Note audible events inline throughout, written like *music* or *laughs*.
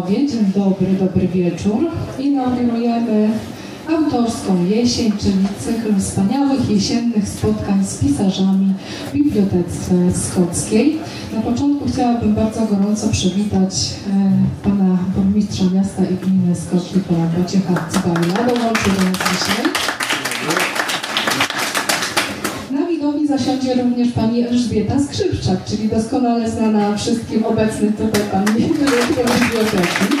panowie, dzień dobry, dobry wieczór. Inaugurujemy autorską jesień, czyli cykl wspaniałych jesiennych spotkań z pisarzami w Bibliotece Skockiej. Na początku chciałabym bardzo gorąco przywitać e, pana burmistrza miasta i gminy Skocki, pana Wojciecha Cybalia. Dołączył do nas dzisiaj. Na widowni zasiądzie również pani Elżbieta Skrzypczak, czyli doskonale znana wszystkim obecnym tutaj pani dyrektor biblioteki.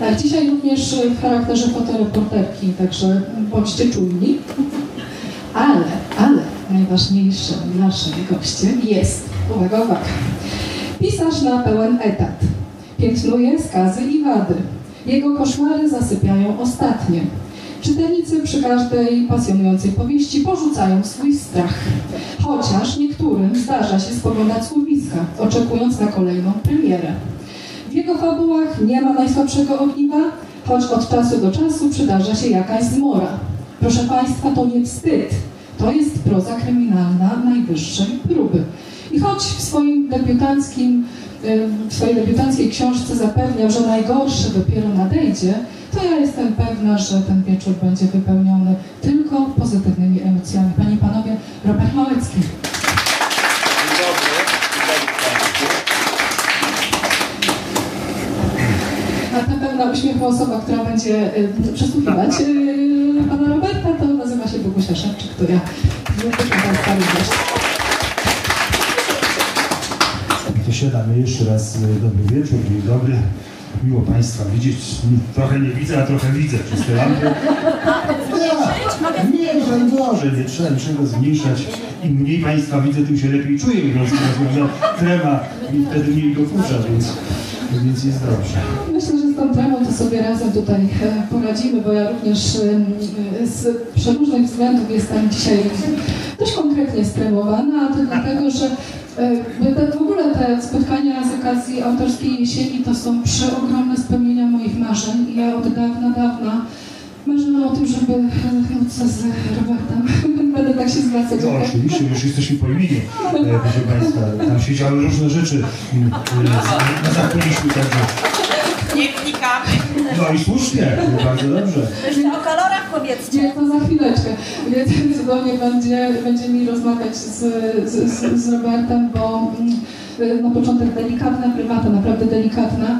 Tak, dzisiaj również w charakterze fotoreporterki, także bądźcie czujni. Ale, ale najważniejszym naszym gościem jest, uwaga, uwaga, pisarz na pełen etat. Piętnuje skazy i wady. Jego koszmary zasypiają ostatnie. Czytelnicy przy każdej pasjonującej powieści porzucają swój strach. Chociaż niektórym zdarza się spoglądać słowiska, oczekując na kolejną premierę. W jego fabułach nie ma najsłabszego ogniwa, choć od czasu do czasu przydarza się jakaś zmora. Proszę Państwa, to nie wstyd. To jest proza kryminalna najwyższej próby. I choć w swoim debiutanckim, w swojej debiutanckiej książce zapewniał, że najgorsze dopiero nadejdzie, to ja jestem pewna, że ten wieczór będzie wypełniony tylko pozytywnymi emocjami. Panie i Panowie, Robert Małecki. A ta pełna uśmiechu osoba, która będzie y, przesłuchiwać y, pana Roberta, to nazywa się Bogusia Szewczyk, która. To siadamy jeszcze raz. e, Dobry wieczór, dzień dobry. Miło Państwa widzieć. Trochę nie widzę, a trochę widzę przez te lampy. Nie, nie, broń Boże, nie trzeba niczego zmniejszać. Im mniej Państwa widzę, tym się lepiej czuję. Prostu rozumiem, trema i wtedy mniej go kurza, więc, więc jest dobrze. Myślę, że z tą dramą to sobie razem tutaj e, poradzimy, bo ja również e, z przeróżnych względów jestem dzisiaj dość konkretnie stremowana, a to dlatego, że e, w ogóle te spotkania z okazji autorskiej jesieni to są przeogromne spełnienia moich marzeń i ja od dawna, dawna marzyłam o tym, żeby e, móc z Robertem, będę tak się zwracać. No oczywiście, już jesteśmy po imieniu, e, proszę Państwa. Tam się działy różne rzeczy mm, e, na zakulisku także. Nie wnikamy. No i słusznie, bardzo dobrze. Jeszcze o kolorach powiedzcie. Nie, to za chwileczkę. Więc cudownie będzie, będzie mi rozmawiać z, z, z, z Robertem, bo mm, na początek delikatna prywata, naprawdę delikatna.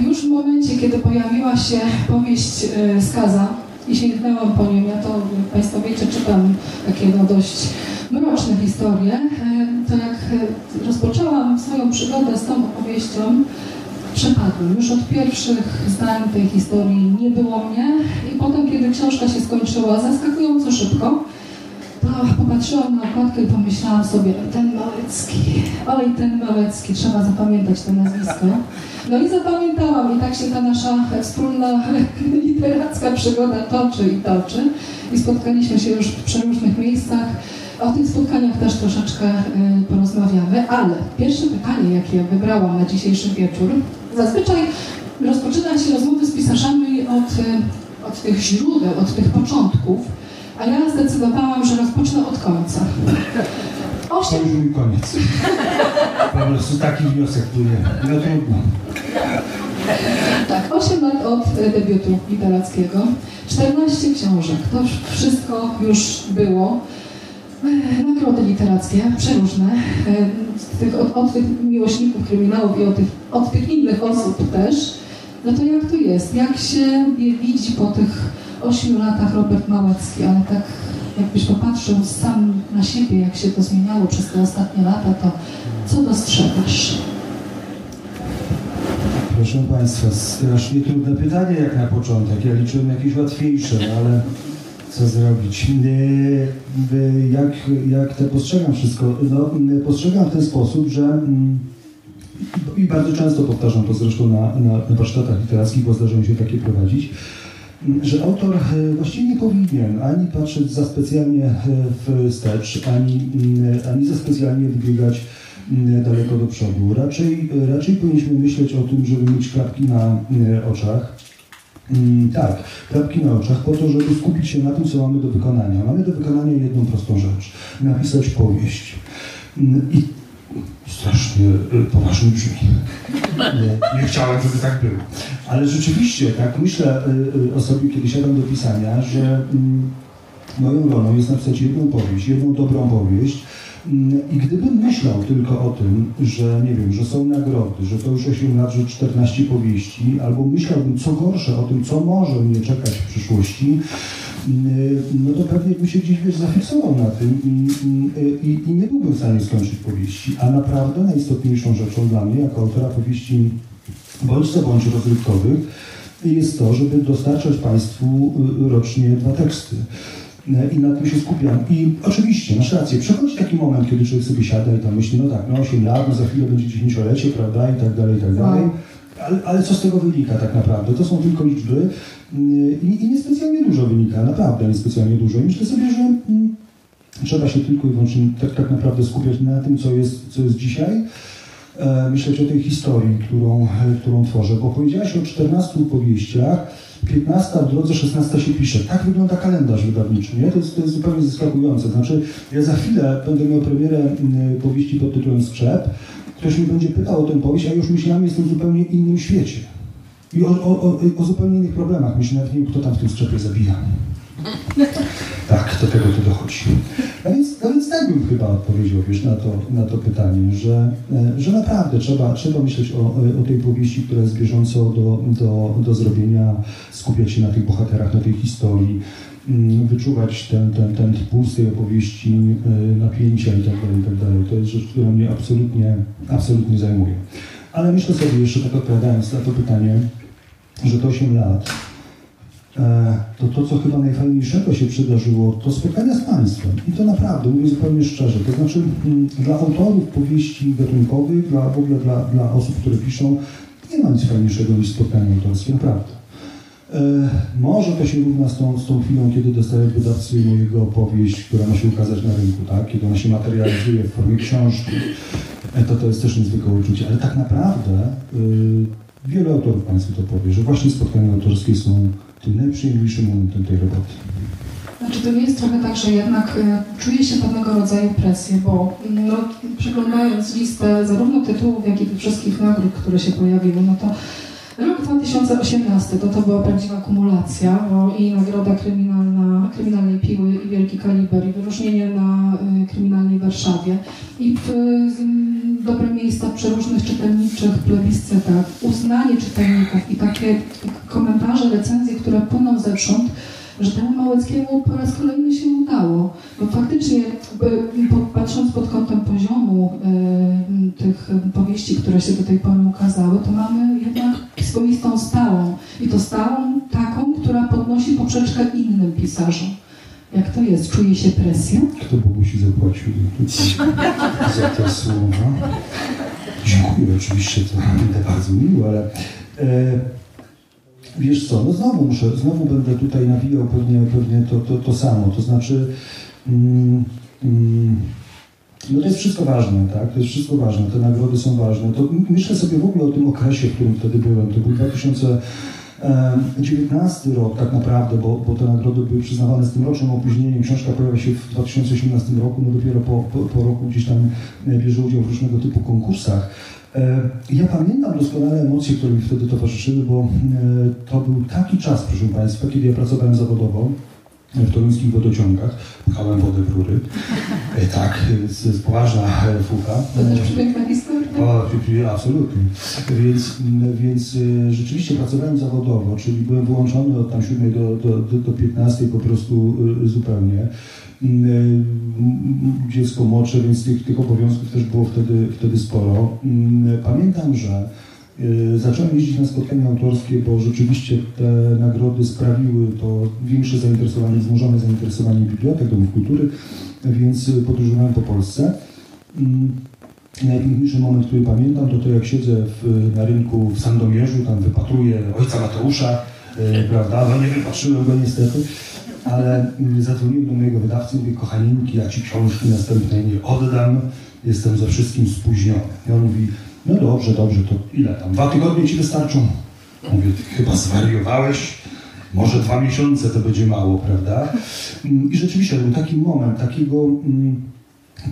E, Już w momencie, kiedy pojawiła się powieść e, Skaza i sięgnęłam po nią, ja to, jak Państwo wiecie, czytam takie no dość mroczne historie, e, to jak rozpoczęłam swoją przygodę z tą opowieścią, przepadłem. Już od pierwszych zdań tej historii nie było mnie i potem, kiedy książka się skończyła zaskakująco szybko, to popatrzyłam na okładkę i pomyślałam sobie, ten Małecki, oj ten Małecki, trzeba zapamiętać to nazwisko. No i zapamiętałam i tak się ta nasza wspólna literacka przygoda toczy i toczy i spotkaliśmy się już w przeróżnych miejscach. O tych spotkaniach też troszeczkę y, porozmawiamy, ale pierwsze pytanie, jakie wybrałam na dzisiejszy wieczór, zazwyczaj rozpoczyna się rozmowy z pisarzami od, y, od tych źródeł, od tych początków, a ja zdecydowałam, że rozpocznę od końca. To Osiem, już mój koniec. Po prostu taki wniosek płynie. No trudno. tak, 8 lat od y, debiutu literackiego, 14 książek, to wszystko już było. Nagrody literackie, przeróżne, e, tych, od, od tych miłośników kryminałów i od tych, od tych innych osób też. No to jak to jest? Jak się widzi po tych ośmiu latach Robert Małecki, ale tak jakbyś popatrzył sam na siebie, jak się to zmieniało przez te ostatnie lata, to co dostrzegasz? Proszę Państwa, strasznie trudne pytanie jak na początek. Ja liczyłem jakieś łatwiejsze, ale co zrobić? Jak, jak to postrzegam wszystko? No, postrzegam w ten sposób, że mm, i bardzo często powtarzam to zresztą na, na, na warsztatach literackich, bo zdarza mi się takie prowadzić, że autor e, właściwie nie powinien ani patrzeć za specjalnie e, wstecz, ani, mm, ani za specjalnie wybiegać mm, daleko do przodu. Raczej, raczej powinniśmy myśleć o tym, żeby mieć klapki na e, oczach. Mm, Tak, klapki na oczach po to, żeby skupić się na tym, co mamy do wykonania. Mamy do wykonania jedną prostą rzecz. Napisać powieść. Mm, I strasznie y, poważnie brzmi. Nie, nie chciałem, żeby tak było. Ale rzeczywiście, tak myślę y, y, o sobie, kiedy siadam do pisania, że mm, moją rolą jest napisać jedną powieść, jedną dobrą powieść. I gdybym myślał tylko o tym, że nie wiem, że są nagrody, że to już 8 lat, że 14 powieści, albo myślałbym co gorsze o tym, co może mnie czekać w przyszłości, mm, no to pewnie bym się gdzieś wiesz, zafiksował na tym i, i, i nie byłbym w stanie skończyć powieści. A naprawdę najistotniejszą rzeczą dla mnie, jako autora powieści bądź co bądź rozrywkowych, jest to, żeby dostarczać Państwu y, rocznie dwa teksty. I na tym się skupiam. I oczywiście, masz rację, przychodzi taki moment, kiedy człowiek sobie siada i tam myśli, no tak, no 8 lat, no za chwilę będzie dziesięciolecie, prawda, i tak dalej, i tak dalej. Ale, ale, co z tego wynika tak naprawdę? To są tylko liczby i, i niespecjalnie dużo wynika, naprawdę niespecjalnie dużo. I myślę sobie, że mm, trzeba się tylko i wyłącznie tak, tak naprawdę skupiać na tym, co jest, co jest dzisiaj, e, myśleć o tej historii, którą, którą tworzę, bo powiedziałaś o 14 powieściach, 15 w drodze, 16 się pisze. Tak wygląda kalendarz wydawniczy, nie? To jest, to jest zupełnie zaskakujące. Znaczy, ja za chwilę będę miał premierę mm, powieści pod tytułem Skrzep. Ktoś mi będzie pytał o tę powieść, a już myślałem, jestem w zupełnie innym świecie. I o, o, o, o zupełnie innych problemach. Myślę nawet nie kto tam w tym sklepie zabija. Tak, do tego to dochodzi. No więc, no więc tak bym chyba odpowiedział wiesz, na, to, na to pytanie, że, e, że naprawdę trzeba, trzeba myśleć o, o tej powieści, która jest bieżąco do, do, do zrobienia, skupiać się na tych bohaterach, na tej historii, mm, wyczuwać ten, ten, ten puls tej opowieści, e, napięcia i tak dalej, i tak. To jest rzecz, która mnie absolutnie, absolutnie zajmuje. Ale myślę sobie jeszcze tak odpowiadając na to pytanie, że to 8 lat E, to to, co chyba najfajniejszego się przydarzyło, to spotkania z Państwem. I to naprawdę, mówię zupełnie szczerze. To znaczy mm, dla autorów powieści gatunkowych, dla, w ogóle dla, dla osób, które piszą, nie ma nic fajniejszego niż spotkanie autorskie, naprawdę. E, może to się równa z tą, z tą chwilą, kiedy dostaję wydawcy mojego opowieść, która ma się ukazać na rynku, tak? kiedy ona się materializuje w formie książki. E, to to jest też niezwykłe uczucie, ale tak naprawdę wielu autorów Państwu to powie, że właśnie spotkania autorskie są tym najprzyjemniejszym momentem tej roboty. Znaczy to nie jest trochę tak, że jednak y, czuje się pewnego rodzaju presję, bo no, przeglądając listę zarówno tytułów, jak i tych wszystkich nagród, które się pojawiły, no to Rok 2018 to, to była prawdziwa kumulacja, bo i nagroda kryminalna, kryminalnej piły i wielki kaliber, i wyróżnienie na y, kryminalnej Warszawie, i w, y, dobre miejsca w przeróżnych czytelniczych plebiscytach, uznanie czytelników i takie komentarze, recenzje, które płyną zewsząd, że temu Małeckiemu po raz kolejny się udało. Bo faktycznie, patrząc pod kątem poziomu y, tych powieści, które się do tej pory ukazały, to mamy jednak swoistą stałą. I to stałą taką, która podnosi poprzeczkę innym pisarzom. Jak to jest? Czuje się presję? Kto Bogusi zapłacił *laughs* za te słowa? Dziękuję, oczywiście, to bardzo miło, ale e, wiesz co, no znowu muszę, znowu będę tutaj nawijał pewnie, pewnie to, to, to samo, to znaczy mm, mm, no to jest wszystko ważne, tak? To jest wszystko ważne, te nagrody są ważne. To myślę sobie w ogóle o tym okresie, w którym wtedy byłem. To był 2019 rok tak naprawdę, bo, bo te nagrody były przyznawane z tym rocznym opóźnieniem. Książka pojawia się w 2018 roku, no dopiero po, po, po roku gdzieś tam bierze udział w różnego typu konkursach. E, ja pamiętam doskonale emocje, które mi wtedy towarzyszyły, bo e, to był taki czas, proszę Państwa, kiedy ja pracowałem zawodowo w toruńskich wodociągach. Pchałem wodę w rury. E, tak, jest, jest poważna fucha. To też przepiękna historia. O, absolutnie. Więc, więc rzeczywiście pracowałem zawodowo, czyli byłem wyłączony od tam 7 do, do, do, do 15 po prostu zupełnie. Mm, dziecko młodsze, więc tych, tych obowiązków też było wtedy, wtedy sporo. Mm, pamiętam, że y, Zacząłem jeździć na spotkania autorskie, bo rzeczywiście te nagrody sprawiły to większe zainteresowanie, wzmożone zainteresowanie bibliotek, domów kultury, więc podróżowałem po Polsce. Mm, najpiękniejszy moment, który pamiętam, to to jak siedzę w, na rynku w Sandomierzu, tam wypatruję ojca Mateusza, y, prawda, no nie wypatrzyłem go niestety, ale zadzwoniłem do mojego wydawcy i mówię, kochaninki, ja ci książki następnej nie oddam, jestem ze wszystkim spóźniony. I on mówi, no dobrze, dobrze, to ile tam, dwa tygodnie ci wystarczą? Mówię, chyba zwariowałeś, może dwa miesiące to będzie mało, prawda? I rzeczywiście był taki moment takiego, mm,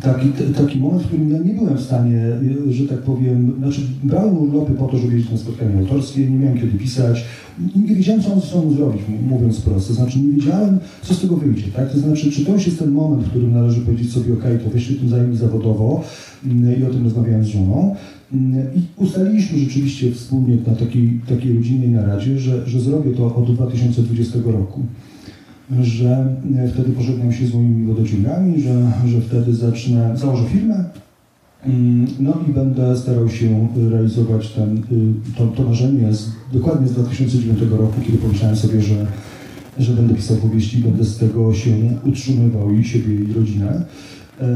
taki, taki moment, w którym ja nie byłem w stanie, że tak powiem, znaczy brałem urlopy po to, żeby jeździć na spotkania autorskie, nie miałem kiedy pisać, nie wiedziałem, co mam ze sobą zrobić, mówiąc prosto. Znaczy nie wiedziałem, co z tego wyjdzie, tak? To znaczy, czy to już jest ten moment, w którym należy powiedzieć sobie, ok, to weź tym zajmij zawodowo i o tym rozmawiałem z żoną. I ustaliliśmy rzeczywiście wspólnie na takiej, takiej rodzinnej naradzie, że, że zrobię to od 2020 roku że e, wtedy pożegnam się z moimi wodociągami, że, że wtedy zacznę, założę firmę, mm, no i będę starał się realizować ten, y, to, to marzenie z, dokładnie z 2009 roku, kiedy pomyślałem sobie, że, że będę pisał powieści będę z tego się utrzymywał i siebie i rodzinę. E,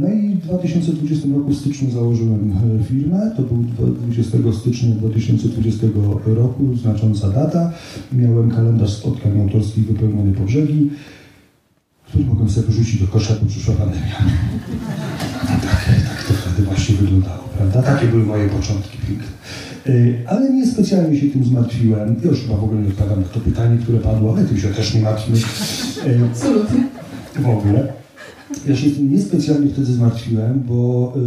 No i w 2020 roku w styczniu założyłem e, firmę, to był dwa- 20 stycznia 2020 roku, znacząca data. Miałem kalendarz spotkań autorskich wypełniony po brzegi, który mogłem sobie wyrzucić do kosza, bo przyszła pandemia. *laughs* Tak, tak to wtedy właśnie wyglądało, prawda? Takie były moje początki piękne. Ale nie specjalnie się tym zmartwiłem. Ja już chyba w ogóle nie odpowiadam na to pytanie, które padło, ale tym się też nie martwmy. E, Absolutnie. w ogóle. Ja się niespecjalnie wtedy zmartwiłem, bo y,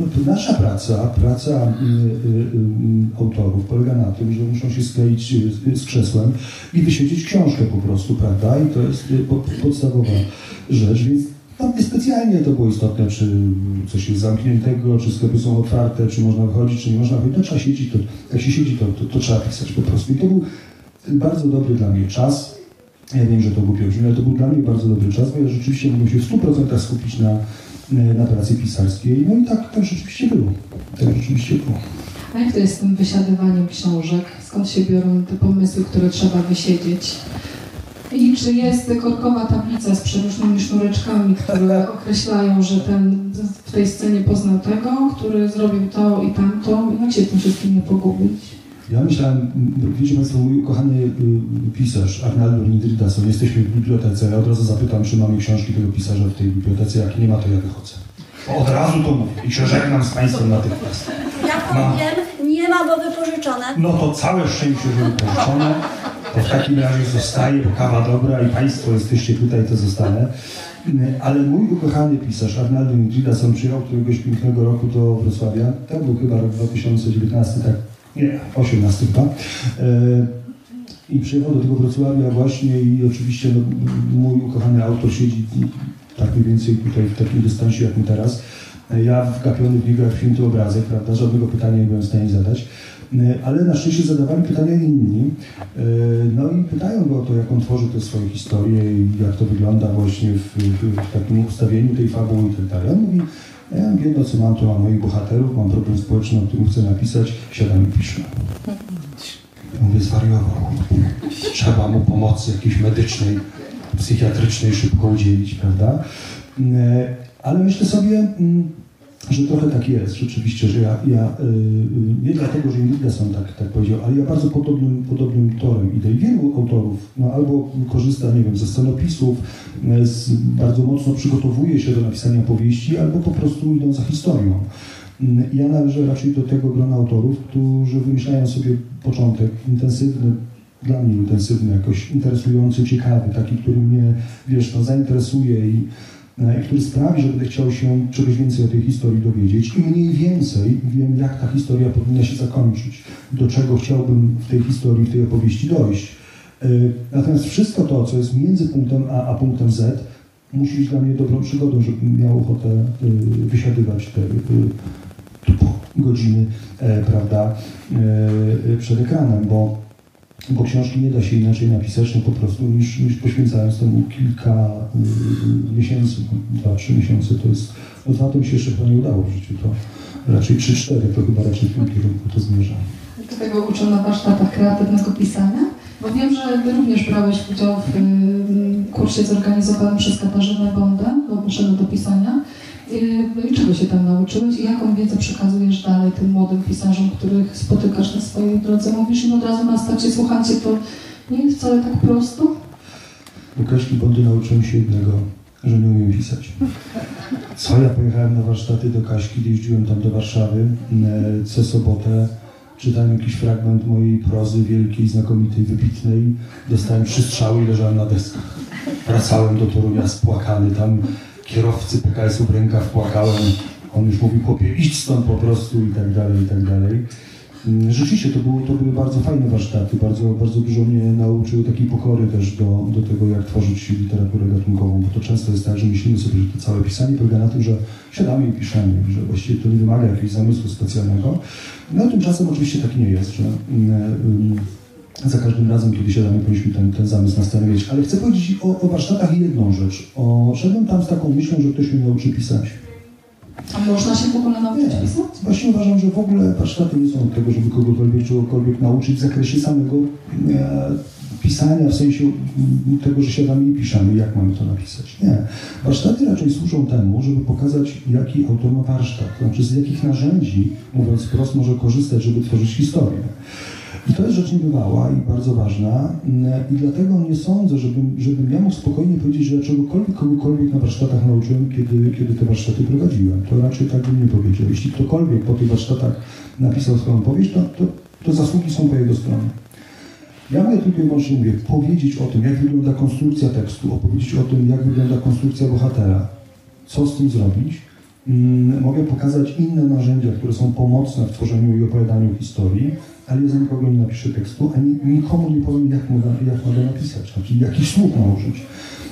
no, to nasza praca, praca y, y, autorów polega na tym, że muszą się skleić z krzesłem i wysiedzieć książkę po prostu, prawda? I to jest po, podstawowa rzecz, więc tam niespecjalnie to było istotne, czy coś jest zamkniętego, czy sklepy są otwarte, czy można wychodzić, czy nie można wychodzić. No trzeba siedzieć, to, jak się siedzi, to, to, to trzeba pisać po prostu. I to był bardzo dobry dla mnie czas. Ja wiem, że to głupio brzmi, ale to był dla mnie bardzo dobry czas, bo ja rzeczywiście mogłem się w 100% skupić na, na pracy pisarskiej. No i tak, tak rzeczywiście było. Tak rzeczywiście było. A jak to jest z tym wysiadywaniem książek? Skąd się biorą te pomysły, które trzeba wysiedzieć? I czy jest korkowa tablica z przeróżnymi sznureczkami, które *laughs* określają, że ten w tej scenie poznał tego, który zrobił to i tamto? Jak się tym wszystkim nie pogubić? Ja myślałem, wiecie Państwo, mój ukochany y, pisarz Arnaldo Nidridason, jesteśmy w bibliotece, ja od razu zapytam, czy mamy książki tego pisarza w tej bibliotece, jak nie ma, to ja wychodzę. Od razu to mówię i się żegnam z Państwem natychmiast. Ja powiem, nie ma, bo wypożyczone. No to całe szczęście, że wypożyczone. To w takim razie zostaje, bo kawa dobra i Państwo jesteście tutaj, to zostanę. Ale mój ukochany pisarz Arnaldo Nidridason przyjechał któregoś pięknego roku do Wrocławia. To był chyba rok 2019, tak, nie, 18 chyba. E, I przyjechał do tego Wrocławia właśnie i oczywiście no, mój ukochany autor siedzi tak mniej więcej tutaj w takim dystansie jak my teraz. Ja wgapiony w niego jak święty obrazek, prawda, żadnego pytania nie byłem w stanie zadać. E, Ale na szczęście zadawali pytania inni. E, No i pytają go o to, jak on tworzy te swoje historie i jak to wygląda właśnie w, w, w takim ustawieniu tej fabuły i tak dalej. On mówi, ja wiem jedno co mam, to mam moich bohaterów, mam problem społeczny, o którym chcę napisać, siadam i piszę. Ja Mówię, zwariował. Trzeba mu pomocy jakiejś medycznej, psychiatrycznej szybko udzielić, prawda? E, Ale myślę sobie, mm, że trochę tak jest rzeczywiście, że ja, ja y, y, nie dlatego, że Nilsson tak, tak powiedział, ale ja bardzo podobnym, podobnym torem idę. I wielu autorów no, albo korzysta, nie wiem, ze scenopisów, y, z, bardzo mocno przygotowuje się do napisania powieści, albo po prostu idą za historią. Ja należę raczej do tego grona autorów, którzy wymyślają sobie początek intensywny, dla mnie intensywny, jakoś interesujący, ciekawy, taki, który mnie, wiesz, no, zainteresuje i który sprawi, że będę chciał się czegoś więcej o tej historii dowiedzieć i mniej więcej wiem, jak ta historia powinna się zakończyć, do czego chciałbym w tej historii, w tej opowieści dojść. E, Natomiast wszystko to, co jest między punktem A a punktem Z, musi być dla mnie dobrą przygodą, żebym miał ochotę e, wysiadywać te e, godziny, prawda, przed ekranem, bo bo książki nie da się inaczej napisać, no po prostu, niż, niż poświęcając temu kilka y, miesięcy, dwa, trzy miesiące, to jest, no dwa to mi się jeszcze chyba nie udało w życiu, to raczej trzy, cztery, to chyba raczej w tym kierunku to zmierza. Do tego uczą na warsztatach kreatywnego pisania? Bo wiem, że Ty również brałeś udział w ym, kursie zorganizowanym przez Katarzynę Bondę do do pisania. Yy, No i czego się tam nauczyłeś i jaką wiedzę przekazujesz dalej tym młodym pisarzom, których spotykasz na swojej drodze? Mówisz im od razu na starcie, słuchajcie, to nie jest wcale tak prosto. U Kaśki Bondy nauczyłem się jednego, że nie umiem pisać. Co ja pojechałem na warsztaty do Kaśki, jeździłem tam do Warszawy, e, co sobotę czytałem jakiś fragment mojej prozy wielkiej, znakomitej, wybitnej, dostałem trzy strzały i leżałem na deskach. Wracałem do Torunia spłakany, tam kierowcy PKS-u w rękaw płakałem. On już mówił, chłopie, idź stąd po prostu i tak dalej, i tak dalej. Mm, Rzeczywiście to, było, to były bardzo fajne warsztaty, bardzo, bardzo dużo mnie nauczyły takiej pokory też do, do tego, jak tworzyć literaturę gatunkową, bo to często jest tak, że myślimy sobie, że to całe pisanie polega na tym, że siadamy i piszemy, że właściwie to nie wymaga jakiegoś zamysłu specjalnego. No tymczasem oczywiście tak nie jest, że mm, za każdym razem, kiedy siadamy, powinniśmy ten, ten zamysł na scenę mieć. Ale chcę powiedzieć o, o warsztatach jedną rzecz. O, szedłem tam z taką myślą, że ktoś mnie nauczy pisać. A można się w ogóle nauczyć Nie. pisać? Właśnie uważam, że w ogóle warsztaty nie są od tego, żeby kogokolwiek czegokolwiek nauczyć w zakresie samego e, pisania, w sensie tego, że siadamy i piszemy, jak mamy to napisać. Nie. Warsztaty raczej służą temu, żeby pokazać, jaki autor ma warsztat, to znaczy z jakich narzędzi, mówiąc wprost, może korzystać, żeby tworzyć historię. I to jest rzecz niebywała i bardzo ważna i dlatego nie sądzę, żebym, żebym ja mógł spokojnie powiedzieć, że ja czegokolwiek, kogokolwiek na warsztatach nauczyłem, kiedy, kiedy te warsztaty prowadziłem. To raczej tak bym nie powiedział. Jeśli ktokolwiek po tych warsztatach napisał swoją powieść, to, to, to zasługi są po jego stronie. Ja mogę tylko i wyłącznie mówię, powiedzieć o tym, jak wygląda konstrukcja tekstu, opowiedzieć o tym, jak wygląda konstrukcja bohatera, co z tym zrobić. Mm, mogę pokazać inne narzędzia, które są pomocne w tworzeniu i opowiadaniu historii, ale ja nikogo nie napiszę tekstu, ani nikomu nie powiem, jak, mu, jak mogę napisać, znaczy jakich słów ma użyć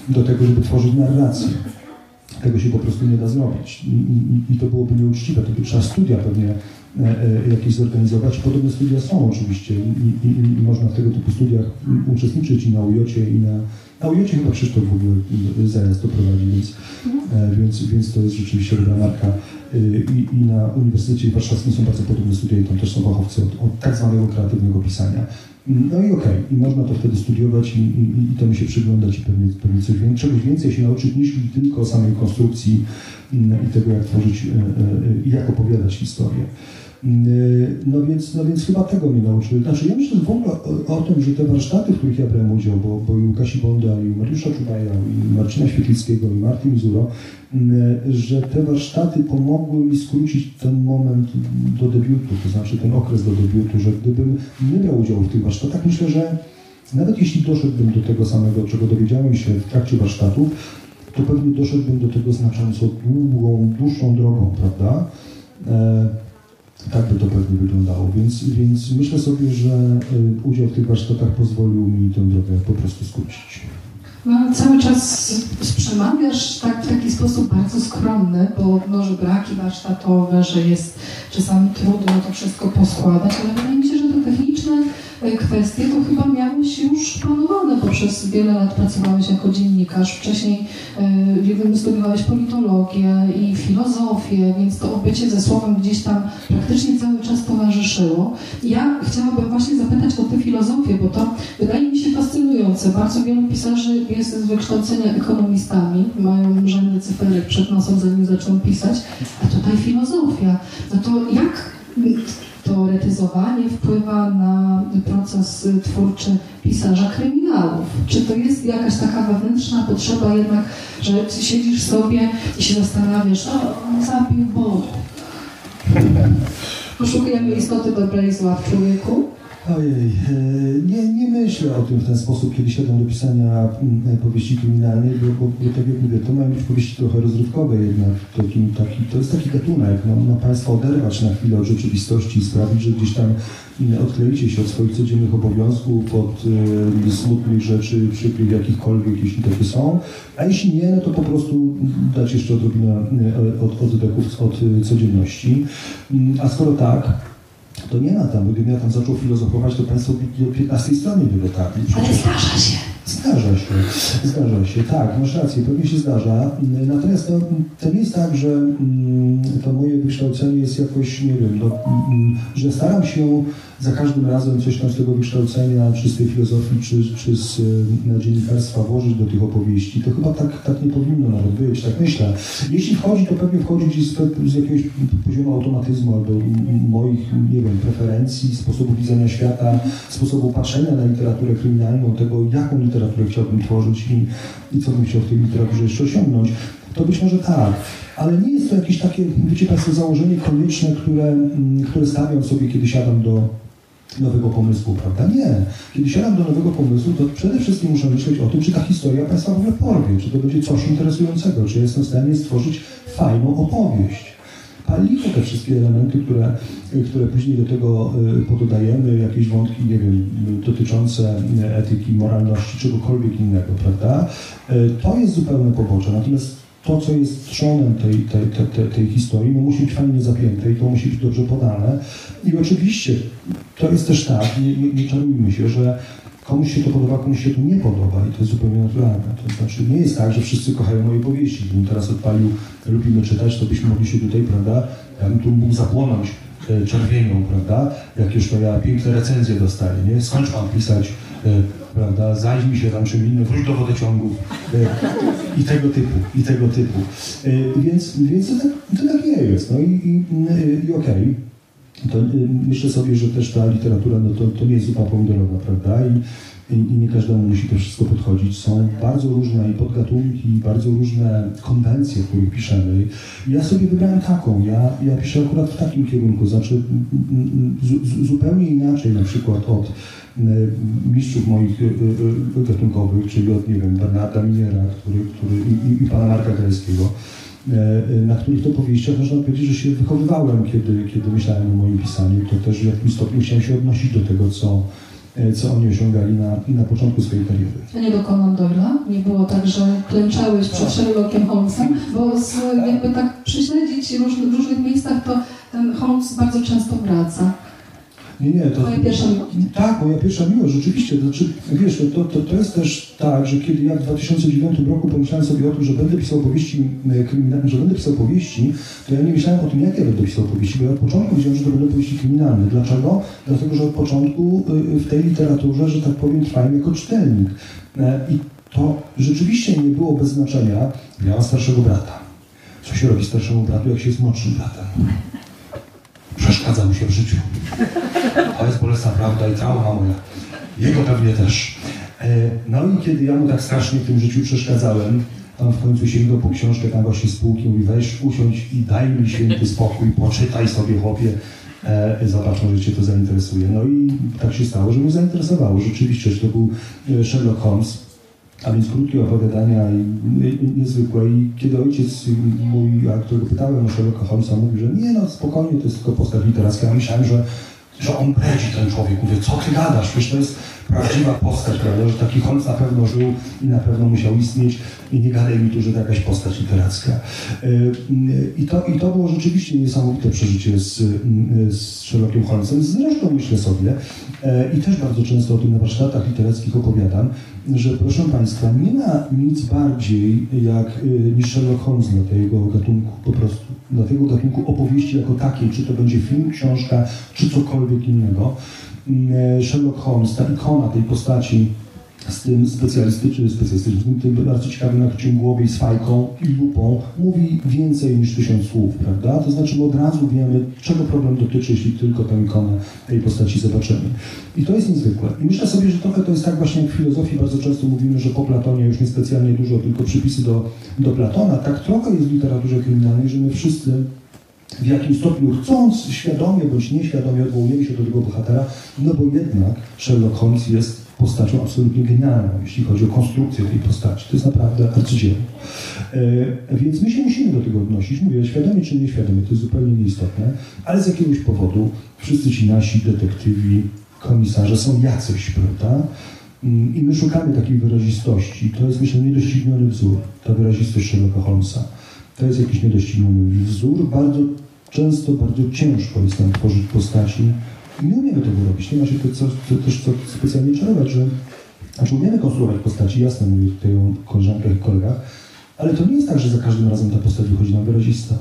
do tego, żeby tworzyć narrację. Tego się po prostu nie da zrobić. I, i, i to byłoby nieuczciwe, to by trzeba studia pewnie jakieś zorganizować. Podobne studia są oczywiście i, i, i można w tego typu studiach uczestniczyć i na UJOcie, i na, na UJOcie chyba Krzysztof w ogóle zajazd to prowadzi, więc, e, więc, więc to jest rzeczywiście dobra marka. E, I, I na Uniwersytecie Warszawskim są bardzo podobne studia i tam też są fachowcy od, od tak zwanego kreatywnego pisania. No i okej, i można to wtedy studiować i, i, i się przyglądać i pewnie, pewnie coś więcej, czegoś więcej się nauczyć niż tylko samej konstrukcji mm, i tego, jak tworzyć e, e, i jak opowiadać historię. Mm, No więc, no więc chyba tego mnie nauczyły. Znaczy ja myślę w ogóle o, o tym, że te warsztaty, w których ja brałem udział, bo, bo i Łukasi Bonda, i Mariusza Czubaja, i Marcina Świetlickiego, i Martin Mizuro, mm, że te warsztaty pomogły mi skrócić ten moment do debiutu, to znaczy ten okres do debiutu, że gdybym nie brał udziału w tych warsztatach, myślę, że nawet jeśli doszedłbym do tego samego, czego dowiedziałem się w trakcie warsztatów, to pewnie doszedłbym do tego znacząco długą, dłuższą drogą, prawda? E, tak by to pewnie wyglądało, więc, więc myślę sobie, że y, udział w tych warsztatach pozwolił mi tę drogę po prostu skrócić. No, cały czas przemawiasz tak, w taki sposób bardzo skromny, bo może braki warsztatowe, że jest czasami trudno to wszystko poskładać, ale wydaje mi się, że te techniczne kwestie to chyba miałeś już planowane, bo przez wiele lat pracowałeś jako dziennikarz, wcześniej e, studiowałeś politologię i filozofię, więc to obycie ze słowem gdzieś tam praktycznie cały czas towarzyszyło. Ja chciałabym właśnie zapytać o tę filozofię, bo to wydaje mi się fascynujące. Bardzo wielu pisarzy jest z wykształcenia ekonomistami, mają rzędy cyferek przed nosem, zanim zaczną pisać, a tutaj filozofia. No to jak teoretyzowanie wpływa na proces twórczy pisarza kryminałów? Czy to jest jakaś taka wewnętrzna potrzeba jednak, że siedzisz sobie i się zastanawiasz, o, on zabił Boga. *laughs* Poszukujemy istoty dobra i zła w człowieku? Ojej, e, nie, nie myślę o tym w ten sposób, kiedy siadam do pisania mm, powieści kryminalnej, bo, bo, bo tak jak mówię, to mają być powieści trochę rozrywkowe jednak, taki, to jest taki gatunek, no, ma Państwa oderwać na chwilę od rzeczywistości i sprawić, że gdzieś tam mm, odkleicie się od swoich codziennych obowiązków, od y, smutnych rzeczy, przykrych jakichkolwiek, jeśli takie są, a jeśli nie, no to po prostu dać jeszcze odrobinę y, od, oddechów od codzienności. Mm, A skoro tak, to nie ma tam, gdybym ja tam zaczął filozofować, to Państwo do 15 strony by dotarli. Ale zdarza się. Zdarza się, zdarza się, tak, masz rację, pewnie się zdarza. Natomiast to, to nie jest tak, że mm, to moje wykształcenie jest jakoś, nie wiem, no, mm, że staram się za każdym razem coś tam z tego wykształcenia, czy z tej filozofii, czy, czy z y, dziennikarstwa włożyć do tych opowieści. To chyba tak, tak nie powinno nawet być, tak myślę. Jeśli wchodzi, to pewnie wchodzi gdzieś z, z jakiegoś poziomu automatyzmu albo moich, nie wiem, preferencji, sposobu widzenia świata, sposobu patrzenia na literaturę kryminalną, tego, jaką literaturę chciałbym tworzyć i, i co bym chciał w tej literaturze jeszcze osiągnąć. To być może tak, ale nie jest to jakieś takie, wiecie Państwo, założenie konieczne, które, które stawiam sobie, kiedy siadam do, nowego pomysłu, prawda? Nie. Kiedy siadam do nowego pomysłu, to przede wszystkim muszę myśleć o tym, czy ta historia Państwa w ogóle porwie, czy to będzie coś interesującego, czy jestem w stanie stworzyć fajną opowieść. Paliwo te wszystkie elementy, które, które później do tego y, pododajemy, jakieś wątki, nie wiem, dotyczące etyki, moralności, czegokolwiek innego, prawda? Y, To jest zupełne pobocze. Natomiast to, co jest trzonem tej, tej, tej, tej, historii, musi być fajnie zapięte i to musi być dobrze podane. I oczywiście to jest też tak, nie, nie, nie czarujmy się, że komuś się to podoba, komuś się to nie podoba i to jest zupełnie naturalne. To znaczy nie jest tak, że wszyscy kochają moje powieści. Gdybym teraz odpalił, lubimy czytać, to byśmy mogli się tutaj, prawda, ja bym tu mógł zapłonąć e, czerwienią, prawda, jak już to ja piękne recenzje dostaję, nie? Skończ pan pisać, prawda, zajmij się tam czym innym, wróć do wodociągów e, i tego typu, i tego typu. E, więc więc to, tak, to tak nie jest, no i, i, i okej. To y, myślę sobie, że też ta literatura no to, to nie jest zupa pomidorowa, prawda? I, i, I nie każdemu musi to wszystko podchodzić. Są bardzo różne i podgatunki, i bardzo różne konwencje, w których piszemy. Ja sobie wybrałem taką. Ja, ja piszę akurat w takim kierunku, znaczy zu, zu- zupełnie inaczej na przykład od y, mistrzów moich y, y, gatunkowych, czyli od, nie wiem, Bernarda Miniera, który, który, i, i, pana Marka Grajskiego e, na których to powieściach można powiedzieć, że się wychowywałem, kiedy, kiedy myślałem o moim pisaniu. To też w jakimś stopniu chciałem się odnosić do tego, co, e, co oni osiągali na, na początku swojej kariery. A nie do Conan Doyle'a? Nie było tak, że klęczałeś przed Sherlockiem Holmesem? Bo z, jakby tak prześledzić w różnych miejscach, to ten Holmes bardzo często wraca. Nie, nie, to... Twoja pierwsza miłość. Tak, moja pierwsza miłość, rzeczywiście. To Znaczy, wiesz, to, to, to jest też tak, że kiedy ja w 2009 roku pomyślałem sobie o tym, że będę pisał powieści e, kryminalne, że będę pisał powieści, to ja nie myślałem o tym, jak ja będę pisał powieści, bo ja od początku wiedziałem, że to będą powieści kryminalne. Dlaczego? Dlatego, że od początku y, w tej literaturze, że tak powiem, trwałem jako czytelnik. E, I to rzeczywiście nie było bez znaczenia. Miała starszego brata. Co się robi starszemu bratu, jak się jest młodszym bratem? Przeszkadza mu się w życiu. To jest bolesna prawda i trauma moja. Jego pewnie też. E, No i kiedy ja mu tak strasznie w tym życiu przeszkadzałem, on w końcu sięgnął po książkę tam właśnie z półki, mówi weź, usiądź i daj mi święty spokój, poczytaj sobie chłopie, e, zobacz, może Cię to zainteresuje. No i tak się stało, że mnie zainteresowało. Rzeczywiście, że to był e, Sherlock Holmes, a więc krótkie opowiadania niezwykłe. I kiedy ojciec mój, a którego pytałem o Sherlocka Holmesa, mówił, że nie no, spokojnie, to jest tylko postać literacka. Ja myślałem, że, że on bredzi ten człowiek. Mówię, co ty gadasz? Przecież to jest prawdziwa postać, prawda? Że taki Holmes na pewno żył i na pewno musiał istnieć i nie gadaj mi tu, że to jakaś postać literacka. Y, I to, I to było rzeczywiście niesamowite przeżycie z, z Sherlockiem Holmesem. Zresztą myślę sobie, e, i też bardzo często o tym na warsztatach literackich opowiadam, że proszę Państwa, nie ma nic bardziej jak y, niż Sherlock Holmes dla tego gatunku, po prostu dla tego gatunku opowieści jako takiej, czy to będzie film, książka, czy cokolwiek innego. Mm, Sherlock Holmes, ta ikona tej postaci z tym specjalistycznym, specjalistycznym, tym bardzo ciekawym nakryciem głowy z fajką i lupą mówi więcej niż tysiąc słów, prawda? To znaczy my od razu wiemy, czego problem dotyczy, jeśli tylko tę ikonę tej postaci zobaczymy. I to jest niezwykłe. I myślę sobie, że trochę to jest tak właśnie jak w filozofii bardzo często mówimy, że po Platonie już niespecjalnie dużo, tylko przypisy do, do Platona. Tak trochę jest w literaturze kryminalnej, że my wszyscy w jakimś stopniu chcąc, świadomie bądź nieświadomie odwołujemy się do tego bohatera, no bo jednak Sherlock Holmes jest postacią absolutnie genialną, jeśli chodzi o konstrukcję tej postaci. To jest naprawdę arcydzieło. E, więc my się musimy do tego odnosić. Mówię, świadomie czy nieświadomie, to jest zupełnie nieistotne, ale z jakiegoś powodu wszyscy ci nasi detektywi, komisarze są jacyś, prawda? Mm, I my szukamy takiej wyrazistości. To jest, myślę, niedościgniony wzór, ta wyrazistość Sherlocka Holmesa. To jest jakiś niedościgniony wzór. Bardzo często, bardzo ciężko jest nam tworzyć postaci. Nie umiemy tego robić. Nie ma się to, co, to też co specjalnie czarować, że znaczy umiemy konstruować postaci, jasne, mówię tutaj o koleżankach i kolegach, ale to nie jest tak, że za każdym razem ta postać wychodzi nam wyrazista.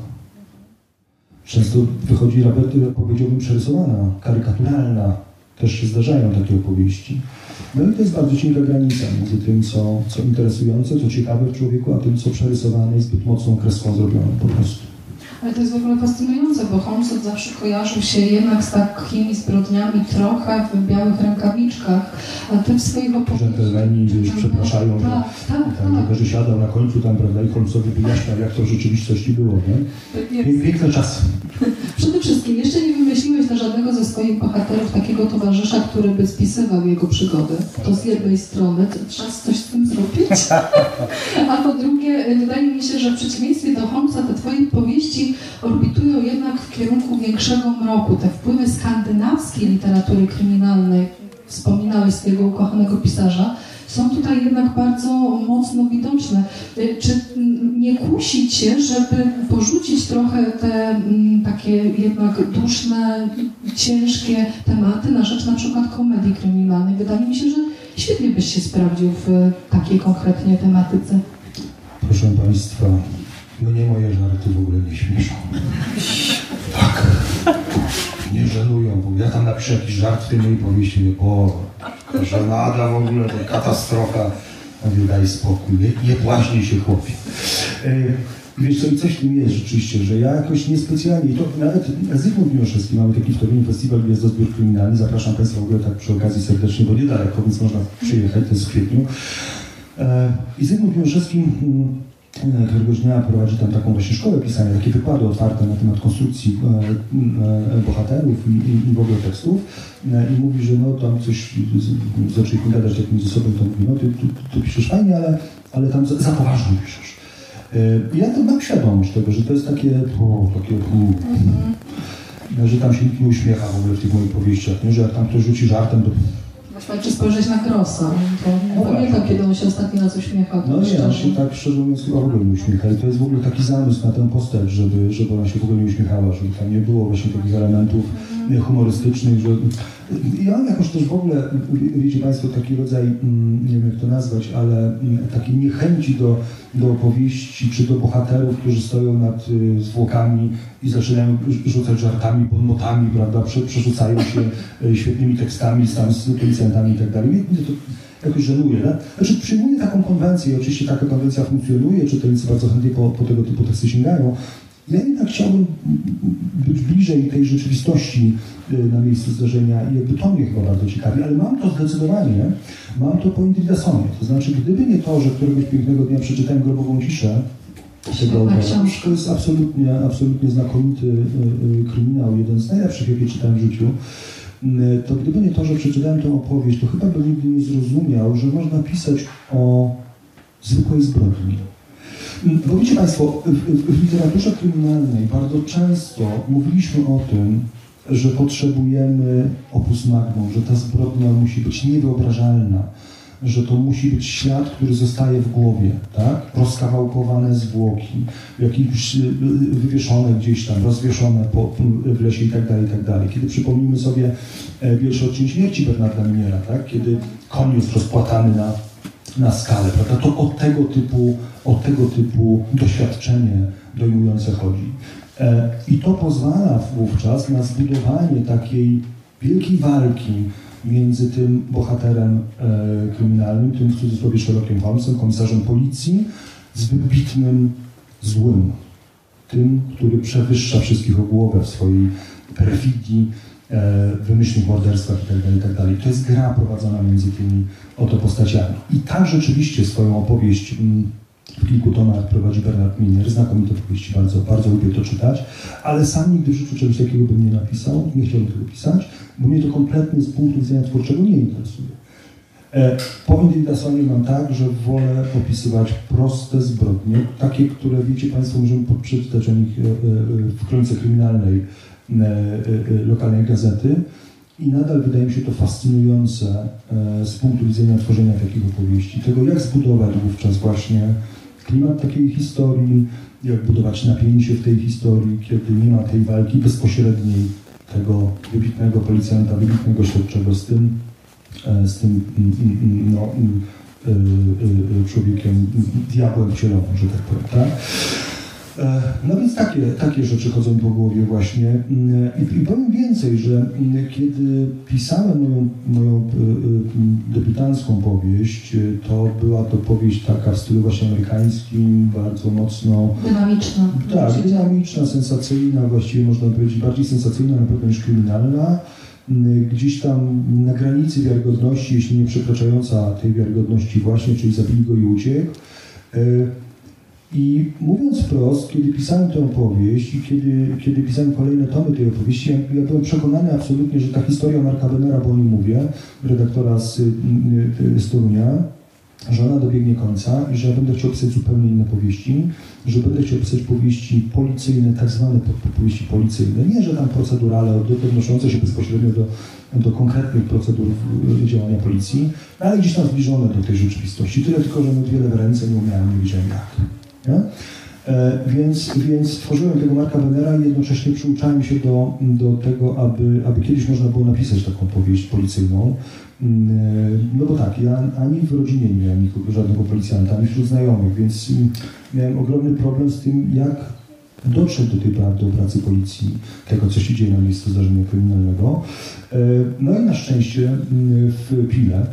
Często wychodzi, nawet powiedziałbym, przerysowana, karykaturalna. Też się zdarzają takie opowieści. No i to jest bardzo cienka granica między tym, co, co interesujące, co ciekawe w człowieku, a tym, co przerysowane i zbyt mocną kreską zrobione po prostu. Ale to jest w ogóle fascynujące, bo Holmes od zawsze kojarzył się jednak z takimi zbrodniami trochę w białych rękawiczkach, a ty w swoich opowieściach... Dżentelmeni już przepraszają, że Tak, tak, tam, tak. że siadał na końcu tam, prawda, i Holmesowi wyjaśniał, jak to w rzeczywistości było, nie? Pię- jest. Piękne czasy. *laughs* Przede wszystkim jeszcze nie wymyśliłeś dla żadnego ze swoich bohaterów takiego towarzysza, który by spisywał jego przygody. To z jednej strony, to trzeba coś z tym zrobić. *laughs* A po drugie, wydaje mi się, że w przeciwieństwie do Holmesa te twoje powieści orbitują jednak w kierunku większego mroku. Te wpływy skandynawskiej literatury kryminalnej, wspominałeś swojego ukochanego pisarza, są tutaj jednak bardzo mocno widoczne. Y, Czy nie kusi Cię, żeby porzucić trochę te mm, takie jednak duszne, ciężkie tematy na rzecz na przykład komedii kryminalnej? Wydaje mi się, że świetnie byś się sprawdził w takiej konkretnie tematyce. Proszę Państwa, mnie moje żarty w ogóle nie śmieszą. Tak. Nie żenują, bo ja tam napiszę jakiś żart w tej mojej powieści, mówię, o, żenada w ogóle, to katastrofa. Mówię, daj spokój, nie, nie się chłopie. E, Wiesz co, coś w tym jest rzeczywiście, że ja jakoś niespecjalnie, to nawet Zygmunt Miłoszewski, mamy taki w Toruniu festiwal Gwiazdozbiór Kryminalny, zapraszam Państwa w ogóle tak przy okazji serdecznie, bo niedaleko, więc można przyjechać, to jest w kwietniu. E, I Zygmunt Miłoszewski mm, e, któregoś dnia prowadzi tam taką właśnie szkołę pisania, takie wykłady otwarte na temat konstrukcji e, e, bohaterów i, i, i w ogóle tekstów E, i mówi, że no tam coś, z- zaczęliśmy gadać jak między sobą, to mówi, no ty, ty, ty piszesz fajnie, ale, ale tam za, za poważnie piszesz. Ja to mam świadomość tego, że to jest takie, o, takie u, że tam się nikt nie uśmiecha w ogóle w tych moich powieściach, nie? że jak tam ktoś rzuci żartem, to Wystarczy spojrzeć na Grossa. To No nie pamiętam, kiedy on się ostatni raz uśmiechał. No nie, szczerze. on się tak szczerze mówiąc chyba w ogóle nie uśmiecha. I to jest w ogóle taki zamysł na tę postać, żeby, żeby ona się w ogóle nie uśmiechała, żeby tam nie było właśnie takich elementów humorystycznych, że... Ja jakoś też w ogóle, wie- wiecie Państwo, taki rodzaj, mm, nie wiem jak to nazwać, ale mm, takiej niechęci do, do opowieści, czy do bohaterów, którzy stoją nad y, zwłokami i zaczynają rz- rzucać żartami, podmotami, prawda, Prze, przerzucają się y, świetnymi tekstami tam, z policjantami i tak dalej. Mnie to jakoś żenuje. No? Znaczy taką konwencję oczywiście taka konwencja funkcjonuje, czytelnicy bardzo chętnie po, po tego typu teksty sięgają. Ja jednak chciałbym być bliżej tej rzeczywistości y, na miejscu zdarzenia i jakby to mnie chyba bardzo ciekawi, ale mam to zdecydowanie, mam to po Individasonie. To znaczy, gdyby nie to, że któregoś pięknego dnia przeczytałem Grobową ciszę, tego to jest absolutnie, absolutnie znakomity y, y, kryminał, jeden z najlepszych, jakie czytałem w życiu. To gdyby nie to, że przeczytałem tę opowieść, to chyba bym nigdy nie zrozumiał, że można pisać o zwykłej zbrodni. Bo Państwo, w, literaturze kryminalnej bardzo często mówiliśmy o tym, że potrzebujemy opus magnum, że ta zbrodnia musi być niewyobrażalna, że to musi być ślad, który zostaje w głowie, tak? Rozkawałkowane zwłoki, jakieś y, y, wywieszone gdzieś tam, rozwieszone po, w lesie i tak dalej, i tak dalej. Kiedy przypomnimy sobie e, pierwszy odcinek śmierci Bernarda Miniera, tak? Kiedy koń jest rozpłatany na, na skalę, prawda? To o tego typu, o tego typu doświadczenie dojmujące chodzi. E, I to pozwala wówczas na zbudowanie takiej wielkiej walki między tym bohaterem e, kryminalnym, tym w cudzysłowie Sherlockiem Holmesem, komisarzem policji, z wybitnym złym. Tym, który przewyższa wszystkich o głowę w swojej perfidii, wymyślnych morderstwach itd., itd. To jest gra prowadzona między tymi oto postaciami. I tak rzeczywiście swoją opowieść mm, w kilku tomach prowadzi Bernard Minier, znakomite powieści, bardzo, bardzo lubię to czytać, ale sam nigdy w życiu czegoś takiego bym nie napisał, nie chciałbym tego pisać, bo mnie to kompletnie z punktu widzenia twórczego nie interesuje. E, Po Individasonie mam tak, że wolę opisywać proste zbrodnie, takie, które wiecie Państwo, możemy przeczytać o nich e, e, w kronice kryminalnej e, e, e, lokalnej gazety i nadal wydaje mi się to fascynujące e, z punktu widzenia tworzenia takich opowieści, tego jak zbudować wówczas właśnie klimat takiej historii, jak budować napięcie w tej historii, kiedy nie ma tej walki bezpośredniej tego wybitnego policjanta, wybitnego śledczego z tym, e, z tym mm, mm, mm, no, człowiekiem, diabłem wcielonym, że tak powiem. Tak? E, No więc takie, takie rzeczy chodzą mi po głowie właśnie. Mm, I, I powiem więcej, że mm, kiedy pisałem moją, moją e, e, debiutancką powieść, to była to powieść taka w stylu właśnie amerykańskim, bardzo mocno Dynamiczna. tak, dynamiczna, sensacyjna, właściwie można powiedzieć bardziej sensacyjna na pewno niż kryminalna. Mm, Gdzieś tam na granicy wiarygodności, jeśli nie przekraczająca tej wiarygodności właśnie, czyli zabili go i uciekł. I mówiąc wprost, kiedy pisałem tę opowieść i kiedy, kiedy pisałem kolejne tomy tej opowieści, ja, ja byłem przekonany absolutnie, że ta historia Marka Benera, bo o nim mówię, redaktora z, y, z że ona dobiegnie końca i że ja będę chciał pisać zupełnie inne powieści, że będę chciał pisać powieści policyjne, tak zwane po- po- powieści policyjne. Nie, że tam procedurale odnoszące się bezpośrednio do, do konkretnych procedur y, działania policji, ale gdzieś tam zbliżone do tej rzeczywistości. Tyle tylko, że no wiele w ręce nie umiałem, nie wiedziałem jak. Nie? E, Więc, więc stworzyłem tego Marka Wenera i jednocześnie przyuczałem się do, do tego, aby, aby kiedyś można było napisać taką powieść policyjną. Mm, e, No bo tak, ja ani w rodzinie nie miałem nikogo, żadnego policjanta, ani wśród znajomych, więc mm, miałem ogromny problem z tym, jak dotrzeć do tej prawdy o pracy policji, tego, co się dzieje na miejscu zdarzenia kryminalnego. E, No i na szczęście mm, w Pile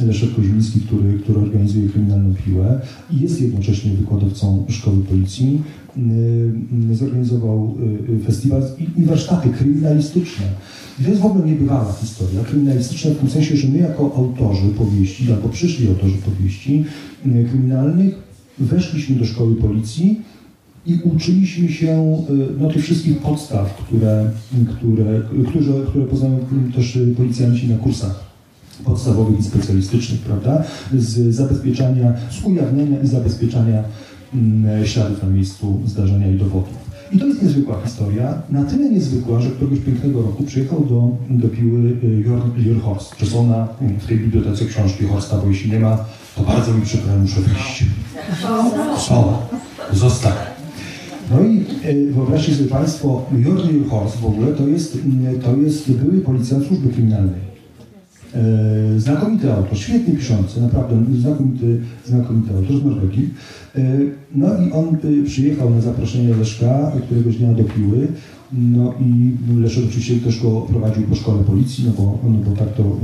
Leszek Koźmiński, który, który organizuje kryminalną piłę i jest jednocześnie wykładowcą szkoły policji, yy, zorganizował yy, festiwal i, warsztaty kryminalistyczne. I to jest w ogóle niebywała historia. Kryminalistyczna w tym sensie, że my jako autorzy powieści, albo przyszli autorzy powieści yy, kryminalnych, weszliśmy do szkoły policji i uczyliśmy się no, tych wszystkich podstaw, które, które, które, które poznają też policjanci na kursach podstawowych i specjalistycznych, prawda? Z zabezpieczania, z ujawniania i zabezpieczania mm, śladów na miejscu zdarzenia i dowodów. I to jest niezwykła historia, na tyle niezwykła, że któregoś pięknego roku przyjechał do, do piły y, Jorn Horst. Przez ona mm, w tej bibliotece książki Horsta, bo jeśli nie ma, to bardzo mi przykro, muszę wyjść. O, zostaw. No i e, wyobraźcie sobie Państwo, Jorn Horst w ogóle to jest, to jest były policjant służby kryminalnej. E, Znakomity autor, świetnie piszący, naprawdę znakomity, znakomity autor z Norwegii. E, No i on e, przyjechał na zaproszenie Leszka któregoś dnia do Piły. No i Leszek oczywiście też go prowadził po szkole policji, no bo, no bo tak to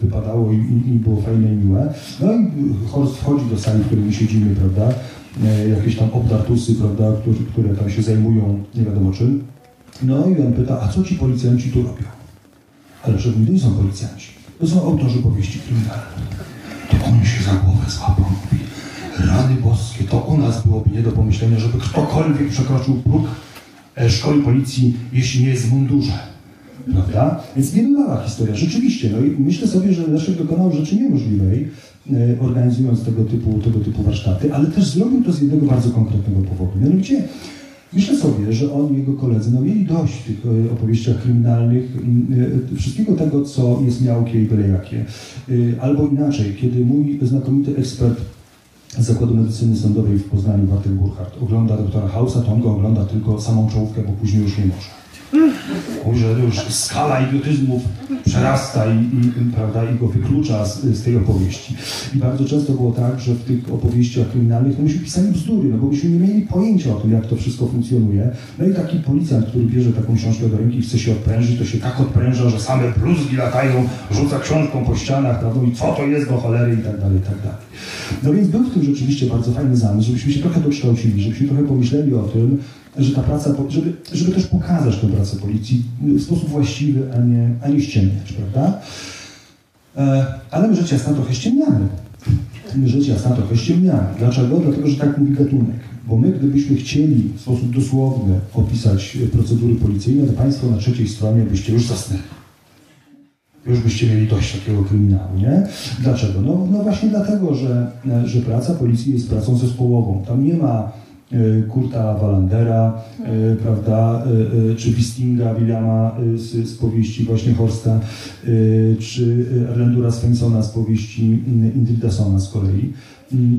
wypadało i, i- było fajne i miłe. No i Horst wchodzi do sali, w której my siedzimy, prawda? Jakieś tam obdartusy, prawda, które, które tam się zajmują nie wiadomo czym. No i on pyta, a co ci policjanci tu robią? Ale że to nie są policjanci. To są autorzy powieści kryminalnych. To on się za głowę złapał. Mówi, rany boskie, to u nas byłoby nie do pomyślenia, żeby ktokolwiek przekroczył próg e, szkoły policji, jeśli nie jest w mundurze. Prawda? Więc niebywała historia, rzeczywiście. No i myślę sobie, że Leszek dokonał rzeczy niemożliwej, e, organizując tego typu, tego typu warsztaty, ale też zrobił to z jednego bardzo konkretnego powodu. Mianowicie Myślę sobie, że on i jego koledzy no, mieli dość tych e, opowieściach kryminalnych, e, wszystkiego tego, co jest miałkie i bylejakie. E, Albo inaczej, kiedy mój znakomity ekspert z Zakładu Medycyny Sądowej w Poznaniu, Bartek Burkhardt, ogląda doktora Hausa, to on go ogląda tylko samą czołówkę, bo później już nie może. Że już skala idiotyzmów przerasta i, i, prawda, i go wyklucza z, z tej opowieści. I bardzo często było tak, że w tych opowieściach kryminalnych no myśmy pisali bzdury, no bo myśmy nie mieli pojęcia o tym, jak to wszystko funkcjonuje. No i taki policjant, który bierze taką książkę do ręki i chce się odprężyć, to się tak odpręża, że same bluzgi latają, rzuca książką po ścianach, prawda, i co to jest do cholery i tak dalej, i tak dalej. No więc był w tym rzeczywiście bardzo fajny zamysł, żebyśmy się trochę dokształcili, żebyśmy trochę pomyśleli o tym, że ta praca, żeby, żeby też pokazać tę pracę policji w sposób właściwy, a nie, a nie ściemniać, prawda? E, ale my rzecz jasna trochę ściemniamy. My rzecz jasna trochę ściemniamy. Dlaczego? Dlatego, że tak mówi gatunek. Bo my, gdybyśmy chcieli w sposób dosłowny opisać procedury policyjne, to Państwo na trzeciej stronie byście już zasnęli. Już byście mieli dość takiego kryminału, nie? Dlaczego? No, no właśnie dlatego, że, że praca policji jest pracą zespołową. Tam nie ma Kurta Wallandera, e, prawda, e, czy Wistinga, Williama z, z powieści właśnie Horsta, czy Erlendura Svensona z powieści Indridasona z kolei.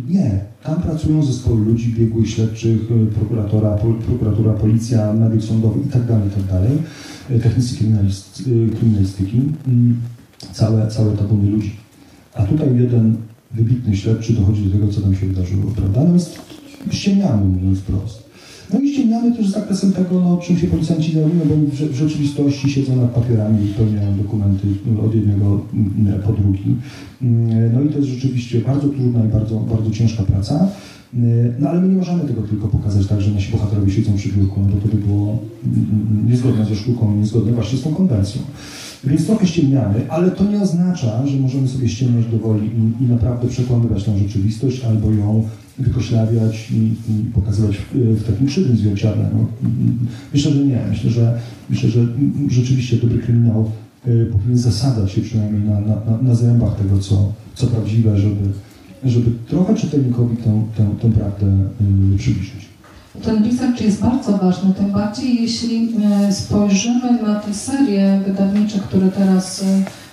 Nie, tam pracują zespoły ludzi, biegłych śledczych, prokuratora, pol, prokuratura, policja, medyk sądowy itd., itd., e, technicy kryminalist, kryminalistyki, całe, całe tabuny ludzi. A tutaj jeden wybitny śledczy dochodzi do tego, co tam się wydarzyło, prawda? No więc ściemniamy, mówiąc wprost. No i ściemniamy też z zakresem tego, no, czym się policjanci zajmują, bo w, w rzeczywistości siedzą nad papierami i wypełniają dokumenty od jednego mm, po drugi. Mm, No i to jest rzeczywiście bardzo trudna i bardzo, bardzo ciężka praca. Mm, No ale my nie możemy tego tylko pokazać tak, że nasi bohaterowie siedzą przy biurku, no bo to by było niezgodne ze sztuką, niezgodne właśnie z tą konwencją. Więc trochę ściemniamy, ale to nie oznacza, że możemy sobie ściemniać do woli i, i naprawdę przekłamywać tą rzeczywistość albo ją wykoślawiać i, i pokazywać w, w takim krzywym zwierciadle. No, myślę, że nie. Myślę, że, myślę, że rzeczywiście dobry kryminał y, powinien zasadzać się przynajmniej na, na, na, zrębach tego, co, co prawdziwe, żeby, żeby trochę czytelnikowi tę, tę, tę prawdę y, przybliżyć. Ten research jest bardzo ważny, tym bardziej jeśli e, spojrzymy na te serie wydawnicze, które teraz e,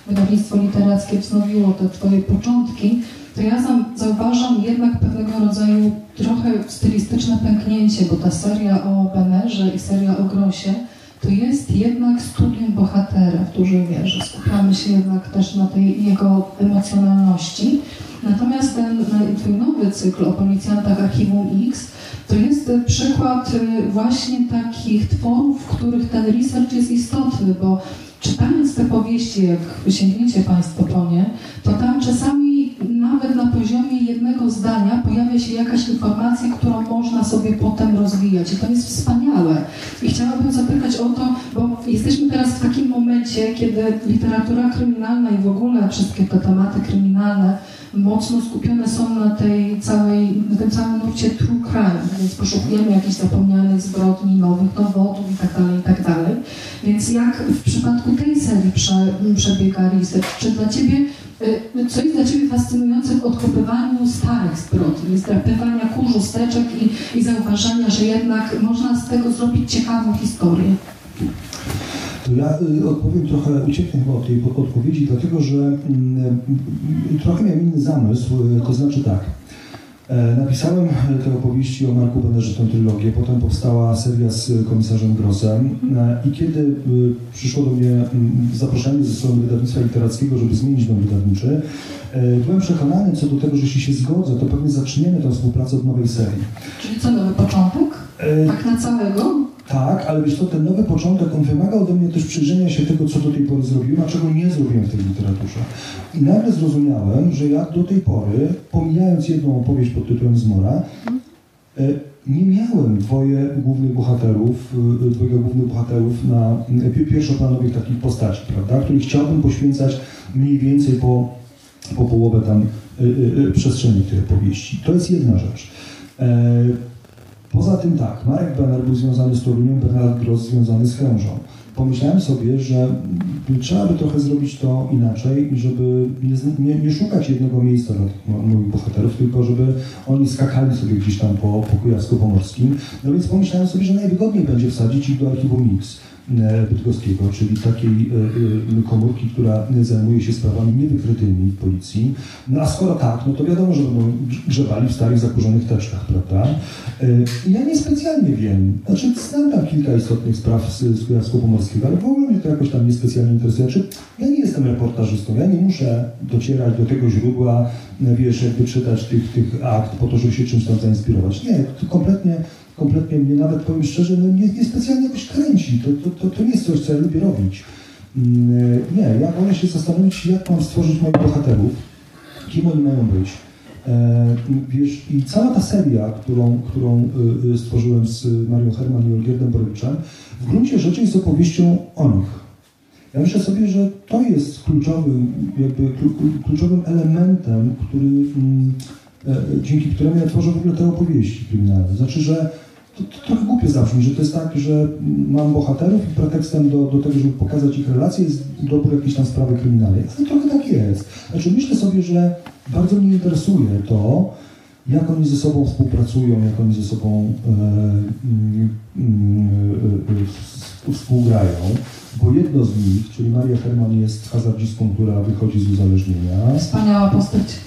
wydawnictwo literackie wznowiło, te Twoje początki, to ja zauważam jednak pewnego rodzaju trochę stylistyczne pęknięcie, bo ta seria o Benerze i seria o Grosie to jest jednak studium bohatera w dużej mierze. Skupiamy się jednak też na tej jego emocjonalności. Natomiast ten twój nowy cykl o policjantach Archiwum X to jest e, przykład e, właśnie takich tworów, w których ten research jest istotny, bo czytając te powieści, jak sięgniecie Państwo po nie, to tam czasami nawet na poziomie jednego zdania pojawia się jakaś informacja, którą można sobie potem rozwijać. I to jest wspaniałe. I chciałabym zapytać o to, bo jesteśmy teraz w takim momencie, kiedy literatura kryminalna i w ogóle wszystkie te tematy kryminalne mocno skupione są na tej całej, na tym całym nurcie true crime, więc poszukujemy jakichś zapomnianych zbrodni, nowych dowodów itd., itd. Więc jak w przypadku tej serii prze, przebiega research? Czy dla Ciebie, y, co jest dla Ciebie fascynujące w odkopywaniu starych zbrodni, zdrapywania kurzu steczek i, i zauważania, że jednak można z tego zrobić ciekawą historię? Ja y, odpowiem trochę, ucieknę chyba od tej po- odpowiedzi, dlatego że mm, y, trochę miałem inny zamysł, y, to znaczy tak. E, Napisałem e, te opowieści o Marku Benerze, tę trylogię, potem powstała seria z komisarzem Grossem e, i kiedy przyszło do mnie mm, zaproszenie ze strony wydawnictwa literackiego, żeby zmienić dom wydawniczy, byłem przekonany co do tego, że jeśli się zgodzę, to pewnie zaczniemy tę współpracę od nowej serii. Czyli co, nowy początek? Tak na całego? Tak, ale wiesz co, ten nowy początek, on wymaga ode mnie też przyjrzenia się tego, co do tej pory zrobiłem, a czego nie zrobiłem w tej literaturze. I nagle zrozumiałem, że ja do tej pory, pomijając jedną opowieść pod tytułem Zmora, e, nie miałem dwoje głównych bohaterów, e, dwojga głównych bohaterów na e, pi- pierwszoplanowych takich postaci, prawda, których chciałbym poświęcać mniej więcej po, po połowę tam e, e, e, przestrzeni tej opowieści. To jest jedna rzecz. Poza tym tak, Marek Brenner był związany z Toruniem, Bernard Gross związany z Chężą. Pomyślałem sobie, że trzeba by trochę zrobić to inaczej żeby nie, nie, nie szukać jednego miejsca dla tych mo- moich bohaterów, tylko żeby oni skakali sobie gdzieś tam po, po Kujawsko-Pomorskim. No więc pomyślałem sobie, że najwygodniej będzie wsadzić ich do archiwum Mix bydgoskiego, czyli takiej e, e, komórki, która zajmuje się sprawami niewykrytymi policji. No a skoro tak, no to wiadomo, że będą grzebali w starych, zakurzonych teczkach, prawda? E, Ja niespecjalnie wiem, znaczy znam tam kilka istotnych spraw z, z Kujawsko-Pomorskiego, ale w ogóle mnie to jakoś tam niespecjalnie interesuje. Znaczy, ja nie jestem reportażystą, ja nie muszę docierać do tego źródła, e, wiesz, jakby czytać tych, tych akt po to, żeby się czymś tam zainspirować. Nie, to kompletnie, kompletnie mnie nawet, powiem szczerze, no nie, niespecjalnie jakoś kręci. To, to, to, to nie jest coś, co ja lubię robić. Mm, Nie, ja wolę się zastanowić, jak mam stworzyć moich bohaterów, kim oni mają być. E, wiesz, i cała ta seria, którą, którą y, stworzyłem z Marią Herman i Olgierdem Borowiczem, w gruncie rzeczy jest opowieścią o nich. Ja myślę sobie, że to jest kluczowym, jakby klu- kluczowym elementem, który, mm, e, dzięki któremu ja tworzę w ogóle te opowieści kryminalne. Znaczy, że to, to trochę głupio zabrzmi, że to jest tak, że mam bohaterów i pretekstem do, do tego, żeby pokazać ich relacje jest dobór jakiejś tam sprawy kryminalnej. Ale trochę tak jest. Znaczy myślę sobie, że bardzo mnie interesuje to, jak oni ze sobą współpracują, jak oni ze sobą e, mm, e, e, współgrają, bo jedno z nich, czyli Maria Herman jest hazardzistką, która wychodzi z uzależnienia. Wspaniała postać.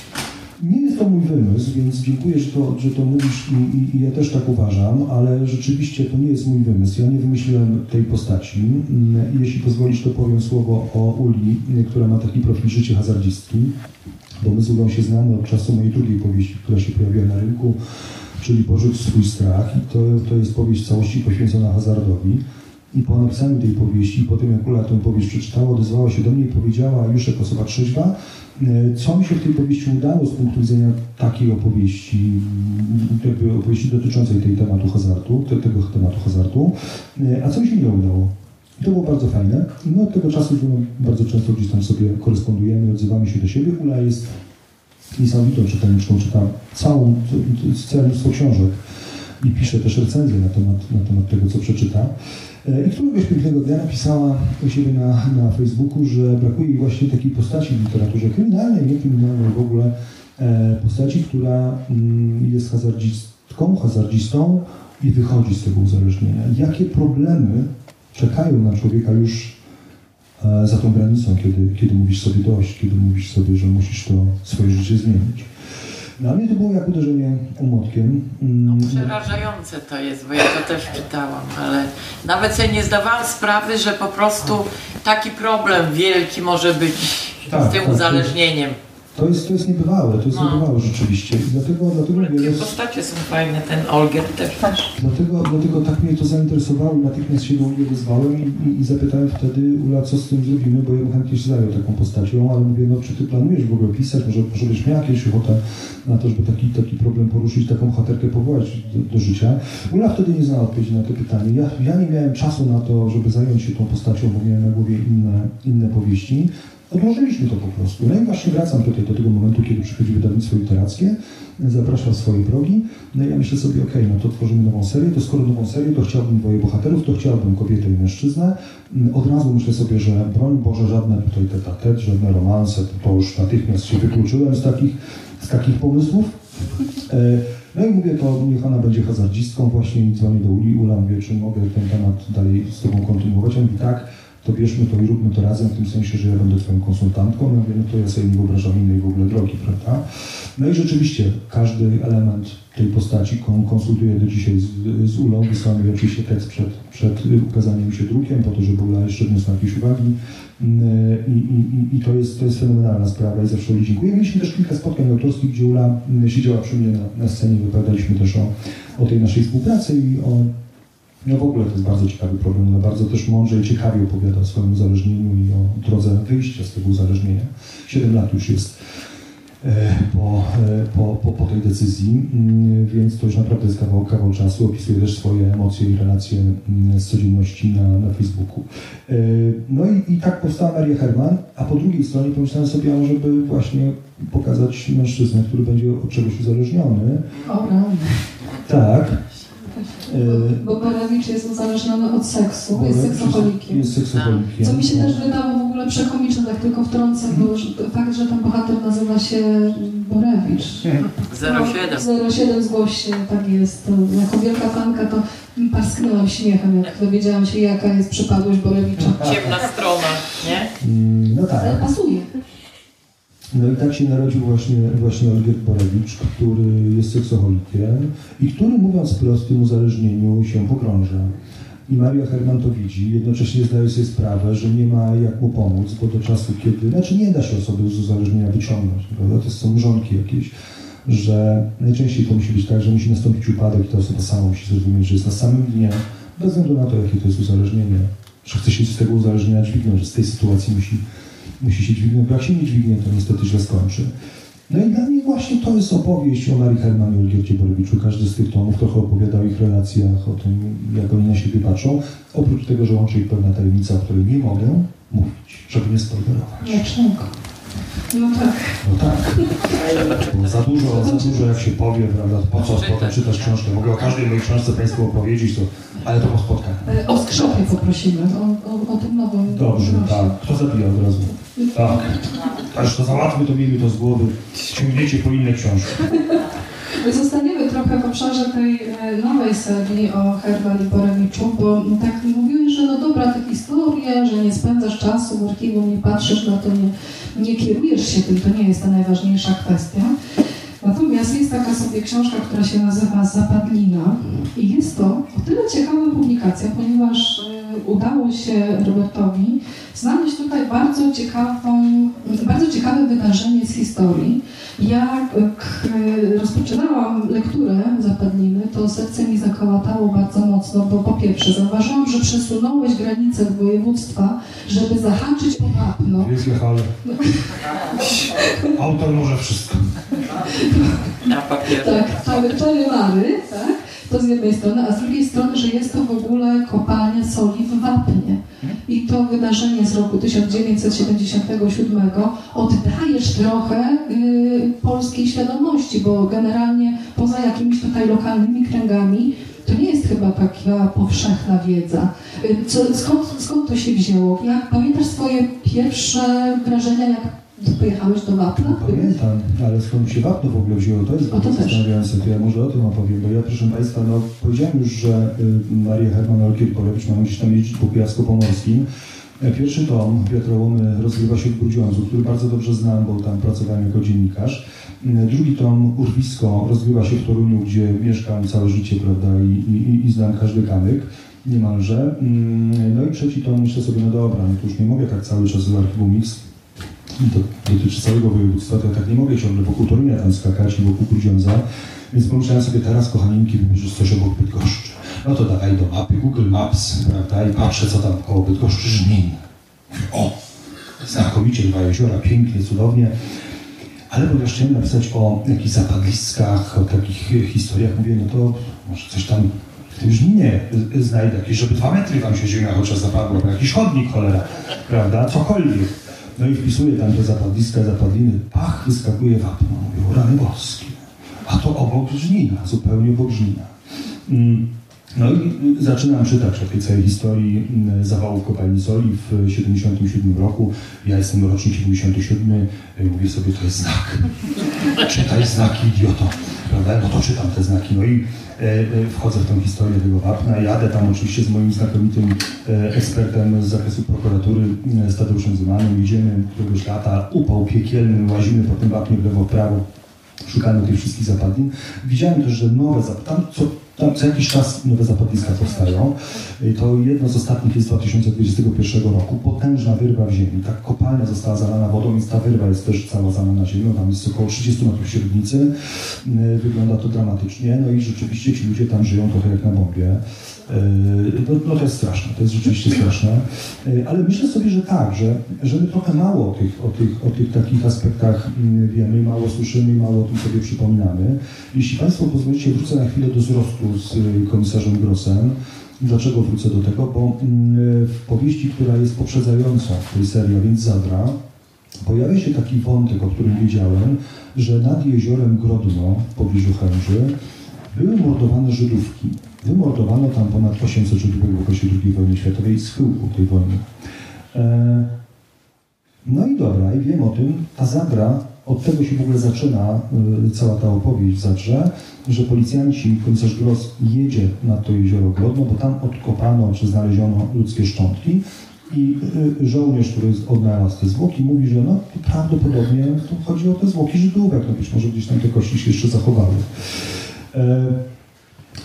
Nie jest to mój wymysł, więc dziękuję, że to, że to mówisz i, i, i ja też tak uważam, ale rzeczywiście to nie jest mój wymysł. Ja nie wymyśliłem tej postaci. Mm, Jeśli pozwolisz, to powiem słowo o Uli, która ma taki profil życia hazardzistki, bo my z Ulą się znamy od czasu mojej drugiej powieści, która się pojawiła na rynku. czyli Porzuć swój strach. I to, to jest powieść w całości poświęcona hazardowi. I po napisaniu tej powieści, po tym jak Ula tę powieść przeczytała, odezwała się do mnie i powiedziała, już jako osoba trzeźwa, e, co mi się w tej powieści udało z punktu widzenia takiej opowieści, jakby opowieści dotyczącej tej tematu hazardu, te, tego tematu hazardu, e, a co mi się nie udało. I to było bardzo fajne. No od tego czasu no, bardzo często gdzieś tam sobie korespondujemy, odzywamy się do siebie. Ula jest niesamowitą czytelniczką, czyta całą, całe mnóstwo książek i pisze też recenzje na temat, na temat tego, co przeczyta. E, I któregoś pięknego dnia napisała u siebie na, na Facebooku, że brakuje właśnie takiej postaci w literaturze kryminalnej, nie kryminalnej w ogóle, e, postaci, która mm, jest hazardzistką, hazardzistą i wychodzi z tego uzależnienia. Jakie problemy czekają na człowieka już e, za tą granicą, kiedy, kiedy mówisz sobie dość, kiedy mówisz sobie, że musisz to swoje życie zmienić. Dla mnie to było jak uderzenie młotkiem. No, Mm, przerażające to jest, bo ja to też czytałam, ale nawet sobie nie zdawałam sprawy, że po prostu taki problem wielki może być Tak, z tym tak, uzależnieniem. To jest, to jest niebywałe, to jest No. niebywałe rzeczywiście. I dlatego, dlatego, mówię, te jest, postacie są fajne, ten Olgier też. dlatego, dlatego tak mnie to zainteresowało i natychmiast się do Uli odezwałem i, i, i zapytałem wtedy Ula, co z tym zrobimy, bo ja bym chętnie się zajął taką postacią, ale mówię, no czy ty planujesz w ogóle pisać, może, może byś miał jakieś ochotę na to, żeby taki, taki problem poruszyć, taką bohaterkę powołać do, do życia. Ula wtedy nie znała odpowiedzi na to pytanie. Ja, ja nie miałem czasu na to, żeby zająć się tą postacią, bo miałem na głowie inne, inne powieści. Odłożyliśmy to po prostu. No i właśnie wracam tutaj do tego momentu, kiedy przychodzi wydawnictwo literackie, zaprasza swoje progi. No i ja myślę sobie, okej, no to tworzymy nową serię, to skoro nową serię, to chciałbym dwoje bohaterów, to chciałbym kobietę i mężczyznę. Od razu myślę sobie, że broń Boże, żadne tutaj tet żadne romanse, to, to już natychmiast się wykluczyłem z takich, z takich pomysłów. E, No i mówię, to niech ona będzie hazardzistką właśnie i dzwonię do Uli. Ula mówię, czy mogę ten temat dalej z Tobą kontynuować? On mówi, tak, to bierzmy to i róbmy to razem, w tym sensie, że ja będę Twoją konsultantką. Mówię, no to ja sobie nie wyobrażam innej w ogóle drogi, prawda? No i rzeczywiście każdy element tej postaci kon- konsultuję do dzisiaj z, z Ulą. Wysłamy jej oczywiście tekst przed, przed ukazaniem się drukiem, po to, żeby Ula jeszcze wniosła jakieś uwagi. Mm, I, i, i to, jest, to jest fenomenalna sprawa i zawsze Uli dziękuję. Mieliśmy też kilka spotkań autorskich, gdzie Ula mm, siedziała przy mnie na, na scenie, wypowiadaliśmy też o, o tej naszej współpracy i o no w ogóle to jest bardzo ciekawy problem, ale bardzo też mądrze i ciekawie opowiada o swoim uzależnieniu i o drodze wyjścia z tego uzależnienia. Siedem lat już jest e, po, e, po, po, po tej decyzji, mm, więc to już naprawdę jest kawał, kawał czasu. Opisuje też swoje emocje i relacje mm, z codzienności na, na Facebooku. E, No i, i tak powstała Maria Herman, a po drugiej stronie pomyślałem sobie, żeby właśnie pokazać mężczyznę, który będzie od czegoś uzależniony. O. Tak. Bo Borewicz jest uzależniony od seksu, jest seksoholikiem. Jest seksoholikiem. Co mi się też wydało w ogóle przekomiczne, tak tylko wtrącę, bo fakt, że ten bohater nazywa się Borewicz. 07. 07 zgłoś się, tak jest. To jako wielka fanka to parsknęłam śmiechem, jak dowiedziałam się, jaka jest przypadłość Borewicza. Ciemna strona, nie? Mm, No Ale tak. pasuje. No i tak się narodził właśnie, właśnie Olgierd Borewicz, który jest seksoholikiem i który, mówiąc wprost, w tym uzależnieniu się pogrąża. I Maria Herman to widzi, jednocześnie zdaje sobie sprawę, że nie ma jak mu pomóc, bo do czasu, kiedy, znaczy nie da się osoby z uzależnienia wyciągnąć, prawda? to są mrzonki jakieś, że najczęściej to musi być tak, że musi nastąpić upadek i ta osoba sama musi zrozumieć, że jest na samym dnie, bez względu na to, jakie to jest uzależnienie, że chce się z tego uzależnienia dźwignąć, że z tej sytuacji musi musi się dźwignąć, bo jak się nie dźwignie, to niestety źle skończy. No i dla mnie właśnie to jest opowieść o Marii Herman i Olgierdzie Borowiczu. Każdy z tych tomów trochę opowiada o ich relacjach, o tym, jak oni na siebie patrzą. Oprócz tego, że łączy ich pewna tajemnica, o której nie mogę mówić, żeby nie spoilerować. Dlaczego? No tak. No tak, bo za dużo, za dużo jak się powie, prawda, po co potem czytasz książkę. W ogóle o każdej mojej książce Państwu opowiedzieć, to, ale to po spotkaniu. E, O skrzepie poprosimy, o, o, o tym nowym. Dobrze, proszę. tak. Kto zabija od razu? Tak. Aż to załatwmy, to miejmy to z głowy. Sięgniecie po inne książki. Zostaniemy trochę w obszarze tej e, nowej serii o Herman i Borewiczu, bo tak mówiłeś, że no dobra, te historie, że nie spędzasz czasu w archiwum, nie patrzysz na to, nie, nie kierujesz się tym, to nie jest ta najważniejsza kwestia. Natomiast jest taka sobie książka, która się nazywa Zapadlina i jest to o tyle ciekawa publikacja, ponieważ udało się Robertowi znaleźć tutaj bardzo ciekawą, bardzo ciekawe wydarzenie z historii. Jak e, rozpoczynałam lekturę Zapadliny, to serce mi zakołatało bardzo mocno, bo po pierwsze zauważyłam, że przesunąłeś granice województwa, żeby zahaczyć o wapno. Wielkie hale. *laughs* Autor może wszystko. Na papierze. Tak, cały czary mary, tak? To z jednej strony, a z drugiej strony, że jest to w ogóle kopalnia soli w Wapnie. I to wydarzenie z roku 1977 oddajesz trochę y, polskiej świadomości, bo generalnie poza jakimiś tutaj lokalnymi kręgami to nie jest chyba taka powszechna wiedza. Y, Co, skąd, skąd to się wzięło? Jak pamiętasz swoje pierwsze wrażenia, jak pojechałeś do Wapna? Pamiętam, ale skąd się wapno w ogóle wzięło, to jest O, to bardzo też. zastanawiające. To ja może o tym opowiem, bo ja proszę Państwa, no powiedziałem już, że y, Marię Herman Olkier-Porewicz mamy gdzieś tam jeździć po Kujawsko-Pomorskim. E, Pierwszy tom Wiatrołomy rozgrywa się w Grudziądzu, który bardzo dobrze znam, bo tam pracowałem jako dziennikarz. Mm, Drugi tom Urwisko rozgrywa się w Toruniu, gdzie mieszkam całe życie, prawda, i, i, i znam każdy kamyk niemalże. Mm, No i trzeci tom myślę sobie, no dobra, no to już nie mogę tak cały czas w archiwum Mix to dotyczy całego województwa, to ja tak nie mogę ciągle wokół Torunia tam skakać i wokół Grudziądza, więc pomyślałem sobie teraz, kochaninki, wymierzysz coś obok Bydgoszczy. No to dawaj do mapy Google Maps, prawda, i patrzę, co tam koło Bydgoszczy, Żnin. O, znakomicie, dwa jeziora, pięknie, cudownie. Ale ponieważ chciałem napisać o jakichś zapadliskach, o takich historiach, mówię, no to może coś tam w tym żninie znajdę, jakieś, żeby dwa metry tam się ziemia chociaż zapadła, jakiś chodnik, cholera, prawda, cokolwiek. No i wpisuję tam te zapadliska, zapadliny, pach, wyskakuje wapno. Mówię, rany boskie. A to obok żnina, zupełnie obok żnina. Mm, No i zaczynam czytać o tej całej historii mm, zawału kopalni soli w 77 roku. Ja jestem rocznik 77, y, mówię sobie, to jest znak. Czytaj znaki, idioto. Prawda? No to czytam te znaki. No i e, e, wchodzę w tą historię tego wapna. Jadę tam oczywiście z moim znakomitym e, ekspertem z zakresu prokuratury, z Tadeuszem Zymanem. Idziemy któregoś lata, upał piekielny, łazimy po tym wapnie w lewo, w prawo. Szukamy tych wszystkich zapadlin. Widziałem też, że nowe zapadliny, co, tam co jakiś czas nowe zapadliska powstają. I To jedno z ostatnich jest z 2021 roku. Potężna wyrwa w ziemi. Ta kopalnia została zalana wodą, więc ta wyrwa jest też cała zalana ziemią. Tam jest około 30 metrów średnicy. Wygląda to dramatycznie. No i rzeczywiście ci ludzie tam żyją trochę jak na bombie. No, no to jest straszne, to jest rzeczywiście straszne. Yy, Ale myślę sobie, że tak, że, że my trochę mało o tych, o, tych, o tych takich aspektach mm, wiemy, mało słyszymy, mało o tym sobie przypominamy. Jeśli Państwo pozwolicie, wrócę na chwilę do wzrostu z y, komisarzem Grossem. Dlaczego wrócę do tego? Bo mm, w powieści, która jest poprzedzającą tej serii, a więc Zadra, pojawia się taki wątek, o którym wiedziałem, że nad jeziorem Grodno w pobliżu Chęży były mordowane Żydówki. Wymordowano tam ponad 800 Żydówek w okresie II wojny światowej z chyłku tej wojny. E, no i dobra, i wiem o tym. Ta Zadra, od tego się w ogóle zaczyna y, cała ta opowieść w Zadrze, że policjanci, komisarz Gross jedzie na to jezioro Grodno, bo tam odkopano czy znaleziono ludzkie szczątki i y, żołnierz, który odnalazł te zwłoki, mówi, że no prawdopodobnie tu chodzi o te zwłoki Żydówek, no być może gdzieś tam te kości się jeszcze zachowały.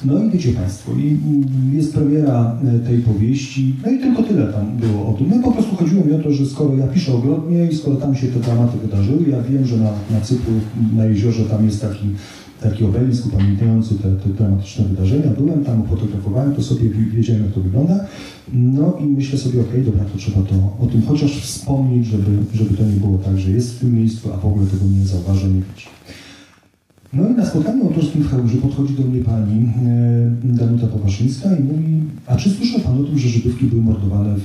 No i wiecie Państwo, i mm, jest premiera e, tej powieści, no i tylko tyle tam było o tym. No po prostu chodziło mi o to, że skoro ja piszę o Grodnie i skoro tam się te dramaty wydarzyły, ja wiem, że na, na Cypru, na jeziorze tam jest taki, taki obelisk upamiętniający te, te dramatyczne wydarzenia. Byłem tam, fotografowałem to sobie, wi- wiedziałem jak to wygląda. No i myślę sobie, okej, dobra, to trzeba to o tym chociaż wspomnieć, żeby, żeby to nie było tak, że jest w tym miejscu, a w ogóle tego nie zauważę, nie widzi. No i na spotkaniu autorskim w Chełmży podchodzi do mnie pani e, Danuta Powaszyńska i mówi, a czy słyszał pan o tym, że Żydówki były mordowane, w,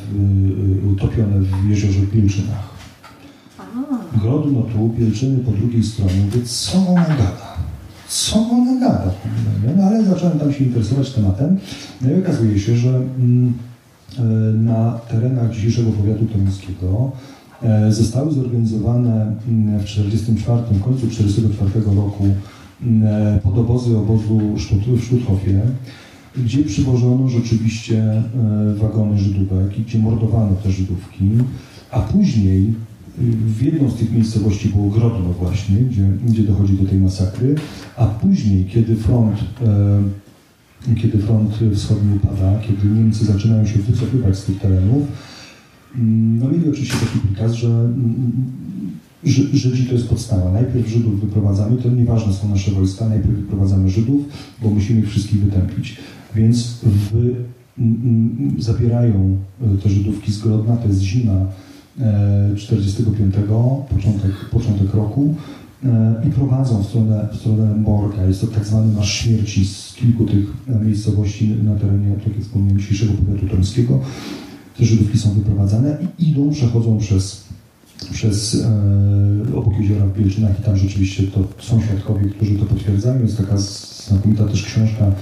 e, utopione w jeziorze w Bielczynach? Grodno tu, Bielczyny po drugiej stronie, mówię, co ona gada? Co ona gada? No ale zacząłem tam się interesować tematem. No i okazuje się, że mm, e, na terenach dzisiejszego powiatu toruńskiego zostały zorganizowane mm, w 44, w końcu 44 roku mm, e, podobozy obozu Sztut- w Sztuthofie, gdzie przywożono rzeczywiście e, wagony Żydówek i gdzie mordowano te Żydówki, a później y, w jedną z tych miejscowości było Grodno właśnie, gdzie, gdzie dochodzi do tej masakry, a później, kiedy front e, kiedy front wschodni pada, kiedy Niemcy zaczynają się wycofywać z tych terenów, mm, no mieli oczywiście taki prikaz, że mm, Ży- Żydzi to jest podstawa. Najpierw Żydów wyprowadzamy, to nieważne są nasze wojska, najpierw wyprowadzamy Żydów, bo musimy ich wszystkich wytępić. Więc wy, zabierają e, te Żydówki z Grodna, to jest zima e, 45, początek, początek roku e, i prowadzą w stronę, w stronę Morga. Jest to tak zwany marsz śmierci z kilku tych e, miejscowości na terenie, tak jak wspomniałem, dzisiejszego powiatu toruńskiego. Te Żydówki są wyprowadzane i idą, przechodzą przez przez e, obok jeziora w Bielczynach i tam rzeczywiście to są świadkowie, którzy to potwierdzają. Jest taka znakomita też książka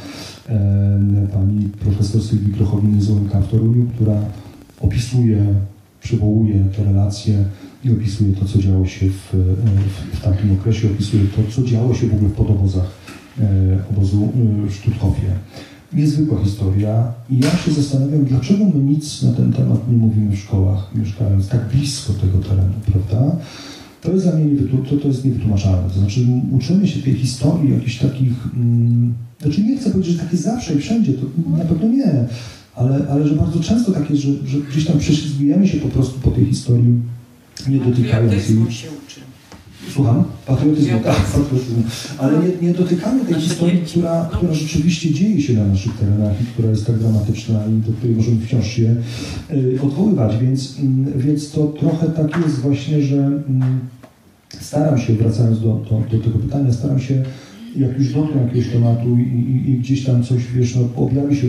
e, pani profesor Sylwii Krochowiny Zołęka w Toruniu, która opisuje, przywołuje te relacje i opisuje to, co działo się w, w, w tamtym okresie, opisuje to, co działo się w ogóle w podobozach e, obozu e, w Sztuthofie. Niezwykła historia i ja się zastanawiam, dlaczego my nic na ten temat nie mówimy w szkołach, mieszkając tak blisko tego terenu, prawda? To jest dla mnie to, to jest niewytłumaczalne. To znaczy uczymy się tej historii jakichś takich, mm, znaczy nie chcę powiedzieć, że takie zawsze i wszędzie, to na pewno nie, ale, ale że bardzo często tak jest, że, że gdzieś tam prześlizgujemy się po prostu po tej historii, nie dotykając jej. Się uczy. Słucham? Patriotyzmu, tak, Patriotyzmu. Ale nie, nie dotykamy tej Znaczy, historii, która, no. która rzeczywiście dzieje się na naszych terenach i która jest tak dramatyczna i do której możemy wciąż się y, odwoływać. Więc, mm, więc to trochę tak jest właśnie, że mm, staram się, wracając do, do, do tego pytania, staram się jak już dotknę jakiegoś tematu i, i, i gdzieś tam coś, wiesz, no, objawi się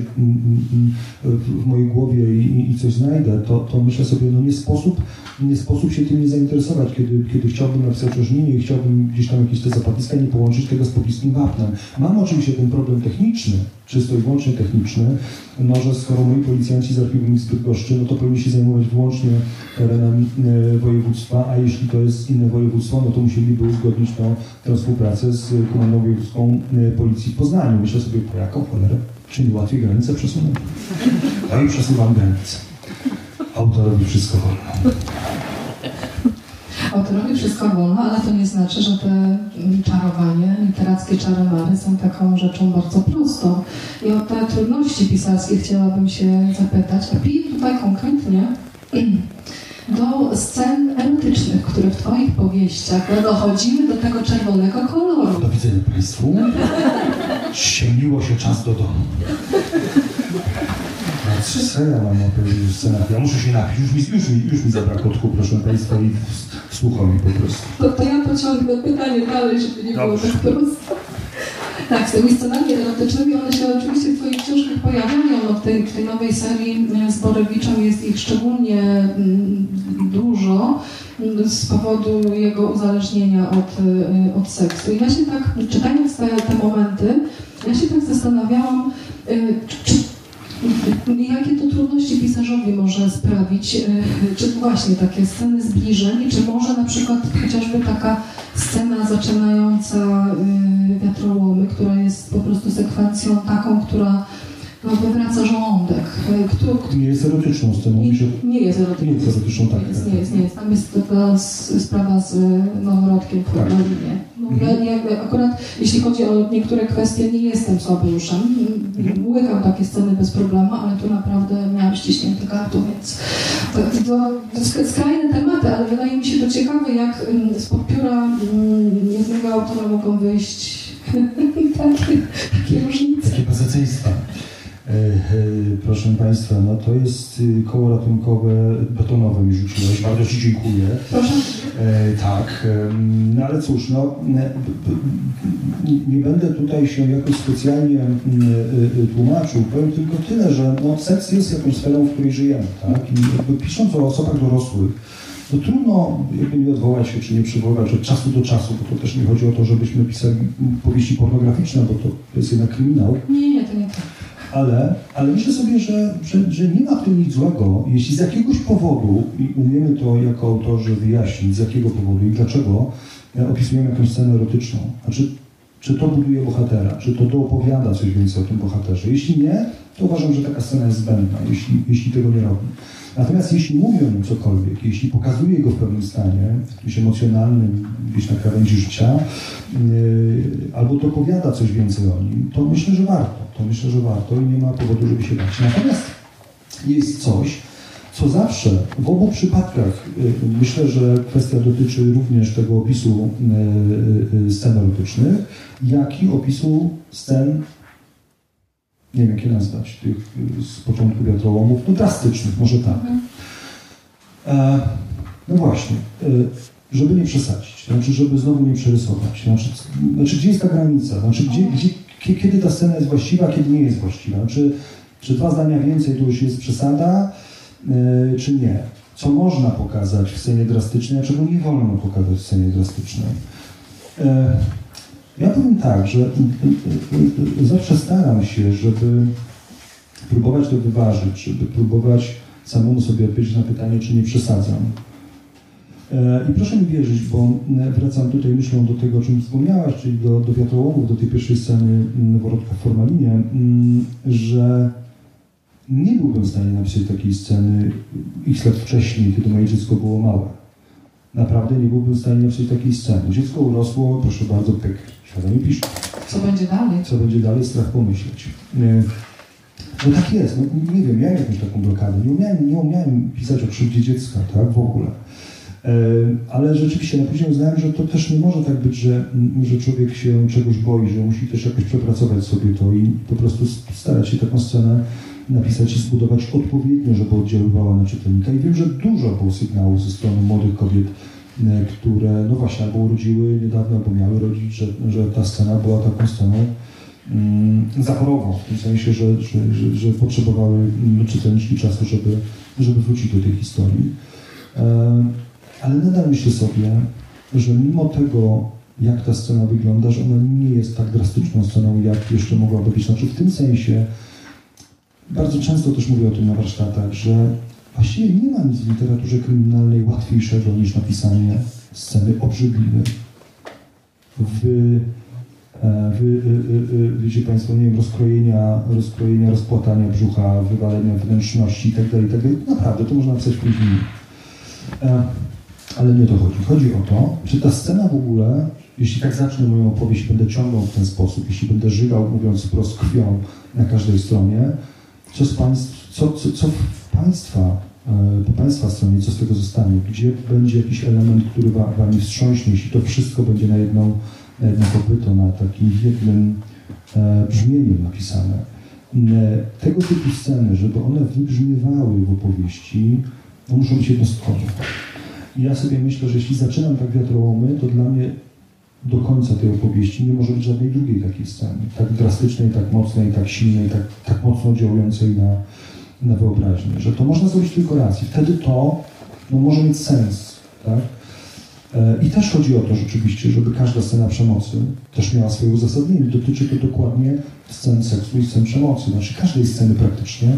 w, mojej głowie i, i- coś znajdę, to, to myślę sobie, no nie sposób, nie sposób się tym nie zainteresować, kiedy, kiedy chciałbym napisać o żninie i chciałbym gdzieś tam jakieś te zapapiska nie połączyć tego z pobliskim wapnem. Mam oczywiście ten problem techniczny, czysto i wyłącznie techniczny, no, że skoro moi policjanci z archiwum z Bydgoszczy, no to powinni się zajmować wyłącznie terenem e, województwa, a jeśli to jest inne województwo, no to musieliby uzgodnić to, tę współpracę z Komendą Wojewódzką e, Policji w Poznaniu. Myślę sobie, po jaką cholerę, czy nie łatwiej granicę przesunąć? No i przesuwam granicę. Autorowi wszystko wolno. Autorowi wszystko wolno, ale to nie znaczy, że te czarowanie, literackie czaromary są taką rzeczą bardzo prostą. I o te trudności pisarskie chciałabym się zapytać, a pi tutaj konkretnie *clears throat* do scen erotycznych, które w Twoich powieściach dochodziły do tego czerwonego koloru. Do widzenia Państwu. Ściemniło się czas do domu. No, Co ja mam opowiedzieć scenach? Ja muszę się napić. Już mi, już mi, już mi zabrakło tchu, proszę Państwa, i słucham mi po prostu. To, to ja pociągnę pytanie dalej, żeby nie było Dobrze. tak prosto. Tak, z tymi scenami erotycznymi, one się oczywiście w Twoich książkach pojawiają. No, w, tej, w tej nowej serii e, z Borewiczem jest ich szczególnie mm, dużo mm, z powodu jego uzależnienia od, e, od seksu. I ja się tak, czytając te, te momenty, ja się tak zastanawiałam, e, czy, Jakie to trudności pisarzowi może sprawić, e, czy właśnie takie sceny zbliżeń, czy może na przykład chociażby taka scena zaczynająca e, wiatrołomy, która jest po prostu sekwencją taką, która wywraca żołądek. e, Kto, Nie jest erotyczną sceną. nie, się... nie jest erotyczna. Nie jest erotyczną, tak, Nie jest, tak, nie jest, tak. nie jest. Tam jest taka sprawa z noworodkiem w Tak. Karolinie. No, Mhm. ja, ja akurat, jeśli chodzi o niektóre kwestie, nie jestem słabuszem. Mhm. Łykam takie sceny bez problemu, ale tu naprawdę miałam ściśnięty gardło, więc to, to, to sk- skrajne tematy, ale wydaje mi się to ciekawe, jak spod pióra ym, jednego autora mogą wyjść *laughs* takie, takie różnice. Takie bezeceństwa. E, e, Proszę Państwa, no to jest y, koło ratunkowe betonowe mi rzuciłeś. Bardzo Ci dziękuję. Proszę. E, tak, no ale cóż, no, nie będę tutaj się jakoś specjalnie tłumaczył. Powiem tylko tyle, że no, seks jest jakąś sferą, w której żyjemy, tak? I pisząc o osobach dorosłych, to trudno jakby nie odwołać się, czy nie przywoływać od czasu do czasu, bo to też nie chodzi o to, żebyśmy pisali powieści pornograficzne, bo to, to jest jednak kryminał. Nie, nie, to nie tak. Ale, ale myślę sobie, że, że, że nie ma w tym nic złego, jeśli z jakiegoś powodu, i umiemy to jako autorzy wyjaśnić, z jakiego powodu i dlaczego e, opisujemy jakąś scenę erotyczną. Znaczy, Czy to buduje bohatera? Czy to doopowiada coś więcej o tym bohaterze? Jeśli nie, to uważam, że taka scena jest zbędna, jeśli, jeśli tego nie robi. Natomiast jeśli mówi o nim cokolwiek, jeśli pokazuje go w pewnym stanie, jakimś emocjonalnym, gdzieś na krawędzi życia, yy, albo dopowiada coś więcej o nim, to myślę, że warto. To myślę, że warto i nie ma powodu, żeby się bać. Natomiast jest coś, co zawsze w obu przypadkach, yy, myślę, że kwestia dotyczy również tego opisu yy, scen erotycznych, jak i opisu scen nie wiem jak je nazwać, tych z początku wiatrołomów, no drastycznych, może tak. E, no właśnie, e, żeby nie przesadzić, znaczy, żeby znowu nie przerysować, znaczy, znaczy gdzie jest ta granica, znaczy, gdzie, gdzie, kie- kiedy ta scena jest właściwa, kiedy nie jest właściwa, znaczy, czy dwa zdania więcej to już jest przesada, e, czy nie. Co można pokazać w scenie drastycznej, a czego nie wolno pokazać w scenie drastycznej. E, ja powiem tak, że y, y, y, zawsze staram się, żeby próbować to wyważyć, żeby próbować samemu sobie odpowiedzieć na pytanie, czy nie przesadzam. E, I proszę mi wierzyć, bo e, wracam tutaj myślą do tego, o czym wspomniałaś, czyli do, do wiatrołomów, do tej pierwszej sceny mm, Worotka w Formalinie, mm, że nie byłbym w stanie napisać takiej sceny x lat wcześniej, kiedy moje dziecko było małe. Naprawdę nie byłbym w stanie napisać takiej sceny. Dziecko urosło, proszę bardzo, pyk, świadomie pisze. Co będzie dalej? Co będzie dalej, strach pomyśleć. E, No tak jest, no, nie wiem, miałem jakąś taką blokadę. Nie umiałem, nie umiałem pisać o krzywdzie dziecka, tak, w ogóle. E, Ale rzeczywiście na później uznałem, że to też nie może tak być, że, mm, że człowiek się czegoś boi, że musi też jakoś przepracować sobie to i po prostu starać się taką scenę napisać i zbudować odpowiednio, żeby oddziaływała na czytelnika. I wiem, że dużo było sygnałów ze strony młodych kobiet, e, które no właśnie albo urodziły niedawno, albo miały rodzić, że, że ta scena była taką sceną mm, zaporową, w tym sensie, że, że, że, że potrzebowały mm, czytelniczki czasu, żeby, żeby wrócić do tej historii. E, Ale nadal myślę sobie, że mimo tego, jak ta scena wygląda, że ona nie jest tak drastyczną sceną, jak jeszcze mogłaby być. Znaczy w tym sensie, bardzo często też mówię o tym na warsztatach, że właściwie nie ma nic w literaturze kryminalnej łatwiejszego niż napisanie sceny obrzydliwej. W, e, w, y, y, y, wiecie Państwo, nie wiem, rozkrojenia, rozkrojenia, rozpłatania brzucha, wywalenia wnętrzności itd., itd. Naprawdę, to można napisać w pięć minut. E, Ale nie to chodzi. Chodzi o to, czy ta scena w ogóle, jeśli tak zacznę moją opowieść, będę ciągnął w ten sposób, jeśli będę żygał, mówiąc wprost krwią na każdej stronie, co, państw, co, co, co Państwa, e, po Państwa stronie, co z tego zostanie, gdzie będzie jakiś element, który wa, Wami wstrząśnie, jeśli to wszystko będzie na jedną, na jedno na takim jednym e, brzmieniu napisane. E, Tego typu sceny, żeby one wybrzmiewały w opowieści, muszą być jednostkowe. I ja sobie myślę, że jeśli zaczynam tak wiatrołomy, to dla mnie do końca tej opowieści nie może być żadnej drugiej takiej sceny. Tak drastycznej, tak mocnej, tak silnej, tak, tak mocno działającej na, na wyobraźnię. Że to można zrobić tylko raz i wtedy to no, może mieć sens. Tak? E, I też chodzi o to rzeczywiście, żeby każda scena przemocy też miała swoje uzasadnienie. Dotyczy to dokładnie scen seksu i scen przemocy. Znaczy każdej sceny praktycznie,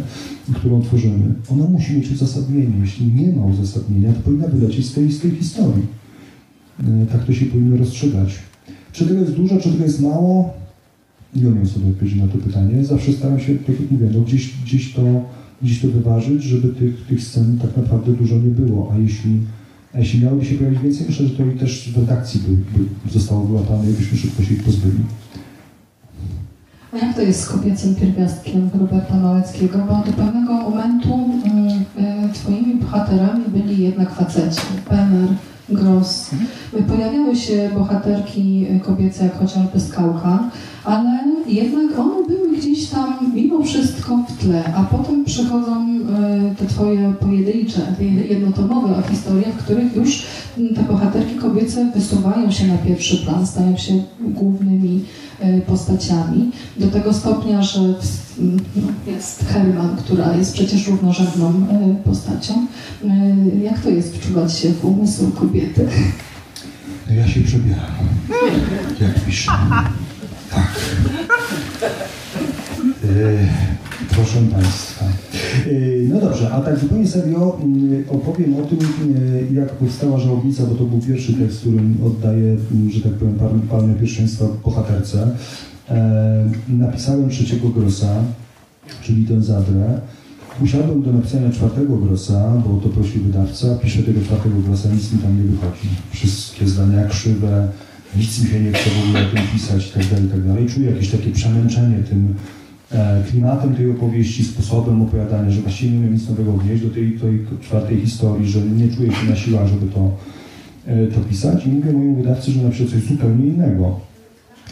którą tworzymy, ona musi mieć uzasadnienie. Jeśli nie ma uzasadnienia, to powinna wylecieć z tej, z tej historii. E, Tak to się powinno rozstrzygać. Czy tego jest dużo, czy tego jest mało? Nie umiem sobie odpowiedzieć na to pytanie. Zawsze staram się, tak jak mówię, no gdzieś, gdzieś, to, gdzieś to wyważyć, żeby tych, tych scen tak naprawdę dużo nie było. A jeśli, a jeśli miałoby się pojawić więcej, myślę, że to i też w redakcji by, by zostało wyłapane i byśmy szybko się ich pozbyli. A jak to jest z kobiecym pierwiastkiem Roberta Małeckiego? Bo do pewnego momentu mm, y, twoimi bohaterami byli jednak faceci. Penner, Gross. Y, Pojawiały się bohaterki kobiece, jak chociażby Skałka, ale jednak one były gdzieś tam mimo wszystko w tle, a potem przychodzą y, te twoje pojedyncze, te jednotomowe historie, w których już mm, te bohaterki kobiece wysuwają się na pierwszy plan, stają się głównymi y, postaciami. Do tego stopnia, że w- m, no, jest Herman, która jest przecież równorzędną y, postacią. Jak to jest wczuwać się w umysł kobiety? Ja się przebieram. Jak piszę. Tak. E, proszę Państwa. E, no dobrze, a tak zupełnie serio mm, opowiem o tym, e, jak powstała żałobnica, bo to był pierwszy tekst, którym oddaję, mm, że tak powiem, palne pierwszeństwo bohaterce. Napisałem trzeciego grosa, czyli tę zadrę. Usiadłem do napisania czwartego grosa, bo to prosił wydawca. Piszę tego czwartego grosa, nic mi tam nie wychodzi. Wszystkie zdania krzywe, nic mi się nie chce w ogóle o tym pisać itd. itd. No czuję jakieś takie przemęczenie tym e, klimatem tej opowieści, sposobem opowiadania, że właściwie nie wiem nic nowego wnieść do tej, tej czwartej historii, że nie czuję się na siłach, żeby to, e, to pisać. I mówię mojemu wydawcy, że napiszę coś zupełnie innego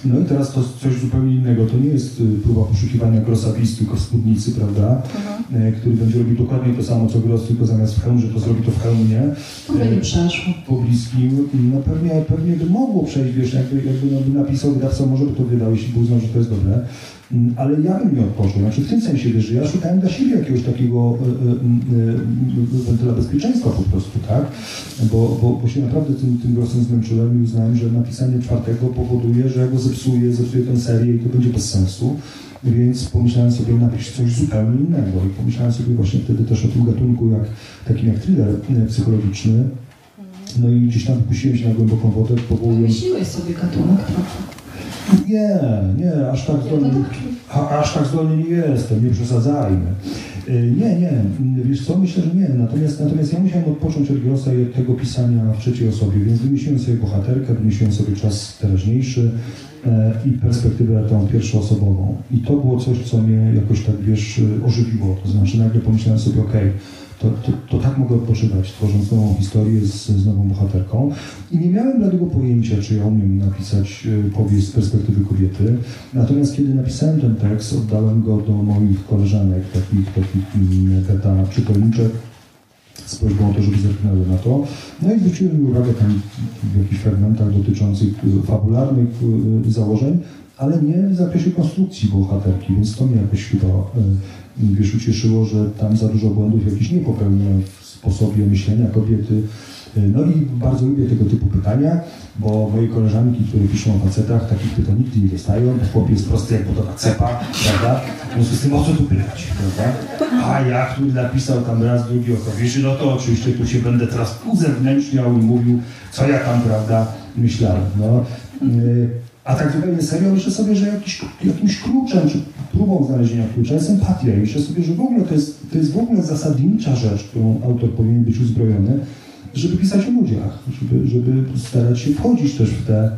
no i teraz to coś zupełnie innego. To nie jest y, próba poszukiwania grossa PiS, tylko w spódnicy, prawda? Mhm. E, który będzie robił dokładnie to samo, co gross, tylko zamiast w hełmie, to zrobi to w hełmie. Chyba nie e, przeszło. Po bliskim. No pewnie, pewnie by mogło przejść, wiesz, jakby, jakby no, napisał wydawca, może by to wydał, jeśli by uznał, że to jest dobre. Ale ja bym nie odpoczął, znaczy w tym sensie, wiesz, że ja szukałem dla siebie jakiegoś takiego e, e, e, wentyla bezpieczeństwa po prostu, tak? Bo, bo, bo się naprawdę tym, tym głosem zmęczyłem i uznałem, że napisanie czwartego powoduje, że ja go zepsuję, zepsuję tę serię i to będzie bez sensu. Więc pomyślałem sobie napisz coś zupełnie innego i pomyślałem sobie właśnie wtedy też o tym gatunku jak, takim jak thriller psychologiczny. No i gdzieś tam wypuściłem się na głęboką wodę, powołując... Wymyśliłeś sobie gatunek, prawda? Nie, nie, aż tak zdolny, tak aż tak zdolny nie jestem, nie przesadzajmy. Y, nie, nie, y, wiesz co, myślę, że nie. Natomiast, natomiast ja musiałem odpocząć od Grossa i od tego pisania w trzeciej osobie, więc wymyśliłem sobie bohaterkę, wymyśliłem sobie czas teraźniejszy y, i perspektywę tą pierwszoosobową. I to było coś, co mnie jakoś tak, wiesz, ożywiło. To znaczy nagle pomyślałem sobie, okej, okay, to, to, to, tak mogę odpoczywać, tworząc nową historię z, z nową bohaterką. I nie miałem bladego pojęcia, czy ja umiem napisać y, powieść z perspektywy kobiety. Natomiast kiedy napisałem ten tekst, oddałem go do moich koleżanek, takich, takich mm, teta czytelniczek, z prośbą o to, żeby zerknęły na to. No i zwróciłem uwagę tam w jakichś fragmentach dotyczących y, fabularnych y, założeń, ale nie w zakresie konstrukcji bohaterki, więc to mnie jakoś chyba wiesz, ucieszyło, że tam za dużo błędów jakiś nie popełniłem w sposobie myślenia kobiety. No i bardzo lubię tego typu pytania, bo moje koleżanki, które piszą o facetach, takich pytań nigdy nie dostają. Chłopie jest prosty jak wodowa cepa, prawda? W związku z tym o co tu pytać, prawda? A ja, który napisał tam raz, drugi o kobieszy, no to oczywiście tu się będę teraz uzewnętrzniał i mówił, co ja tam, prawda, myślałem. No. Y, a traktowałem serio, myślę sobie, że jakiś, jakimś kluczem, czy próbą znalezienia klucza jest empatia. I myślę sobie, że w ogóle to jest, to jest w ogóle zasadnicza rzecz, którą autor powinien być uzbrojony, żeby pisać o ludziach, żeby, żeby starać się wchodzić też w te,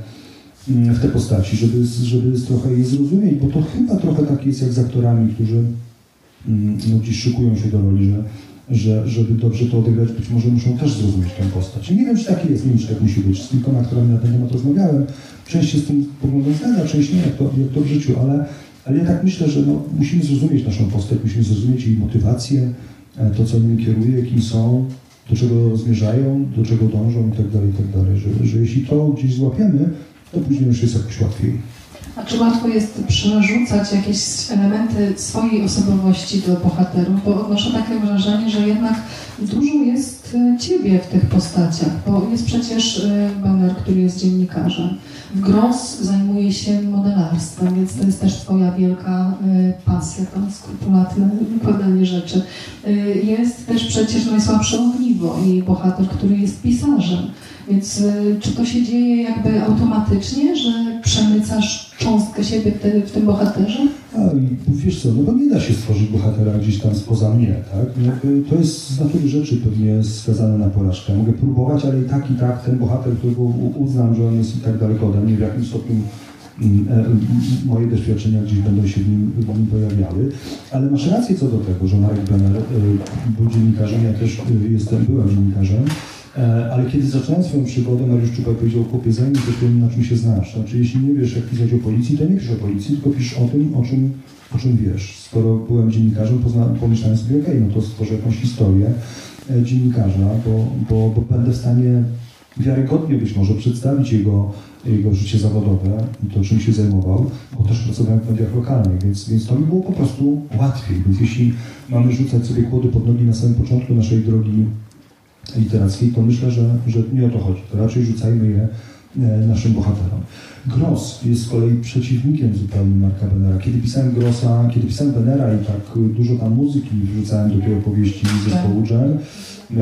mm, w te postaci, żeby, żeby trochę je zrozumieć, bo to chyba trochę tak jest jak z aktorami, którzy mm, no, gdzieś szykują się do roli, że że żeby dobrze to odegrać, być może muszą też zrozumieć tę postać. I nie wiem, czy taki jest, nie wiem, czy tak musi być. Z kilkoma, którymi na ten temat rozmawiałem, część się z tym poglądem zgadza, część nie, jak to, jak to w życiu, ale, ale ja tak myślę, że no, musimy zrozumieć naszą postać, musimy zrozumieć jej motywację, e, to, co nimi kieruje, kim są, do czego zmierzają, do czego dążą itd., tak itd., tak że, że jeśli to gdzieś złapiemy, to później już jest jakoś łatwiej. A czy łatwo jest przerzucać jakieś elementy swojej osobowości do bohaterów? Bo odnoszę takie wrażenie, że jednak dużo jest e, ciebie w tych postaciach, bo jest przecież e, Banner, który jest dziennikarzem. W Gross zajmuje się modelarstwem, więc to jest też twoja wielka e, pasja, tam skrupulatne układanie rzeczy. Jest też przecież najsłabsze ogniwo i bohater, który jest pisarzem. Więc e, czy to się dzieje jakby automatycznie, że przemycasz cząstkę siebie w, tym bohaterze? A, wiesz co, no bo nie da się stworzyć bohatera gdzieś tam spoza mnie, tak? No, e, to jest z natury rzeczy pewnie skazane na porażkę. Mogę próbować, ale i tak, i tak ten bohater, którego uznam, że on jest i tak daleko ode mnie, w jakim stopniu mm, e, moje doświadczenia gdzieś będą się w nim, w nim pojawiały. Ale masz rację co do tego, że Marek Benner był dziennikarzem, ja też jestem, byłem dziennikarzem. E, ale kiedy zacząłem swoją przygodę, Mariusz Czubak powiedział, chłopie, zajmij się tym, na czym się znasz. Znaczy, jeśli nie wiesz, jak pisać o policji, to nie pisz o policji, tylko pisz o tym, o czym, o czym wiesz. Skoro byłem dziennikarzem, pomyślałem sobie, okej, okay, no to stworzę jakąś historię e, dziennikarza, bo, bo, bo będę w stanie wiarygodnie być może przedstawić jego, jego życie zawodowe i to, czym się zajmował, bo też pracowałem w mediach lokalnych, więc, więc to mi było po prostu łatwiej. Więc jeśli mamy rzucać sobie kłody pod nogi na samym początku naszej drogi literackiej, to myślę, że, że nie o to chodzi. To raczej rzucajmy je e, naszym bohaterom. Gross jest z kolei przeciwnikiem zupełnie Marka Benera. Kiedy pisałem Grossa, kiedy pisałem Benera i tak dużo tam muzyki wrzucałem do tej opowieści zespołu Jel,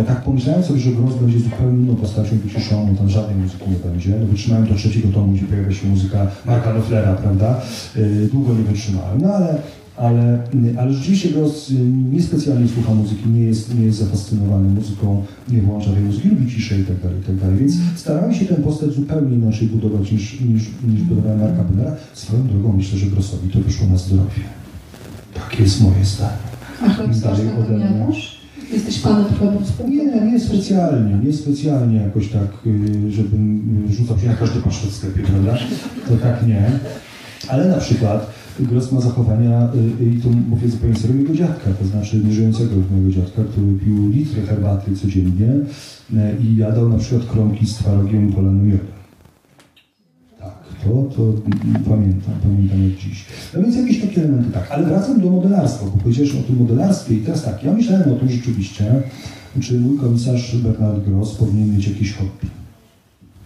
tak pomyślałem sobie, że Gross będzie zupełnie inną postacią wyciszoną, tam żadnej muzyki nie będzie. No, wytrzymałem do trzeciego tomu, gdzie pojawia się muzyka Marka Loefflera, prawda? E, długo nie wytrzymałem, no ale ale, ale rzeczywiście Gross yy, niespecjalnie słucha muzyki, nie jest, nie jest zafascynowany muzyką, nie włącza tej muzyki, lubi ciszę i tak dalej, i tak dalej. Więc starałem się tę postać zupełnie inaczej budować niż, niż, niż budowałem Marka Benera. Swoją drogą myślę, że Grossowi to wyszło na zdrowie. Takie jest moje zdanie. A Dalej ode mnie. Jesteś panem z Nie, nie specjalnie, nie specjalnie jakoś tak, y, żebym rzucał się na każdy pasztet w sklepie, prawda? To tak nie. Ale na przykład Gross ma zachowania, y, i to mówię zupełnie serio, mojego dziadka, to znaczy nieżyjącego już mojego dziadka, który pił litry herbaty codziennie y, i jadał na przykład kromki z twarogiem polanym miodem. Tak, to, to pamiętam, pamiętam jak dziś. No więc jakieś takie elementy tak, ale wracam do modelarstwa, bo powiedziałeś o tym modelarstwie i teraz tak, ja myślałem o tym rzeczywiście, czy mój komisarz Bernard Gross powinien mieć jakieś hobby.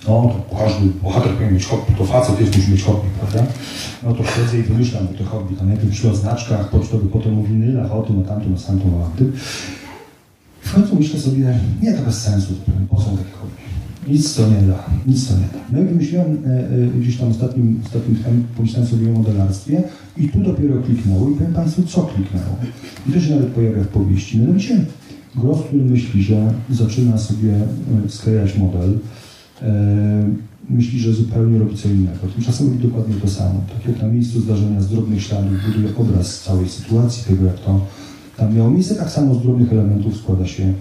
No, to każdy bohater powinien mieć hobby, to facet jest, musi mieć hobby, prawda? No to siedzę i wymyślam te hobby, tam najpierw myślę o znaczkach pocztowych, potem o winylach, o tym, o tamtym, o tamtym, o tym. W końcu myślę sobie, nie, to bez sensu, po co takie hobby? Nic to nie da, nic to nie da. No i wymyśliłem e, e, gdzieś tam ostatnim, ostatnim dniem, pomyślałem sobie o modelarstwie i tu dopiero kliknęło i powiem Państwu, co kliknęło. I to się nawet pojawia w powieści. Mianowicie Gross, który myśli, że zaczyna sobie e, sklejać model, myśli, że zupełnie robi co innego. Tymczasem robi dokładnie to samo. Tak jak na miejscu zdarzenia z drobnych śladów buduje obraz całej sytuacji, tego jak to tam miało miejsce, tak samo z drobnych elementów składa się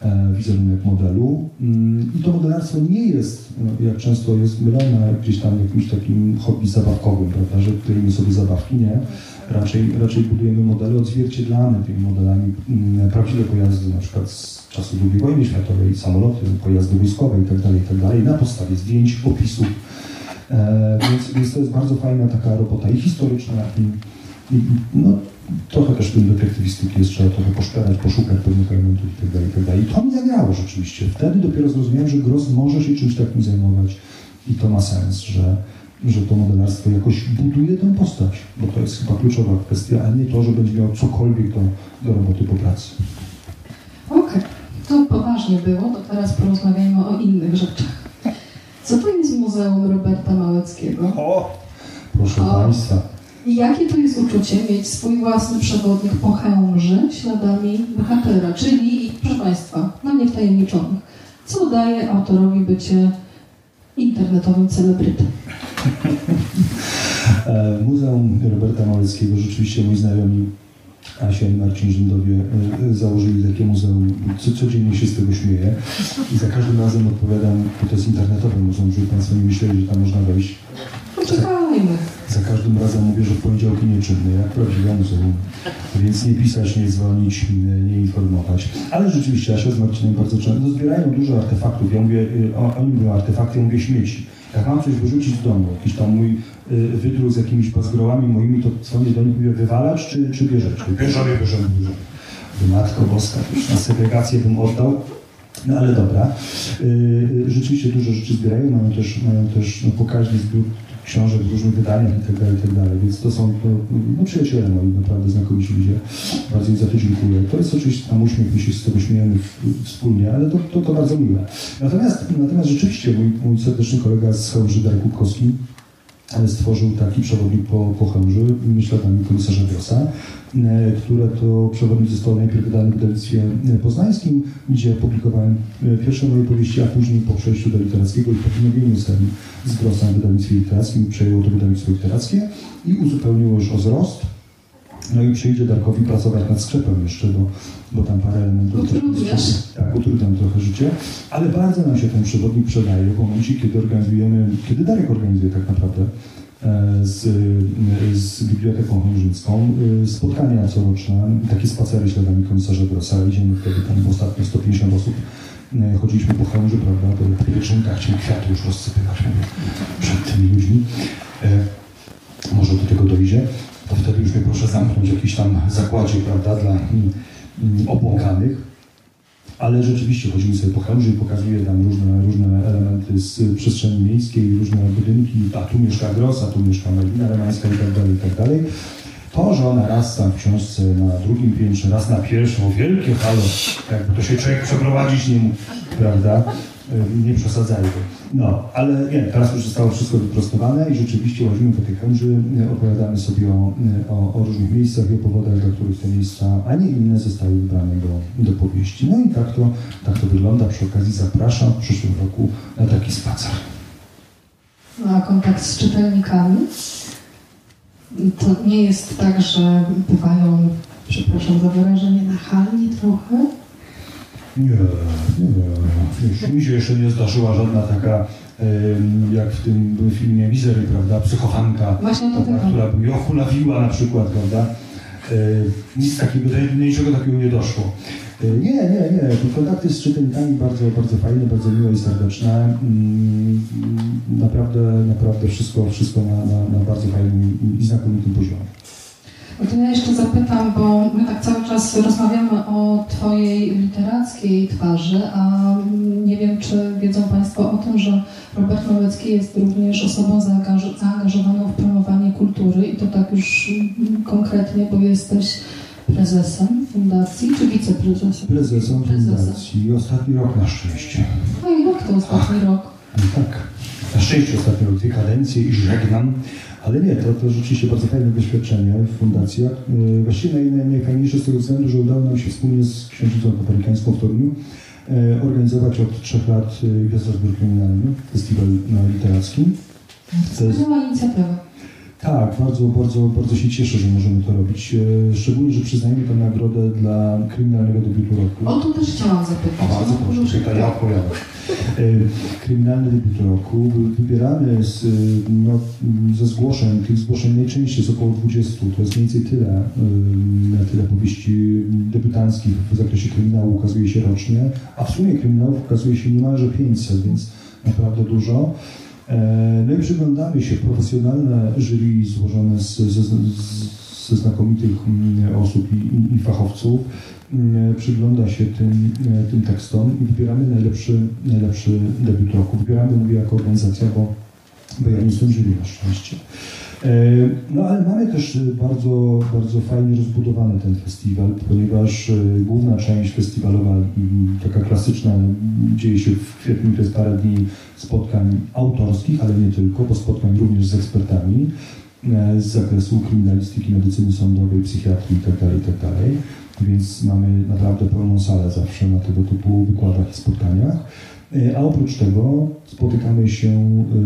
e, wizerunek modelu. Mm, I to modelarstwo nie jest, no, jak często jest mylone, gdzieś tam jakimś takim hobby zabawkowym, prawda, że klejemy sobie zabawki, nie. Raczej, raczej budujemy modele odzwierciedlane tymi modelami, mm, prawdziwe pojazdy, na przykład z czasów II wojny światowej, samoloty, pojazdy wojskowe itd., itd., na podstawie zdjęć, opisów. E, więc, więc to jest bardzo fajna taka robota i historyczna, i, i no, trochę też tym detektywistyki jest, trzeba trochę poszperać, poszukać pewnych elementów itd., itd. I to mi zagrało rzeczywiście. Wtedy dopiero zrozumiałem, że Gross może się czymś takim zajmować i to ma sens, że, że to modelarstwo jakoś buduje tę postać, bo to jest chyba kluczowa kwestia, a nie to, że będzie miał cokolwiek do, do roboty po pracy. Okej, to poważnie było, to teraz porozmawiajmy o innych rzeczach. Co to jest Muzeum Roberta Małeckiego? O! Proszę O. Państwa. I jakie to jest uczucie mieć swój własny przewodnik po Chełmży śladami bohatera, czyli, proszę Państwa, dla mnie wtajemniczonych, co daje autorowi bycie internetowym celebrytą? E, Muzeum Roberta Małeckiego, rzeczywiście moi znajomi Asia i Marcin Rzędowie e, założyli takie muzeum. Co, codziennie się z tego śmieję i za każdym razem odpowiadam, bo to jest internetowe muzeum, żeby Państwo nie myśleli, że tam można wejść. Każdym razem mówię, że w poniedziałki nieczynny, jak prawdziwe muzeum. Więc nie pisać, nie dzwonić, nie, informować. Ale rzeczywiście Asia z Marcinem bardzo często no, zbierają dużo artefaktów. Ja mówię, y, oni mówią artefakty, ja mówię śmieci. Jak mam coś wyrzucić z domu, jakiś tam mój y, wydruk z jakimiś bazgrołami moimi, to dzwonię do nich, mówię, wywalać czy, czy bierzecie? Bierzemy, bierzemy, bierzemy. Mówię, Matko Boska, już na segregację bym oddał. No ale dobra. Y, y, Rzeczywiście dużo rzeczy zbierają, mają też, mają też no, pokaźny zbiór książek różnych wydaniach i tak dalej, i tak dalej. Więc to są to, no, przyjaciele moi, naprawdę znakomici ludzie. Bardzo im za to dziękuję. To jest oczywiście tam uśmiech, my się z tego śmiejemy w, wspólnie, ale to, to, to bardzo miłe. Natomiast, natomiast rzeczywiście mój, mój serdeczny kolega z Chełmży, Darek Kubkowski, stworzył taki przewodnik po, po Chełmży, śladami komisarza Grossa, e, które to przewodnik został najpierw wydany w wydawnictwie poznańskim, gdzie publikowałem e, pierwsze moje powieści, a później po przejściu do literackiego i po wznowieniu serii z Grossa w wydawnictwie literackim przejęło to wydawnictwo literackie i uzupełniło już o wzrost. No i przyjdzie Darkowi pracować nad sklepem jeszcze, bo, bo tam parę elementów... Utrudniasz. Tak, utrudniam trochę życie, ale bardzo nam się ten przewodnik przydaje w momencie, kiedy organizujemy, kiedy Darek organizuje tak naprawdę e, z, z Biblioteką Chężyńską e, spotkania coroczne, takie spacery śladami komisarza Grossa. Idziemy wtedy tam ostatnio 150 osób. e, Chodziliśmy po Chełmży, prawda, po pielgrzymkach, chcieli kwiaty już rozsypywać mówię, przed tymi ludźmi. E, Może do tego dojdzie. To wtedy już mnie proszę zamknąć w jakimś tam zakładzie, prawda, dla mm, mm, obłąkanych. ale rzeczywiście chodzimy sobie po Chełmży i pokazuje tam różne, różne elementy z przestrzeni miejskiej, różne budynki, a tu mieszka Gros, a tu mieszka Melina Lemańska i tak dalej, i tak dalej. To, że ona raz tam w książce na drugim piętrze, raz na pierwszym, o wielkie halo, jakby to się człowiek przeprowadzić nie mógł, prawda? Y, Nie przesadzajmy. No, ale nie, teraz już zostało wszystko wyprostowane i rzeczywiście łazimy po chęży, y, opowiadamy sobie o, y, o, o różnych miejscach i o powodach, dla których te miejsca, a nie inne zostały wybrane do, do powieści. No i tak to, tak to wygląda. Przy okazji zapraszam w przyszłym roku na taki spacer. A kontakt z czytelnikami? To nie jest tak, że bywają, przepraszam za wyrażenie, nachalni trochę? Nie, nie, mi się jeszcze nie zdarzyła żadna taka, jak w tym filmie Misery, prawda, psychofanka, Właśnie prawda, która by ją hulawiła na przykład, prawda. E, Nic takiego, do niczego takiego nie doszło. E, Nie, nie, nie. Kontakty z czytelnikami bardzo, bardzo fajne, bardzo miłe i serdeczne. Mm, Naprawdę, naprawdę wszystko, wszystko na, na, na bardzo fajnym i znakomitym poziomie. To ja jeszcze zapytam, bo my tak cały czas rozmawiamy o Twojej literackiej twarzy, a nie wiem, czy wiedzą Państwo o tym, że Robert Małecki jest również osobą zaangaż- zaangażowaną w promowanie kultury i to tak już konkretnie, bo jesteś prezesem fundacji czy wiceprezesem? Prezesem fundacji ostatni rok na szczęście. No i jak to ostatni rok? No tak. Na szczęście ostatnio dwie kadencje i żegnam. Ale nie, to, to rzeczywiście bardzo fajne doświadczenie w fundacjach. Yy, Właściwie naj, naj, najfajniejsze z tego względu, że udało nam się wspólnie z Księżycą Koperikańską w Toruniu e, organizować od trzech lat Gwiazda Zbiór Kryminalny, festiwal literacki. To jest, inicjatywa. Tak, bardzo, bardzo, bardzo się cieszę, że możemy to robić. E, Szczególnie, że przyznajemy tę nagrodę dla kryminalnego debiutu roku. O to też chciałam zapytać. Bardzo No, proszę, ja odpowiadam. E, Kryminalny debiut roku był wybierany z, no, ze zgłoszeń, tych zgłoszeń najczęściej jest około 20, to jest mniej więcej tyle, e, tyle powieści debiutanckich w zakresie kryminału ukazuje się rocznie, a w sumie kryminałów ukazuje się niemalże 500, więc naprawdę dużo. E, No i przyglądamy się, profesjonalne jury złożone z, ze, z, ze znakomitych mm, osób i, i, i fachowców mm, przygląda się tym, e, tym tekstom i wybieramy najlepszy, najlepszy debiut roku. Wybieramy, mówię, jako organizacja, bo, bo ja nie jestem jury na szczęście. E, No ale mamy też e, bardzo, bardzo fajnie rozbudowany ten festiwal, ponieważ e, główna część festiwalowa, taka klasyczna, dzieje się w kwietniu, to jest parę dni spotkań autorskich, ale nie tylko, bo spotkań również z ekspertami z zakresu kryminalistyki, medycyny sądowej, psychiatrii itd., itd. Więc mamy naprawdę pełną salę zawsze na tego typu wykładach i spotkaniach. E, A oprócz tego spotykamy się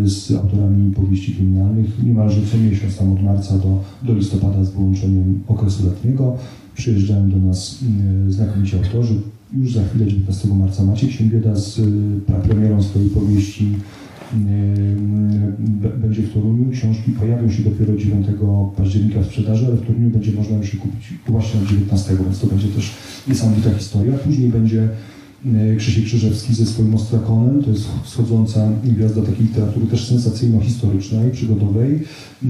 e, z autorami powieści kryminalnych niemalże co miesiąc, tam od marca do, do listopada z wyłączeniem okresu letniego. Przyjeżdżają do nas e, znakomici autorzy. Już za chwilę, 19 marca, Maciek Siębieda z premierą swojej powieści będzie w Toruniu. Książki pojawią się dopiero 9 października w sprzedaży, ale w Toruniu będzie można już je kupić właśnie od 19, więc to będzie też niesamowita historia. Później będzie Krzysiek Krzyżewski ze swoim Ostrakonem, to jest wschodząca gwiazda takiej literatury też sensacyjno-historycznej, przygodowej, E,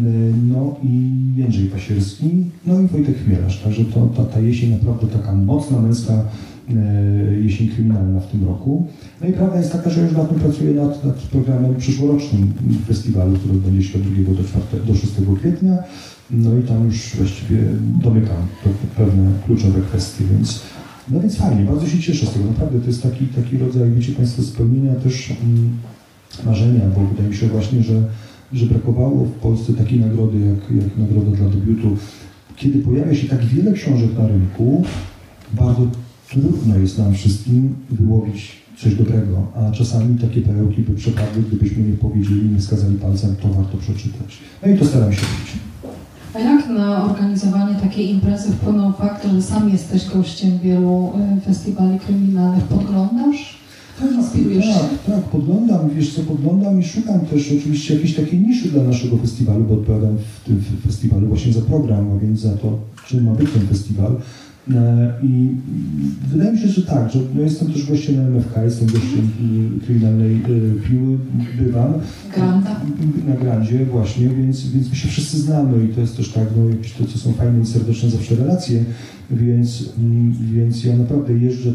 no i Jędrzej Pasierski, no i Wojtek Chmielarz, także to, ta, ta jesień naprawdę taka mocna, męska e, jesień kryminalna w tym roku. No i prawda jest taka, że już nad tym pracuję nad, nad programem przyszłorocznym festiwalu, który odbędzie się od 2 do, 4, do 6 kwietnia. No i tam już właściwie domykam pe- pewne kluczowe kwestie, więc no więc fajnie, bardzo się cieszę z tego. Naprawdę to jest taki, taki rodzaj, wiecie Państwo, spełnienia też mm, marzenia, bo wydaje mi się właśnie, że, że brakowało w Polsce takiej nagrody jak, jak nagroda dla debiutu. Kiedy pojawia się tak wiele książek na rynku, bardzo trudno jest nam wszystkim wyłowić coś dobrego, a czasami takie perełki by przepadły, gdybyśmy nie powiedzieli, nie wskazali palcem, to warto przeczytać. No i to staram się robić. A jak na organizowanie takiej imprezy wpłynął fakt, że sam jesteś gościem wielu y, festiwali kryminalnych? Podglądasz? Inspirujesz się? Tak, tak, podglądam, wiesz co, podglądam i szukam też oczywiście jakiejś takiej niszy dla naszego festiwalu, bo odpowiadam w tym festiwalu właśnie za program, a więc za to, czym ma być ten festiwal. E, I wydaje mi się, że tak, że no jestem też gościem na MFK, jestem gościem y, kryminalnej y, piły, bywam. Granda. Na Grandzie właśnie, więc, więc my się wszyscy znamy i to jest też tak, no jakieś to, co są fajne i serdeczne zawsze relacje, więc, mm, więc ja naprawdę jeżdżę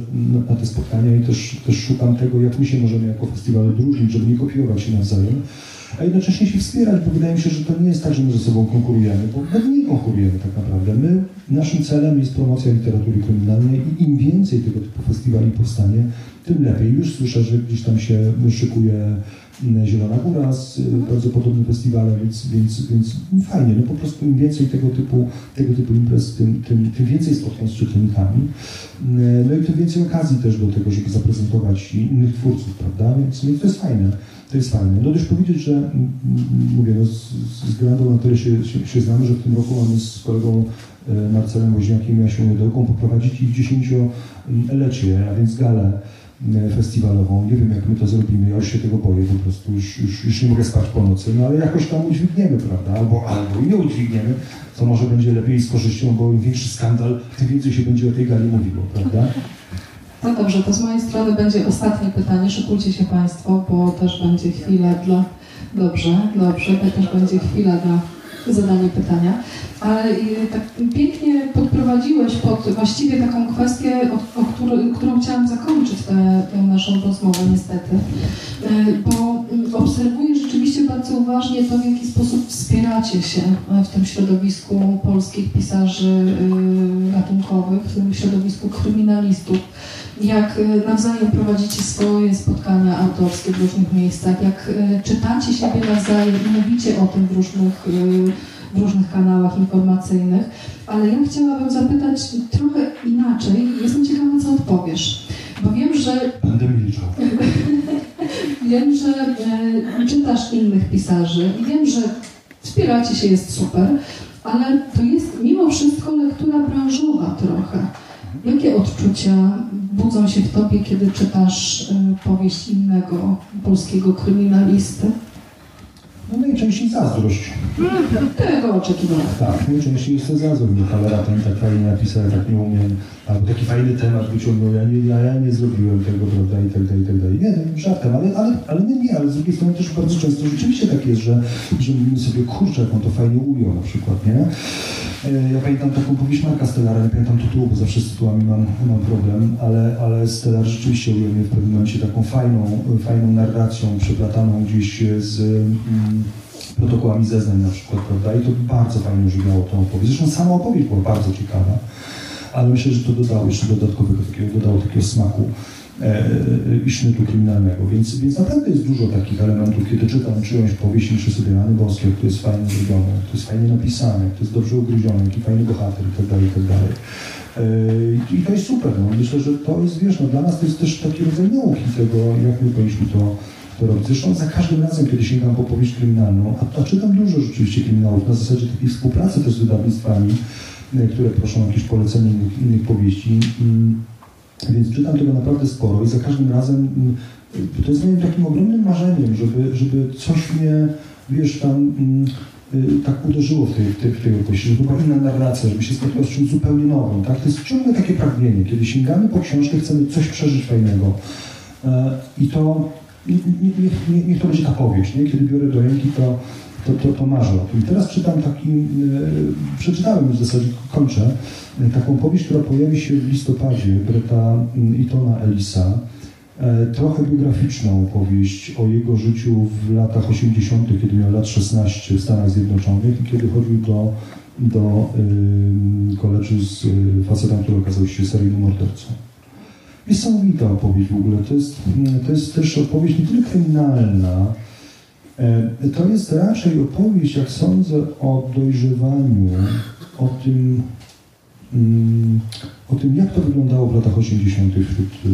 na, te spotkania i też, też szukam tego, jak my się możemy jako festiwal odróżnić, żeby nie kopiować się nawzajem a jednocześnie się wspierać, bo wydaje mi się, że to nie jest tak, że my ze sobą konkurujemy, bo my nie konkurujemy tak naprawdę. My, naszym celem jest promocja literatury kryminalnej i im więcej tego typu festiwali powstanie, tym lepiej. Już słyszę, że gdzieś tam się szykuje Zielona Góra z y, Mhm. bardzo podobnym festiwalem, więc, więc, więc fajnie, no po prostu im więcej tego typu, tego typu imprez, tym, tym, tym więcej spotkań z czytelnikami, Mm, no i tym więcej okazji też do tego, żeby zaprezentować innych twórców, prawda, więc, więc to jest fajne. To jest fajne. No też powiedzieć, że mówię, no, z, z Grandą na tyle się, się, się znamy, że w tym roku mamy z kolegą e, Marcelem Woźniakiem i Jasią Jedełką poprowadzić ich dziesięciolecie, a więc galę e, festiwalową. Nie wiem, jak my to zrobimy, ja już się tego boję po prostu, już, już, już nie mogę spać po nocy, no ale jakoś tam udźwigniemy, prawda, albo, albo i nie udźwigniemy, to może będzie lepiej z korzyścią, bo im większy skandal, tym więcej się będzie o tej gali mówiło, prawda? No dobrze, to z mojej strony będzie ostatnie pytanie. Szykujcie się Państwo, bo też będzie chwila dla... Dobrze, dobrze, też będzie chwila dla zadania pytania. Ale tak pięknie podprowadziłeś pod właściwie taką kwestię, o, o który, którą chciałam zakończyć tę, tę naszą rozmowę niestety. Y, Bo y, obserwuję rzeczywiście bardzo uważnie to, w jaki sposób wspieracie się y, w tym środowisku polskich pisarzy y, ratunkowych, w tym środowisku kryminalistów jak y, nawzajem prowadzicie swoje spotkania autorskie w różnych miejscach, jak y, czytacie siebie nawzajem i mówicie o tym w różnych, y, w różnych kanałach informacyjnych. Ale ja chciałabym zapytać trochę inaczej. Jestem ciekawa, co odpowiesz. Bo wiem, że Będę milczał. *laughs* Wiem, że e, czytasz innych pisarzy i wiem, że wspieracie się, jest super, ale to jest mimo wszystko lektura branżowa trochę. Jakie odczucia budzą się w tobie, kiedy czytasz e, powieść innego polskiego kryminalisty? No najczęściej zazdrość. Tego oczekiwałem. Tak, najczęściej jest to zazdrość, bo cholera ten tak fajnie napisał, tak nie umiem, albo taki fajny temat wyciągnął, ja nie, ja, ja nie zrobiłem tego, prawda, i tak dalej, i tak dalej. Nie, to żartem, ale, ale, ale nie, nie, ale z drugiej strony też bardzo często rzeczywiście tak jest, że, że mówimy sobie, kurczę, jak on to fajnie ujął na przykład, nie? E, Ja pamiętam taką powieść Marka Stellara, nie pamiętam tytułu, bo zawsze z tytułami mam, mam problem, ale, ale Stellar rzeczywiście ujął mnie w pewnym momencie taką fajną, fajną narracją, przeplataną gdzieś z mm, protokołami zeznań na przykład, prawda? I to bardzo fajnie brzmiało tą opowieść. Zresztą sama opowieść była bardzo ciekawa, ale myślę, że to dodało jeszcze dodatkowego takiego, dodało takiego smaku e, i sznytu kryminalnego. Więc, więc naprawdę jest dużo takich elementów, kiedy czytam czyjąś powieść myślę sobie, rany boskie, to jest fajnie zrobione, to jest fajnie napisane, to jest dobrze ugryzione, jaki fajny bohater i tak dalej, i tak. E, I to jest super. No. Myślę, że to jest, wiesz, no, dla nas to jest też taki rodzaj nauki tego, jak my powinniśmy to, robić. Zresztą za każdym razem, kiedy sięgam po powieść kryminalną, a, a czytam dużo rzeczywiście kryminałów, na zasadzie takiej współpracy też z wydawnictwami, e, które proszą o jakieś polecenie innych, innych powieści. Mm, Więc czytam tego naprawdę sporo i za każdym razem mm, to jest moim takim ogromnym marzeniem, żeby, żeby coś mnie, wiesz, tam mm, y, tak uderzyło w tej, w tej, w tej opowieści, żeby była inna narracja, żeby się spotkał z czymś zupełnie nowym. Tak? To jest ciągle takie pragnienie, kiedy sięgamy po książkę, chcemy coś przeżyć fajnego. E, I to nie- nie- niech, nie, niech to będzie ta powieść, nie? kiedy biorę do ręki, to, to, to, to marzę o tym. Teraz czytam taki, e, przeczytałem już w zasadzie, kończę, e, taką powieść, która pojawi się w listopadzie, Breta Itona Elisa. E, trochę biograficzną powieść o jego życiu w latach 80., kiedy miał lat 16 w Stanach Zjednoczonych i kiedy chodził do, do y, z y, facetem, który okazał się seryjnym mordercą. Niesamowita opowieść w ogóle. To jest, mm, to jest też opowieść nie tyle kryminalna, e, to jest raczej opowieść, jak sądzę, o dojrzewaniu, o tym, mm, o tym, jak to wyglądało w latach 80. wśród, y, y,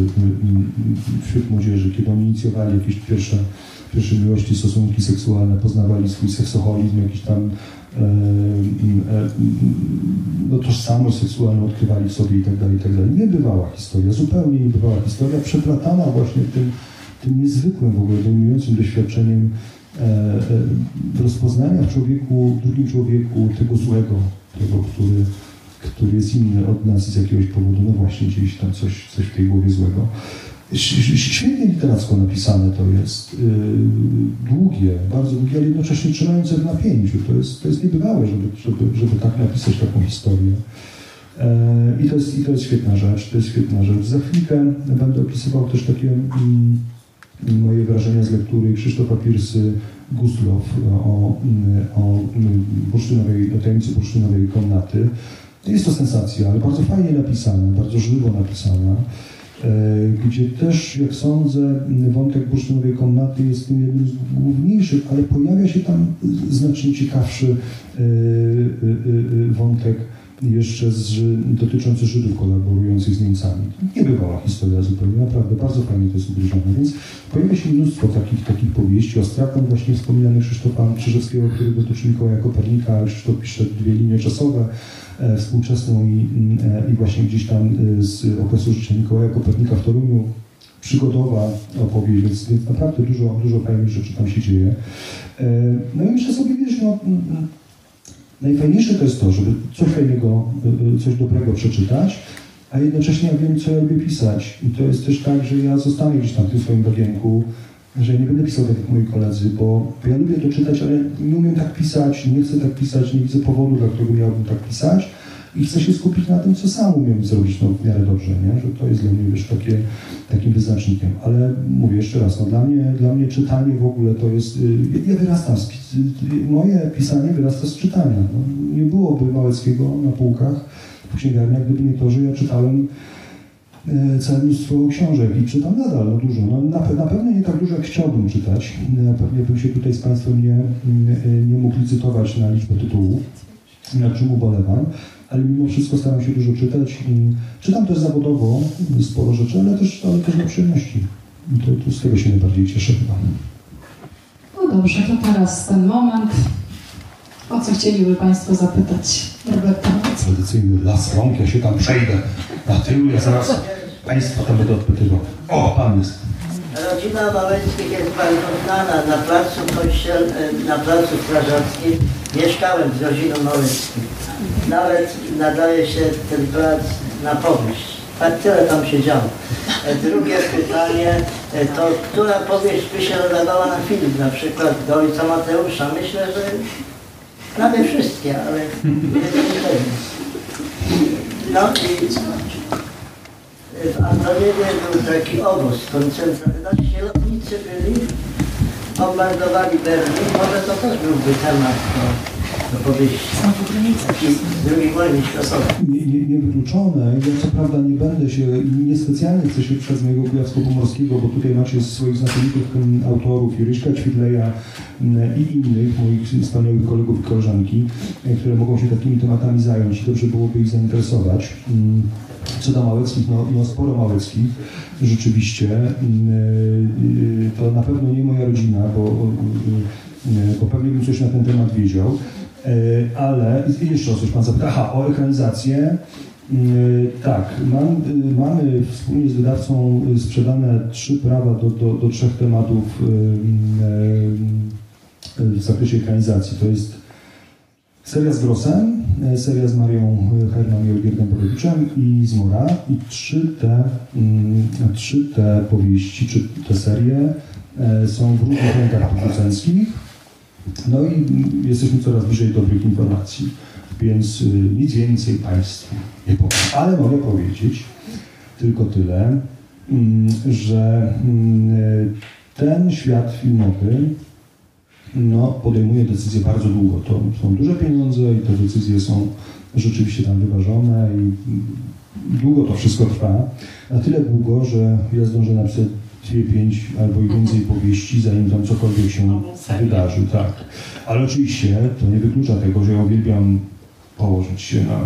y, wśród młodzieży, kiedy oni inicjowali jakieś pierwsze, pierwsze miłości, stosunki seksualne, poznawali swój seksoholizm, jakiś tam no, tożsamość seksualną odkrywali sobie i tak dalej, i tak dalej. Niebywała historia, zupełnie niebywała historia, przeplatana właśnie tym, tym niezwykłym w ogóle, dojmującym doświadczeniem e, e, rozpoznania w człowieku, drugim człowieku tego złego, tego, który, który jest inny od nas z jakiegoś powodu, no właśnie gdzieś tam coś, coś w tej głowie złego. Świetnie literacko napisane to jest, yy, długie, bardzo długie, ale jednocześnie trzymające w napięciu. To jest, to jest niebywałe, żeby, żeby, żeby tak napisać taką historię. E, I to, jest, I to jest świetna rzecz, to jest świetna rzecz. Za chwilkę będę opisywał też takie mm, moje wrażenia z lektury Krzysztofa Pirsy Gustlow o, o mm, bursztynowej, o tajemnicy bursztynowej komnaty. Jest to sensacja, ale bardzo fajnie napisana, bardzo żywo napisana, gdzie też, jak sądzę, wątek bursztynowej komnaty jest tym jednym z główniejszych, ale pojawia się tam znacznie ciekawszy e, e, e, wątek jeszcze z, dotyczący Żydów kolaborujących z Niemcami. Niebywała historia zupełnie, naprawdę bardzo fajnie to jest ugryzione, więc pojawia się mnóstwo takich, takich powieści. Ostraką właśnie wspomniany Krzysztofa Krzyżewskiego, który dotyczy Mikołaja Kopernika, ale Krzysztof pisze dwie linie czasowe, e, współczesną i, e, i właśnie gdzieś tam e, z okresu życia Mikołaja Kopernika w Toruniu, przygodowa opowieść, więc, więc naprawdę dużo, dużo fajnych rzeczy tam się dzieje. E, No i myślę sobie, wiesz, no, Najfajniejsze to jest to, żeby coś fajnego, y, y, coś dobrego przeczytać, a jednocześnie ja wiem, co ja lubię pisać. I to jest też tak, że ja zostanę gdzieś tam w tym swoim bagienku, że ja nie będę pisał tak jak moi koledzy, bo bo ja lubię to czytać, ale nie umiem tak pisać, nie chcę tak pisać, nie widzę powodu, dla którego miałbym tak pisać i chcę się skupić na tym, co sam umiem zrobić no, w miarę dobrze, nie? że to jest dla mnie wiesz, takie, takim wyznacznikiem. Ale mówię jeszcze raz, no, dla, mnie, dla mnie czytanie w ogóle to jest, y, ja, ja wyrastam z, y, moje pisanie wyrasta z czytania. No, nie byłoby Małeckiego na półkach w księgarniach, gdyby nie to, że ja czytałem e, całe mnóstwo książek i czytam nadal no, dużo. No, na, na pewno nie tak dużo, jak chciałbym czytać. Na pewno bym się tutaj z Państwem nie, nie, nie mógł licytować na liczbę tytułów, nad czym ubolewam, ale mimo wszystko staram się dużo czytać i czytam też zawodowo sporo rzeczy, ale też, ale też dla przyjemności. To, to z tego się najbardziej cieszę chyba. No dobrze, to teraz ten moment. O co chcieliby Państwo zapytać Roberta? Tradycyjny las rąk, ja się tam przejdę na tył, ja zaraz Państwa tam będę odpytywał. O, Pan jest. Rodzina Małeckich jest bardzo znana. Na placu Kościel, na placu Strażackim mieszkałem z rodziną Małeckich. Nawet nadaje się ten plac na powieść. Tak tyle tam się działo. E, Drugie pytanie, e, to która powieść by się nadawała na film? Na przykład do Ojca Mateusza. Myślę, że prawie wszystkie, ale nie pewnie. No i w Antoniewie był taki obóz koncentracyjny. Znaczy lotnicy byli, bombardowali Berlin. Może to też byłby temat do, do powieści. Taki z II wojny światowej. Nie, nie, niewykluczone. Ja co prawda nie będę się, niespecjalnie chcę się przed mojego kujawsko-pomorskiego, bo tutaj macie swoich znakomitych autorów, Juryśka Ćwidleja i innych moich wspaniałych kolegów i koleżanki, które mogą się takimi tematami zająć i dobrze byłoby ich zainteresować. Co do Małyckich, no, no sporo Małyckich, rzeczywiście. Mm, y, To na pewno nie moja rodzina, bo, y, bo pewnie bym coś na ten temat wiedział. E, Ale jeszcze o coś Pan zapyta. Aha, o ekranizację. Mm, Tak, mam, y, mamy wspólnie z wydawcą y, sprzedane trzy prawa do, do, do trzech tematów y, y, y, w zakresie ekranizacji. To jest seria z Grossem, e, seria z Marią Herman i Olgierdą Borowiczem i z Mora. I trzy te, mm, trzy te powieści, czy te serie e, są w różnych rękach producenckich. No i jesteśmy coraz bliżej dobrych informacji, więc y, nic więcej Państwu nie powiem. Ale mogę powiedzieć tylko tyle, mm, że mm, y, ten świat filmowy no, podejmuje decyzje bardzo długo. To są duże pieniądze i te decyzje są rzeczywiście tam wyważone i długo to wszystko trwa. Na tyle długo, że ja zdążę napisać dwie, pięć albo i więcej powieści, zanim tam cokolwiek się wydarzy. Tak. Ale oczywiście to nie wyklucza tego, że ja uwielbiam położyć się na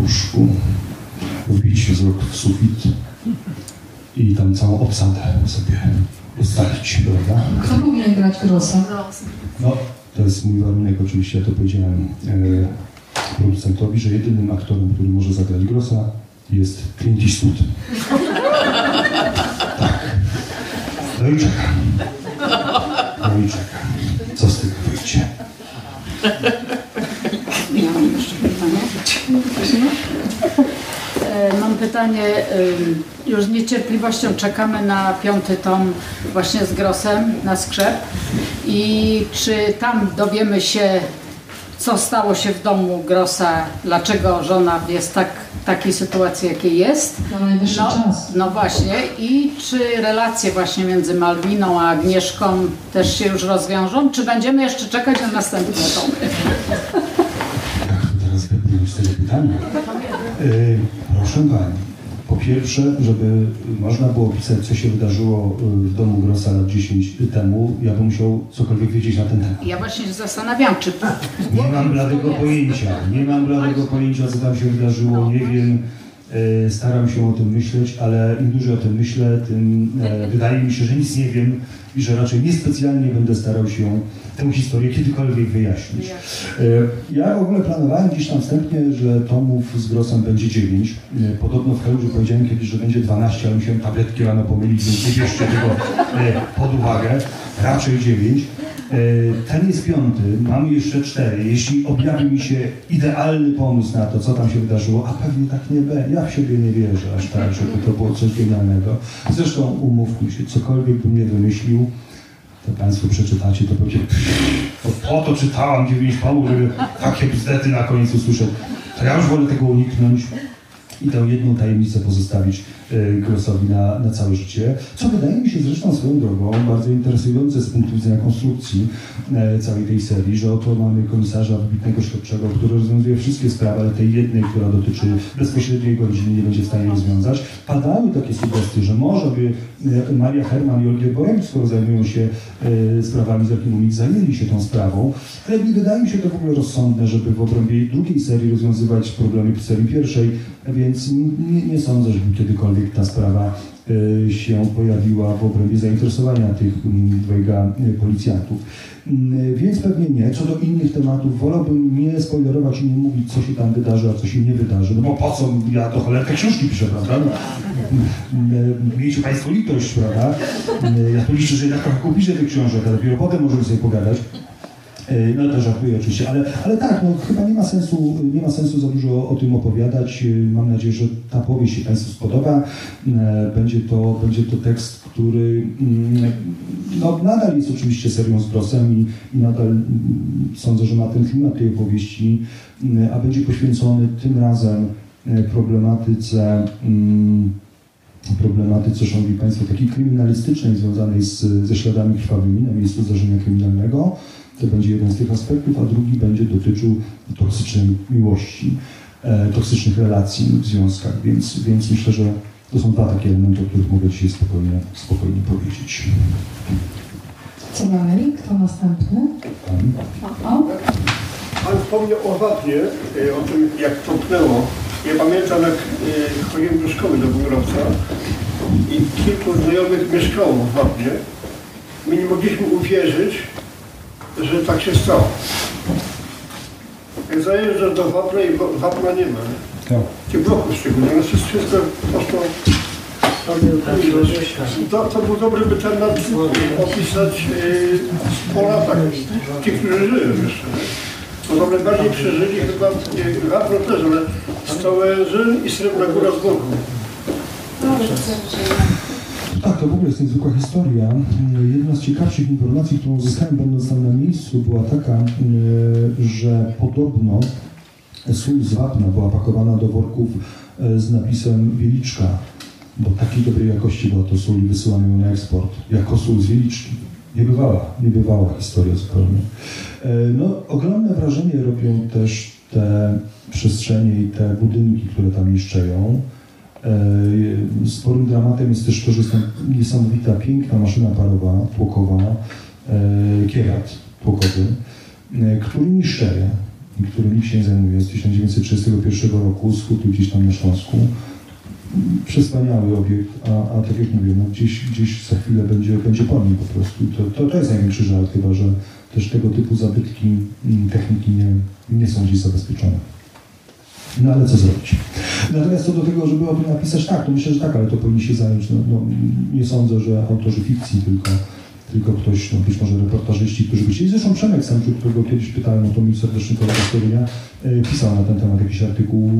łóżku, wbić wzrok w sufit i tam całą obsadę sobie ustalić, prawda? Kto powinien grać Grossa? No, to jest mój warunek, oczywiście, ja to powiedziałem e, producentowi, że jedynym aktorem, który może zagrać Grossa jest Clint Eastwood. *laughs* tak. No i czekam. No i czekam. Co z tego wyjdzie? pytanie. Ym, Już z niecierpliwością czekamy na piąty tom właśnie z Grosem na skrzep. I czy tam dowiemy się, co stało się w domu Grossa, dlaczego żona jest tak, w takiej sytuacji, jakiej jest? No, no właśnie. I czy relacje właśnie między Malwiną a Agnieszką też się już rozwiążą? Czy będziemy jeszcze czekać na następne tomy? Teraz wybrnąć z tego pytania? Proszę Pani, po pierwsze, żeby można było opisać, co się wydarzyło e, w domu Grossa lat 10 temu, ja bym musiał cokolwiek wiedzieć na ten temat. Ja właśnie się zastanawiam, czy... Nie mam bladego pojęcia, nie mam bladego pojęcia, co tam się wydarzyło, nie wiem. E, Staram się o tym myśleć, ale im dłużej o tym myślę, tym e, *laughs* wydaje mi się, że nic nie wiem i że raczej niespecjalnie będę starał się tę historię kiedykolwiek wyjaśnić. E, Ja w ogóle planowałem gdzieś tam wstępnie, że tomów z Grossem będzie 9. E, Podobno w Helurze powiedziałem kiedyś, że będzie 12, ale musiałem tabletki rano pomylić, więc nie bierzcie tego pod uwagę. Raczej 9. E, Ten jest piąty, mamy jeszcze cztery. Jeśli objawi mi się idealny pomysł na to, co tam się wydarzyło, a pewnie tak nie będzie, ja w siebie nie wierzę aż tak, żeby to było coś genialnego. Zresztą umówmy się, cokolwiek bym nie wymyślił, to Państwo przeczytacie, to "Pff, po to czytałam dziewięć pomów, żeby takie bzdety na koniec usłyszeć. To ja już wolę tego uniknąć i tę jedną tajemnicę pozostawić e, Grossowi na, na całe życie. Co wydaje mi się zresztą swoją drogą bardzo interesujące z punktu widzenia konstrukcji e, całej tej serii, że oto mamy komisarza wybitnego śledczego, który rozwiązuje wszystkie sprawy, ale tej jednej, która dotyczy bezpośredniej jego rodziny, nie będzie w stanie rozwiązać. Padały takie sugestie, że może by e, Maria Herman i Olgier Borem, skoro zajmują się sprawami z Archiwum zajęli się tą sprawą, ale nie wydaje mi się to w ogóle rozsądne, żeby w obrębie drugiej serii rozwiązywać problemy serii pierwszej, więc nie, nie sądzę, żeby kiedykolwiek ta sprawa e, się pojawiła w obrębie zainteresowania tych dwojga e, policjantów. Więc pewnie nie. Co do innych tematów, wolałbym nie spoilerować i nie mówić, co się tam wydarzy, a co się nie wydarzy. No bo po co ja to cholerkę książki piszę, prawda? No, mm, Miejcie Państwo litość, prawda? Ja tu liczę, że jednak trochę kupicie tych książek, a dopiero potem możemy sobie pogadać. E, No to żartuję oczywiście, ale, ale tak, no, chyba nie ma, sensu, nie ma sensu za dużo o tym opowiadać. E, Mam nadzieję, że ta powieść się Państwu spodoba. E, Będzie to, będzie to tekst, który mm, no, nadal jest oczywiście serią z Grossem i, i nadal mm, sądzę, że ma ten klimat tej opowieści, mm, a będzie poświęcony tym razem problematyce problematyce, szanowni Państwo, takiej kryminalistycznej związanej z, ze śladami krwawymi na miejscu zdarzenia kryminalnego. To będzie jeden z tych aspektów, a drugi będzie dotyczył toksycznej miłości, e, toksycznych relacji w związkach, więc, więc myślę, że to są dwa takie elementy, o których mogę dzisiaj spokojnie, spokojnie powiedzieć. Co dalej? Kto następny? Pan? Pan wspomniał o wapnie, e, o tym jak tąpnęło. Ja pamiętam jak e, chodziłem do szkoły do Bugorowca i kilku znajomych mieszkało w wapnie. My nie mogliśmy uwierzyć, że tak się stało. Jak zajeżdżasz do wapna i wa- wapna nie ma. Tak. Tych bloków szczególnie, no wszystko wszystko po prostu... To, to był dobry by temat opisać yy, po latach, ci, którzy żyją jeszcze. Bo to najbardziej przeżyli chyba Wapno też, ale Stołężyn i Srebrna Góra z boku. Tak, to w ogóle jest niezwykła historia. Jedna z ciekawszych informacji, którą uzyskałem będąc tam na miejscu, była taka, e, że podobno sól z wapna była pakowana do worków e, z napisem Wieliczka, bo takiej dobrej jakości była to sól i wysyłano ją na eksport, jako sól z Wieliczki. Niebywała, niebywała historia zupełnie. E, No, ogromne wrażenie robią też te przestrzenie i te budynki, które tam niszczeją. E, Sporym dramatem jest też to, że jest tam niesamowita, piękna maszyna parowa, tłokowa, e, kierat tłokowy, e, który niszczeje i którym nikt się nie zajmuje. Z 1931 roku, schód gdzieś tam na Śląsku. Przespaniały obiekt, a, a tak jak mówię, no gdzieś, gdzieś za chwilę będzie, będzie po nim po prostu. To, to, to jest największy żart chyba, że też tego typu zabytki mm, techniki nie, nie są gdzieś zabezpieczone. No ale co zrobić? Natomiast co do tego, żeby o tym napisać, tak, to myślę, że tak, ale to powinni się zająć, no, no, nie sądzę, że autorzy fikcji tylko, tylko ktoś, no być może reportażyści, którzy by chcieli. Zresztą Przemek Samczuk, którego kiedyś pytałem, no to mi serdecznie kolega e, pisał na ten temat jakiś artykuł,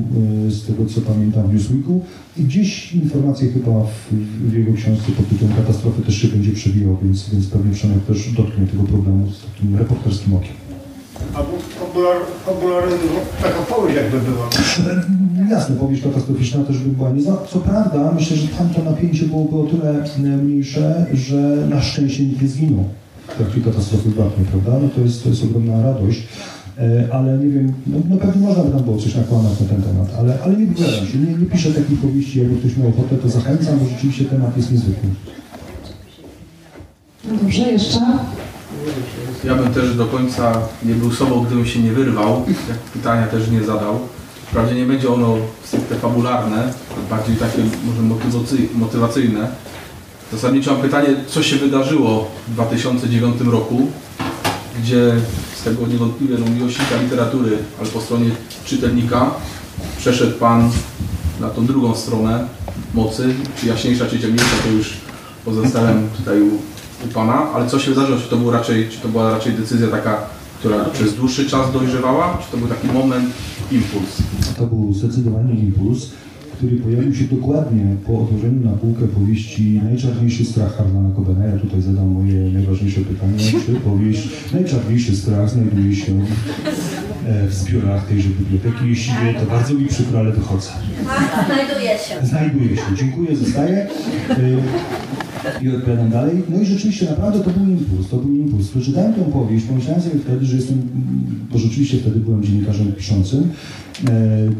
e, z tego co pamiętam w Newsweeku i gdzieś informacje chyba w, w jego książce pod tytułem Katastrofy też się będzie przewijał, więc, więc pewnie Przemek też dotknie tego problemu z takim reporterskim okiem. Albo popular, popularny, taka powieść jakby była. *laughs* Jasne, powieść katastroficzna też by była niezła. Co prawda, myślę, że tamto napięcie byłoby o tyle e, mniejsze, że na szczęście nikt nie zginął w trakcie katastrofy w Batnie, prawda? No to jest, to jest ogromna radość. E, Ale nie wiem, no, no pewnie można by tam było coś nakłamać na ten temat, ale, ale nie wypowiadam się, nie, nie piszę takich powieści, jakby ktoś miał ochotę, to zachęcam, bo rzeczywiście temat jest niezwykły. No dobrze, jeszcze? Ja bym też do końca nie był sobą, gdybym się nie wyrwał, jak pytania też nie zadał. Wprawdzie nie będzie ono stricte fabularne, bardziej takie może motywacy- motywacyjne. Zasadniczo mam pytanie, co się wydarzyło w 2009 roku, gdzie z tego niewątpliwie no, miłośnika literatury, ale po stronie czytelnika przeszedł Pan na tą drugą stronę mocy, czy jaśniejsza, czy ciemniejsza, to już pozostawiam tutaj u, Pana, ale co się wydarzyło? Czy to, był raczej, czy to była raczej decyzja taka, która przez dłuższy czas dojrzewała, czy to był taki moment, impuls? To był zdecydowanie impuls, który pojawił się dokładnie po otworzeniu na półkę powieści Najczarniejszy strach Harlana Cobena. Ja tutaj zadam moje najważniejsze pytanie. Czy powieść Najczarniejszy strach znajduje się e, w zbiorach tejże biblioteki? Jeśli nie, to bardzo mi przykro, ale wychodzę. Tak, znajduje się. Znajduje się. Dziękuję, zostaję. I odpowiadam dalej. No i rzeczywiście naprawdę to był impuls, to był impuls. Przeczytałem tę powieść, pomyślałem sobie wtedy, że jestem, bo rzeczywiście wtedy byłem dziennikarzem piszącym e,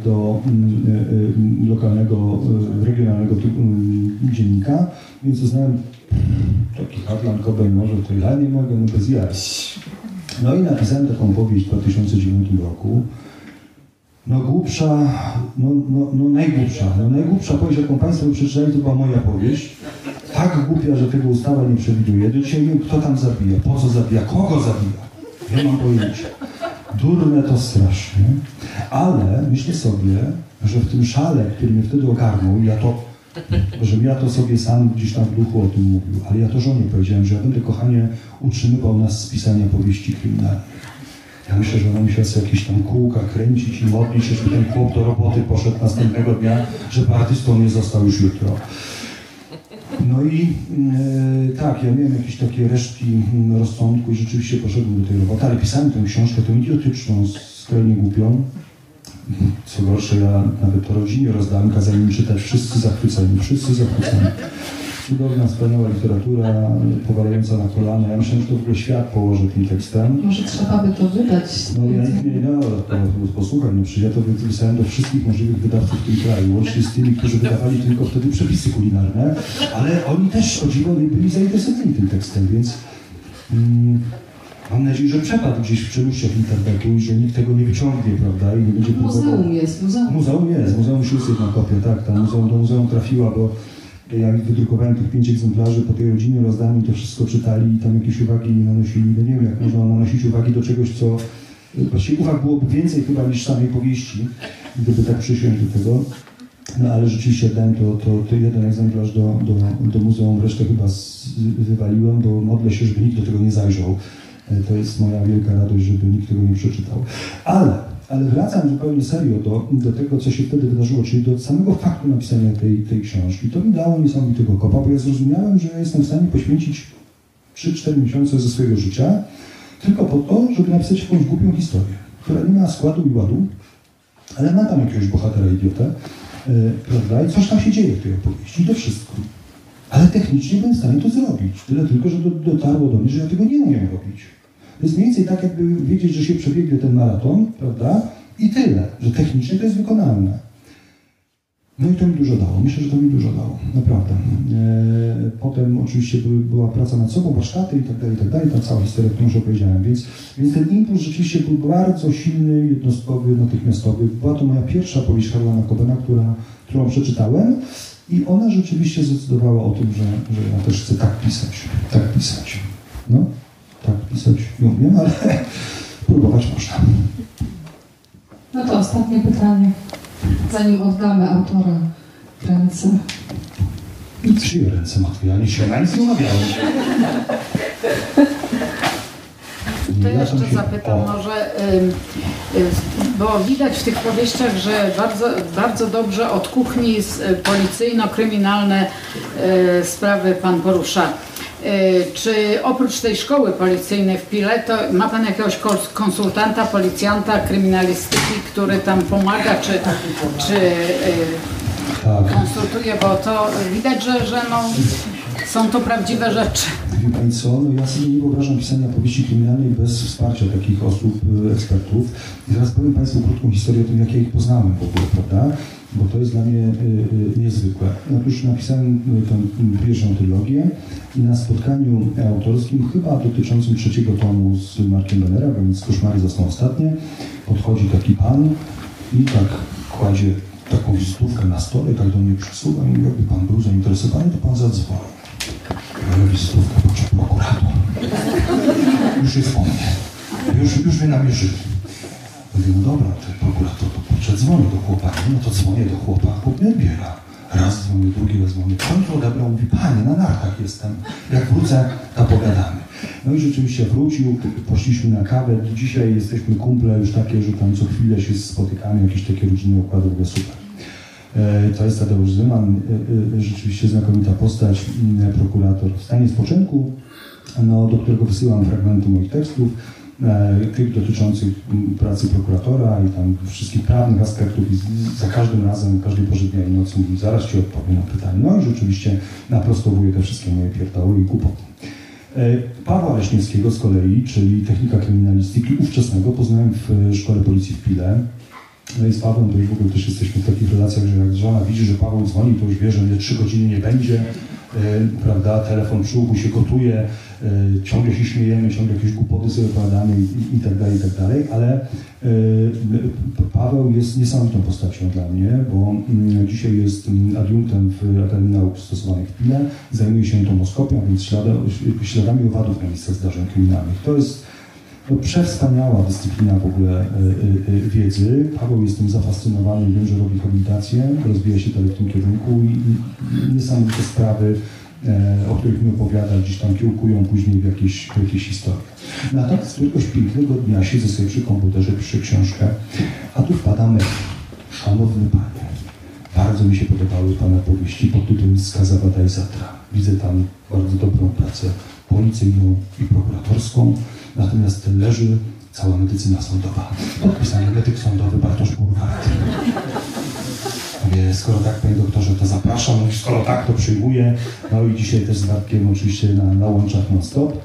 do mm, e, e, lokalnego, regionalnego mm, dziennika, więc uznałem, taki Harlan może, to ja nie mogę, no bez jaj. No i napisałem taką powieść w 2009 roku. No głupsza, no, no, no najgłupsza, no najgłupsza powieść, jaką Państwo przeczytali, to była moja powieść. Tak głupia, że tego ustawa nie przewiduje. Do dzisiaj kto tam zabija, po co zabija, kogo zabija. Nie mam pojęcia. Durne to strasznie, ale myślę sobie, że w tym szale, który mnie wtedy ogarnął, ja to, że ja to sobie sam gdzieś tam w duchu o tym mówił, ale ja to żonie powiedziałem, że ja będę, kochanie, utrzymywał nas z pisania powieści kryminalnych. Ja myślę, że ona musiała sobie jakieś tam kółka kręcić i modlić się, żeby ten chłop do roboty poszedł następnego dnia, żeby artystą nie został już jutro. No i e, tak, ja miałem jakieś takie resztki mm, rozsądku i rzeczywiście poszedłem do tej roboty, ale pisałem tę książkę, tą idiotyczną, skrajnie głupią. Co gorsze, ja nawet to rodzinie rozdałem, kazałem czytać, wszyscy zachwyceni, wszyscy zachwyceni. Cudowna, wspaniała literatura, powalająca na kolana. Ja myślałem, że to w ogóle świat położy tym tekstem. Może trzeba by to wydać. No ja nie, no, po- posłuchaj, no przecież ja to wypisałem do wszystkich możliwych wydawców w tym kraju, łącznie z tymi, którzy wydawali tylko wtedy przepisy kulinarne, ale oni też o dziwo byli zainteresowani tym tekstem, więc mm, mam nadzieję, że przepadł gdzieś w czeluściach internetu i że nikt tego nie wyciągnie, prawda, i nie będzie próbował... Muzeum jest, muzeum. Muzeum jest, muzeum już jest jedna kopia, tak, ta muzeum, do muzeum trafiła, bo ja wydrukowałem tych pięć egzemplarzy, po tej rodzinie rozdałem to wszystko czytali i tam jakieś uwagi nanosili. No nie wiem, jak można nanosić uwagi do czegoś, co... Właściwie uwag byłoby więcej chyba niż samej powieści, gdyby tak przysiąść do tego. No ale rzeczywiście dałem to, to, to jeden egzemplarz do, do, do muzeum, resztę chyba wywaliłem, bo modlę się, żeby nikt do tego nie zajrzał. E, To jest moja wielka radość, żeby nikt tego nie przeczytał. Ale, ale wracam zupełnie serio do, do tego, co się wtedy wydarzyło, czyli do samego faktu napisania tej, tej książki. To mi dało niesamowitego kopa, bo ja zrozumiałem, że jestem w stanie poświęcić 3-4 miesiące ze swojego życia tylko po to, żeby napisać jakąś głupią historię, która nie ma składu i ładu, ale ma tam jakiegoś bohatera idiotę, e, prawda? I coś tam się dzieje w tej opowieści, to wszystko. Ale technicznie byłem w stanie to zrobić. Tyle tylko, że do, dotarło do mnie, że ja tego nie umiem robić. To jest mniej więcej tak, jakby wiedzieć, że się przebiegnie ten maraton, prawda? I tyle, że technicznie to jest wykonalne. No i to mi dużo dało. Myślę, że to mi dużo dało, naprawdę. E, Potem oczywiście była praca nad sobą, warsztaty i tak dalej, i tak dalej, ta cała historia, którą już opowiedziałem. Więc, więc ten impuls rzeczywiście był bardzo silny, jednostkowy, natychmiastowy. Była to moja pierwsza powieść Harlana Cobena, która, którą przeczytałem i ona rzeczywiście zdecydowała o tym, że, że ja też chcę tak pisać, tak pisać. No, tak pisać nie umiem, ale *laughs* próbować można. No to ostatnie pytanie, zanim oddamy autora ręce. Przyjął ręce matki, ja nie się na nic nie umawiałem. To Ja jeszcze tam się- zapytam może, bo widać w tych powieściach, że bardzo, bardzo dobrze od kuchni z- y, policyjno-kryminalne y, sprawy Pan porusza. Y, Czy oprócz tej szkoły policyjnej w Pile, to ma Pan jakiegoś kons- konsultanta, policjanta, kryminalistyki, który tam pomaga, czy, czy y, Tak. konsultuje, bo to widać, że, że no, są to prawdziwe rzeczy. Wie Pani co, no ja sobie nie wyobrażam pisania powieści kryminalnej bez wsparcia takich osób, y, ekspertów. I teraz powiem Państwu krótką historię o tym, jak ja ich poznałem w ogóle, prawda? Bo to jest dla mnie y, y, niezwykłe. Otóż napisałem y, tę y, pierwszą trylogię i na spotkaniu autorskim, chyba dotyczącym trzeciego tomu z Markiem Bennera, bo więc koszmary zostaną ostatnie, podchodzi taki pan i tak kładzie taką wizytówkę na stole, tak do mnie przesuwa i mówi, jakby pan był zainteresowany, to pan zadzwoni. Wizytówka potrzeb prokurator. Już jest po mnie. Już, już mnie namierzyli. Mówię, no dobra, ty prokurator, to przedzwonię do chłopaka. No to dzwonię do chłopaka, chłop nie odbiera. Raz dzwonię, drugi raz dzwonię. Końcu odebrał, mówi, panie, na nartach jestem. Jak wrócę, to pogadamy. No i rzeczywiście wrócił, poszliśmy na kawę. Dzisiaj jesteśmy kumple już takie, że tam co chwilę się spotykamy, jakieś takie rodziny ogóle super. E, To jest Tadeusz Zyman, e, e, rzeczywiście znakomita postać, m, prokurator w stanie spoczynku, no, do którego wysyłam fragmenty moich tekstów, tych dotyczących m, pracy prokuratora i tam wszystkich prawnych aspektów i za każdym razem, każdej porze dnia i nocy zaraz Ci odpowiem na pytanie. No i rzeczywiście naprostowuje te wszystkie moje pierdoły i kłopoty. E, Pawła Leśniewskiego z kolei, czyli technika kryminalistyki ówczesnego, poznałem w Szkole Policji w Pile. No i z Pawłem to już w ogóle też jesteśmy w takich relacjach, że jak żona widzi, że Paweł dzwoni, to już wie, że trzy godziny nie będzie, e, prawda, telefon przy się gotuje, e, ciągle się śmiejemy, ciągle jakieś głupoty sobie opowiadamy i, i, i tak dalej, i tak dalej, ale e, Paweł jest niesamowitą postacią dla mnie, bo mm, dzisiaj jest mm, adiunktem w Akademii Nauk Stosowanych w Pile, zajmuje się tomoskopią, więc ślada, śladami owadów na miejscach zdarzeń kryminalnych. To jest no, przewspaniała dyscyplina w ogóle e, e, wiedzy. Paweł jest tym zafascynowany, wiem, że robi habilitację, rozwija się dalej w tym kierunku i, i niesamowite sprawy, e, o których mi opowiada, gdzieś tam kiełkują później w jakieś, w jakieś historie. Natomiast któregoś pięknego dnia siedzę sobie przy komputerze, piszę książkę, a tu wpada. Szanowny Panie, bardzo mi się podobały Pana powieści pod tytułem Skaza, Wada i Zatra. Widzę tam bardzo dobrą pracę policyjną i prokuratorską, natomiast leży cała medycyna sądowa. Podpisany medyk sądowy Bartosz Burwart. Skoro tak, panie doktorze, to zapraszam, skoro tak, to przyjmuję. No i dzisiaj też z Bartkiem oczywiście na, na łączach non-stop.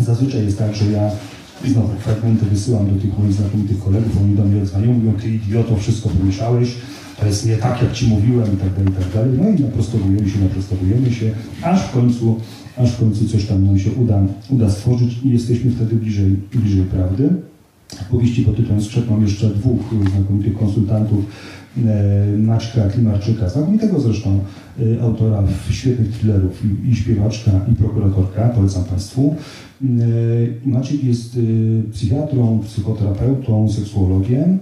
Zazwyczaj jest tak, że ja znowu fragmenty wysyłam do tych moich znakomitych kolegów, oni do mnie dzwonią, mówią, ty idioto, wszystko pomieszałeś, to jest nie tak, jak ci mówiłem i tak dalej, i tak dalej. No i naprostowujemy się, naprostowujemy się, aż w końcu, aż w końcu coś tam nam się uda, uda stworzyć i jesteśmy wtedy bliżej, bliżej prawdy. W powieści pod tytułem Skrzep mam jeszcze dwóch znakomitych konsultantów, e, Maćka Klimarczyka, znakomitego zresztą e, autora świetnych thrillerów i, śpiewaczka i prokuratorka, polecam Państwu. E, Maciek jest psychiatrą, psychoterapeutą, seksuologiem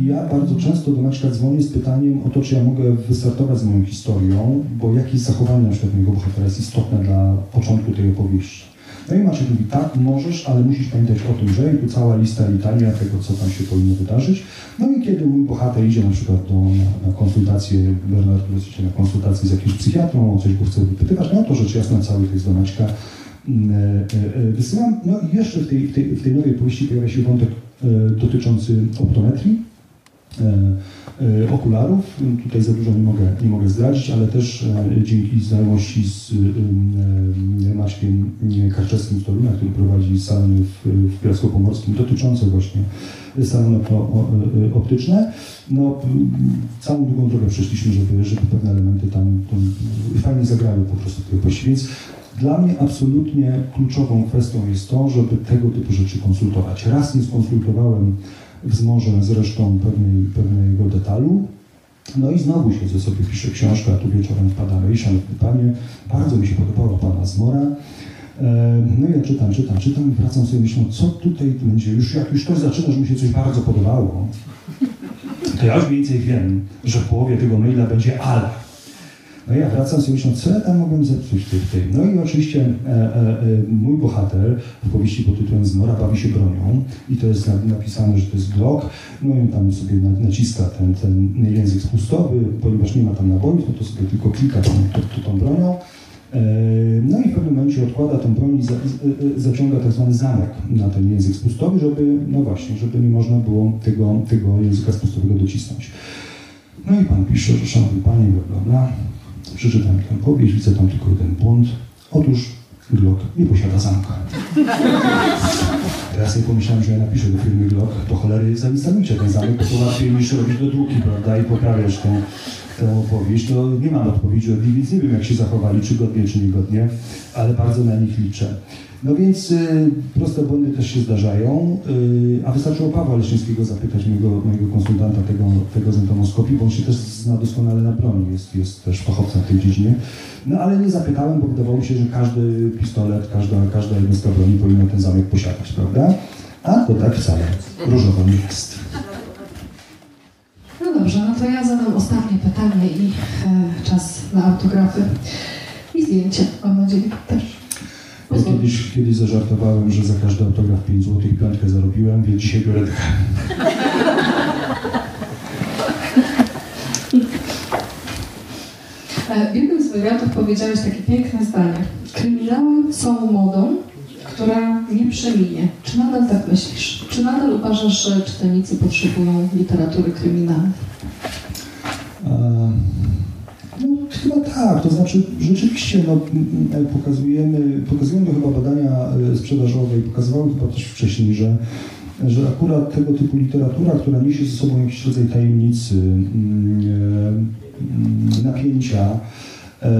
i ja bardzo często do Maćka dzwonię z pytaniem o to, czy ja mogę wystartować z moją historią, bo jakieś zachowanie na przykład mojego bohatera jest istotne dla początku tej opowieści. No i Maciek mówi, tak, możesz, ale musisz pamiętać o tym, że i tu cała lista litania tego, co tam się powinno wydarzyć. No i kiedy mój bohater idzie na przykład do, na, na konsultację, Bernard na konsultację z jakimś psychiatrą, o coś go chce wypytywać, no to rzecz jasna cały tekst do Maćka mm, e, e, wysyłam. No i jeszcze w tej, w tej, w tej nowej powieści pojawia się wątek e, dotyczący optometrii. E, e, okularów. Tutaj za dużo nie mogę, nie mogę zdradzić, ale też e, dzięki znajomości z e, Maćkiem Karczewskim z Torunia, który prowadzi salony w, w Kujawsko-Pomorskim dotyczące właśnie salony e, optyczne. No, całą długą drogę przeszliśmy, żeby, żeby pewne elementy tam, tam fajnie zagrały po prostu w tej opowieści. Więc dla mnie absolutnie kluczową kwestią jest to, żeby tego typu rzeczy konsultować. Raz nie skonsultowałem wzmożę zresztą pewnej, pewnego detalu. No i znowu siedzę sobie, piszę książkę, a tu wieczorem wpada szanowny panie, bardzo mi się podobała pana Zmora. E, No i ja czytam, czytam, czytam i wracam sobie myślą, co tutaj będzie, już jak już zaczyna, że mi się coś bardzo podobało, to ja już więcej wiem, że w połowie tego maila będzie ale. No ja wracam sobie myśląc, co ja tam mogłem zepsuć w tej. No i oczywiście e, e, e, mój bohater w powieści pod tytułem Zmora bawi się bronią i to jest na- napisane, że to jest Glock, no i on tam sobie na- naciska ten, ten język spustowy, ponieważ nie ma tam nabojów, no to sobie tylko klika tą, tą, bronią. E, No i w pewnym momencie odkłada tą broń i za, e, zaciąga tak zwany zamek na ten język spustowy, żeby, no właśnie, żeby nie można było tego, tego języka spustowego docisnąć. No i pan pisze, że szanowny panie, bla bla bla, przeczytam tę powieść, widzę tam tylko jeden błąd. Otóż Glock nie posiada zamka. Teraz sobie pomyślałem, że ja napiszę do firmy Glock, to cholery zainstalujcie ten zamek, bo to łatwiej niż robić do druki, prawda, i poprawiać tę, tę opowieść. To nie mam odpowiedzi od nich, więc nie wiem, jak się zachowali, czy godnie, czy niegodnie, ale bardzo na nich liczę. No więc y, proste błędy też się zdarzają, y, a wystarczyło Pawła Leszczyńskiego zapytać mojego, mojego konsultanta tego, tego z entomoskopii, bo on się też zna doskonale na broni, jest, jest też fachowcem w tej dziedzinie. No ale nie zapytałem, bo wydawało mi się, że każdy pistolet, każda, każda jednostka broni powinna ten zamek posiadać, prawda? A to tak wcale różowo nie jest. No dobrze, no to ja zadam ostatnie pytanie i e, czas na autografy i zdjęcie, mam nadzieję też. Ja kiedyś, kiedyś zażartowałem, że za każdy autograf 5 zł piątkę zarobiłem, więc dzisiaj biorę dwa. E, W jednym z wywiadów powiedziałeś takie piękne zdanie. Kryminały są modą, która nie przeminie. Czy nadal tak myślisz? Czy nadal uważasz, że czytelnicy potrzebują literatury kryminalnej? Chyba tak, to znaczy rzeczywiście no, pokazujemy, pokazują to chyba badania e, sprzedażowe i pokazywały chyba też wcześniej, że, że akurat tego typu literatura, która niesie ze sobą jakiś rodzaj tajemnicy, e, napięcia, e,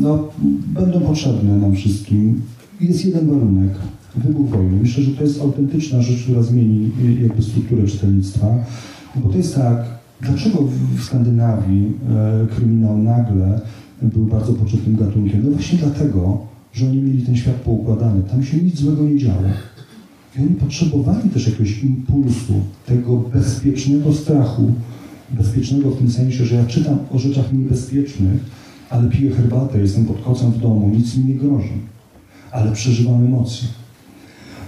no, będą potrzebne nam wszystkim. Jest jeden warunek, wybuch wojny. Myślę, że to jest autentyczna rzecz, która zmieni jakby strukturę czytelnictwa, bo to jest tak, Dlaczego w- Skandynawii e, kryminał nagle był bardzo poczytnym gatunkiem? No właśnie dlatego, że oni mieli ten świat poukładany. Tam się nic złego nie działo. I oni potrzebowali też jakiegoś impulsu, tego bezpiecznego strachu, bezpiecznego w tym sensie, że ja czytam o rzeczach niebezpiecznych, ale piję herbatę, jestem pod kocem w domu, nic mi nie grozi, ale przeżywam emocje.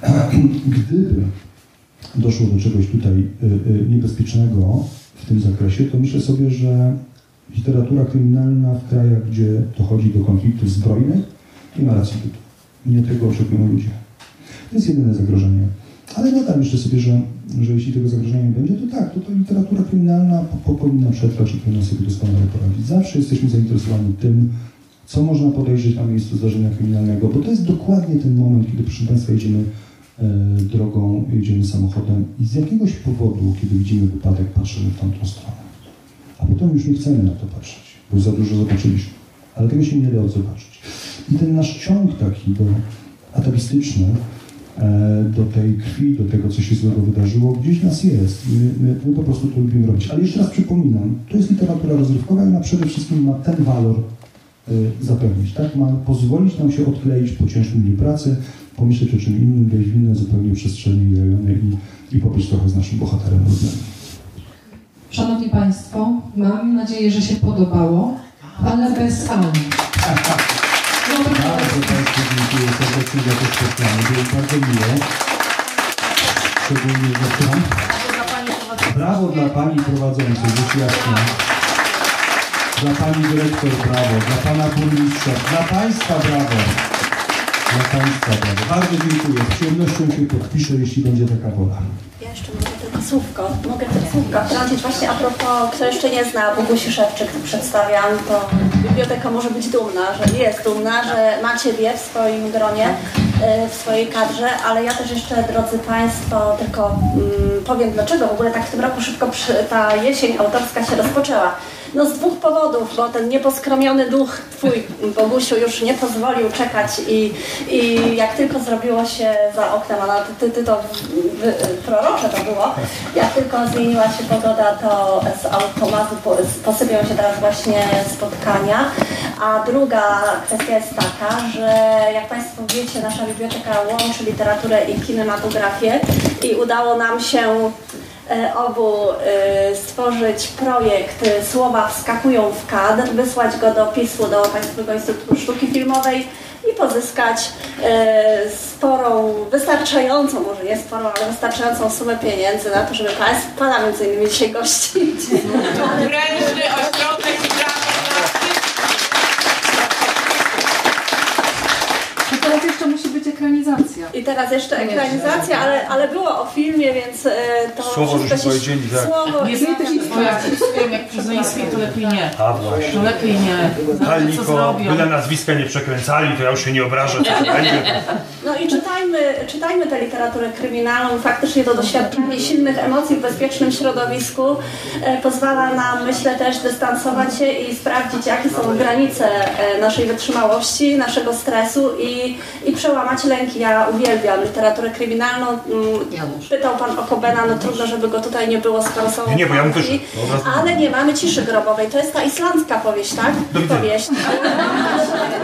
*clears throat* Gdyby doszło do czegoś tutaj y, y, niebezpiecznego w tym zakresie, to myślę sobie, że literatura kryminalna w krajach, gdzie dochodzi do konfliktów zbrojnych, nie ma racji bytu. Nie tego oczekują ludzie. To jest jedyne zagrożenie. Ale nadal myślę sobie, że, że jeśli tego zagrożenia nie będzie, to tak, to, to literatura kryminalna po, po, powinna przetrwać i powinna sobie doskonale poradzić. Zawsze jesteśmy zainteresowani tym, co można podejrzeć na miejscu zdarzenia kryminalnego, bo to jest dokładnie ten moment, kiedy, proszę Państwa, jedziemy e, drogą, jedziemy samochodem i z jakiegoś powodu, kiedy widzimy wypadek, patrzymy w tamtą stronę. A potem już nie chcemy na to patrzeć, bo już za dużo zobaczyliśmy. Ale tego się nie da zobaczyć. I ten nasz ciąg taki do, atawistyczny e, do tej krwi, do tego, co się złego wydarzyło, gdzieś nas jest. My, my, my po prostu to lubimy robić. Ale jeszcze raz przypominam, to jest literatura rozrywkowa i ona przede wszystkim ma ten walor y, zapewnić. Tak ma pozwolić nam się odkleić po ciężkim dniu pracy, pomyśleć o czym innym, wejść w inne zupełnie przestrzenie i rejony i, i pobyć trochę z naszym bohaterem różnym. Szanowni Państwo, mam nadzieję, że się podobało, ale bez. No, to Bardzo Państwu dziękuję serdecznie za to spotkanie. Było bardzo miło. Szczególnie za to. Brawo dla Pani prowadzącej, rzecz jasna. Dla Pani dyrektor brawo, dla Pana burmistrza, dla Państwa brawo. Dla Państwa brawo. Bardzo dziękuję. Z przyjemnością się podpiszę, jeśli będzie taka wola. Ja jeszcze mogę tylko słówko, mogę tylko słówko wtrącić właśnie a propos, kto jeszcze nie zna Bogusi Szewczyk, przedstawiam, to biblioteka może być dumna, że jest dumna, że ma Ciebie w swoim gronie, y, w swojej kadrze, ale ja też jeszcze, drodzy Państwo, tylko mm, powiem dlaczego w ogóle tak w tym roku szybko przy, ta jesień autorska się rozpoczęła. No z dwóch powodów, bo ten nieposkromiony duch Twój, Bogusiu, już nie pozwolił czekać i, i jak tylko zrobiło się za oknem, a ty, ty to w- w- prorocze to było, jak tylko zmieniła się pogoda, to z automatu po- posypią się teraz właśnie spotkania. A druga kwestia jest taka, że jak Państwo wiecie, nasza biblioteka łączy literaturę i kinematografię i udało nam się obu e, stworzyć projekt e, Słowa wskakują w kadr, wysłać go do PiSu, do Państwowego Instytutu Sztuki Filmowej i pozyskać e, sporą, wystarczającą, może nie sporą, ale wystarczającą sumę pieniędzy na to, żeby Państw, Pana między innymi dzisiaj gościć. Ręczny ośrodek teraz jeszcze musi być ekranizacja. I teraz jeszcze ekranizacja, ale, ale było o filmie, więc e, to Słowo wszystko żeśmy powiedzieli, tak. Słowo, Nie znam bo jak wiem, jak Brzeziński, to lepiej nie. A właśnie. To lepiej nie. Zrobią. byle nazwiska nie przekręcali, to ja już się nie obrażę, co to będzie. No i czytajmy, czytajmy tę literaturę kryminalną. Faktycznie to doświadczenie silnych emocji w bezpiecznym środowisku e, pozwala nam, myślę, też dystansować się i sprawdzić, jakie są granice e, naszej wytrzymałości, naszego stresu i, i przełamać lęki. Ja uwielbiam literaturę kryminalną. Mm, Pytał Pan o Kobena, no trudno, żeby go tutaj nie było, skoro są Nie, nie, bo ja od razu- Ale nie mamy ciszy grobowej. To jest ta islandzka powieść, tak? Do. Powieść.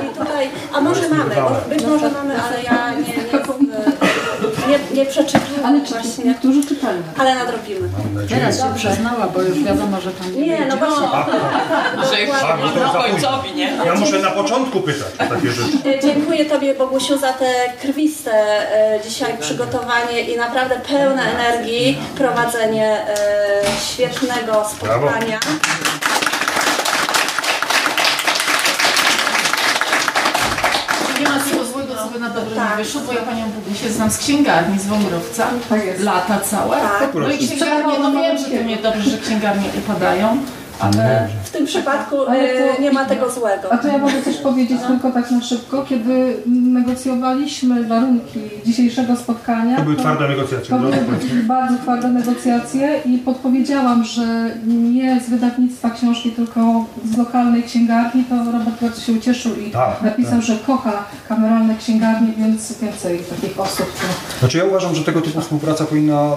I tutaj, a może mamy, bo być może mamy, ale ja nie, nie, nie, nie przeczytałam Ale czy, właśnie. niektórzy czytają. Ale nadrobimy. Teraz się przyznała, bo już wiadomo, że tam nie, Nie, no właśnie. *laughs* Że A, no no, nie? Ja muszę na początku pytać o takie rzeczy. E, Dziękuję Tobie, Bogusiu, za te krwiste e, dzisiaj przygotowanie i naprawdę pełne energii prowadzenie e, świetnego spotkania. Nie ma tego złego, co by na dobre Tak. nie wyszło, bo ja panią się znam z księgarni, z Wągrowca. Tak. Lata całe. Tak. No i księgarnie, no wiem, że to niedobrze, że księgarnie upadają, ale W tym przypadku Ale e, to- nie ma tego złego. A to ja mogę coś powiedzieć tylko tak na szybko. Kiedy negocjowaliśmy warunki dzisiejszego spotkania, To były twarde negocjacje. to no, były bardzo twarde negocjacje i podpowiedziałam, że nie z wydawnictwa książki, tylko z lokalnej księgarni, to Robert bardzo się ucieszył i Tak, napisał, że kocha kameralne księgarnie, więc więcej takich osób. To Znaczy ja uważam, że tego typu współpraca powinna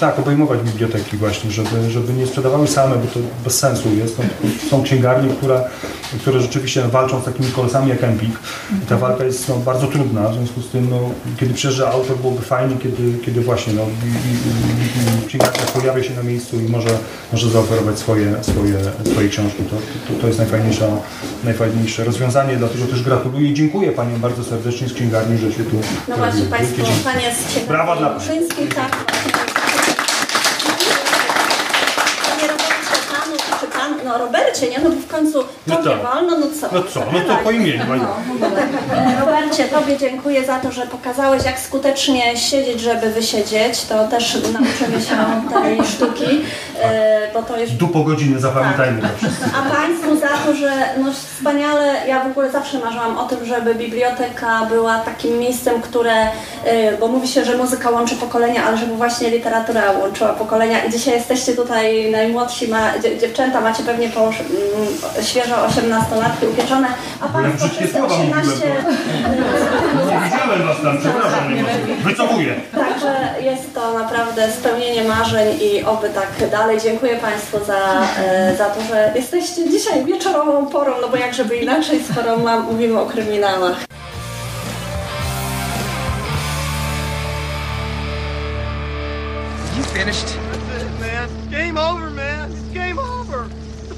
tak obejmować biblioteki właśnie, żeby, żeby nie sprzedawały same, bo to bez sensu jest. Są księgarnie, które, które rzeczywiście walczą z takimi kolosami jak Empik. I ta walka jest no, bardzo trudna, w związku z tym no, kiedy przyjeżdża autor byłoby fajnie, kiedy, kiedy właśnie no, księgarnia pojawia się na miejscu i może, może zaoferować swoje, swoje, swoje książki. To, to, to jest najfajniejsza, najfajniejsze rozwiązanie, dlatego też gratuluję i dziękuję Paniom bardzo serdecznie z księgarni, że się tu No właśnie. Państwo. Panie z Brawa dla- Muszyńskiej, tak. Panie Robercie, Panu, czy Pan, no nie? No bo w końcu No Tobie tak. wolno, no co? No co, no to po imieniu. E, Robercie, Tobie dziękuję za to, że pokazałeś, jak skutecznie siedzieć, żeby wysiedzieć. To też nauczymy się tej sztuki, e, bo to jest Du po godziny, zapamiętajmy to wszyscy. a Państwu za to, że no wspaniale, ja w ogóle zawsze marzyłam o tym, żeby biblioteka była takim miejscem, które, y, bo mówi się, że muzyka łączy pokolenia, ale żeby właśnie literatura łączyła pokolenia i dzisiaj jesteście tutaj najmłodsi, ma, dzie- dziewczęta, macie pewnie po, świeżo 18-latki upieczone, a Państwo wszyscy słowa 18... Nie widziałem was tam, przepraszam. nie. Wycofuję. Także jest to naprawdę spełnienie marzeń i oby tak dalej. Dziękuję Państwu za, e, za to, że jesteście dzisiaj wieczorową porą, no bo jak żeby inaczej, skoro mam, mówimy o kryminałach. You finished? That's it, man. Game over, man. It's game over.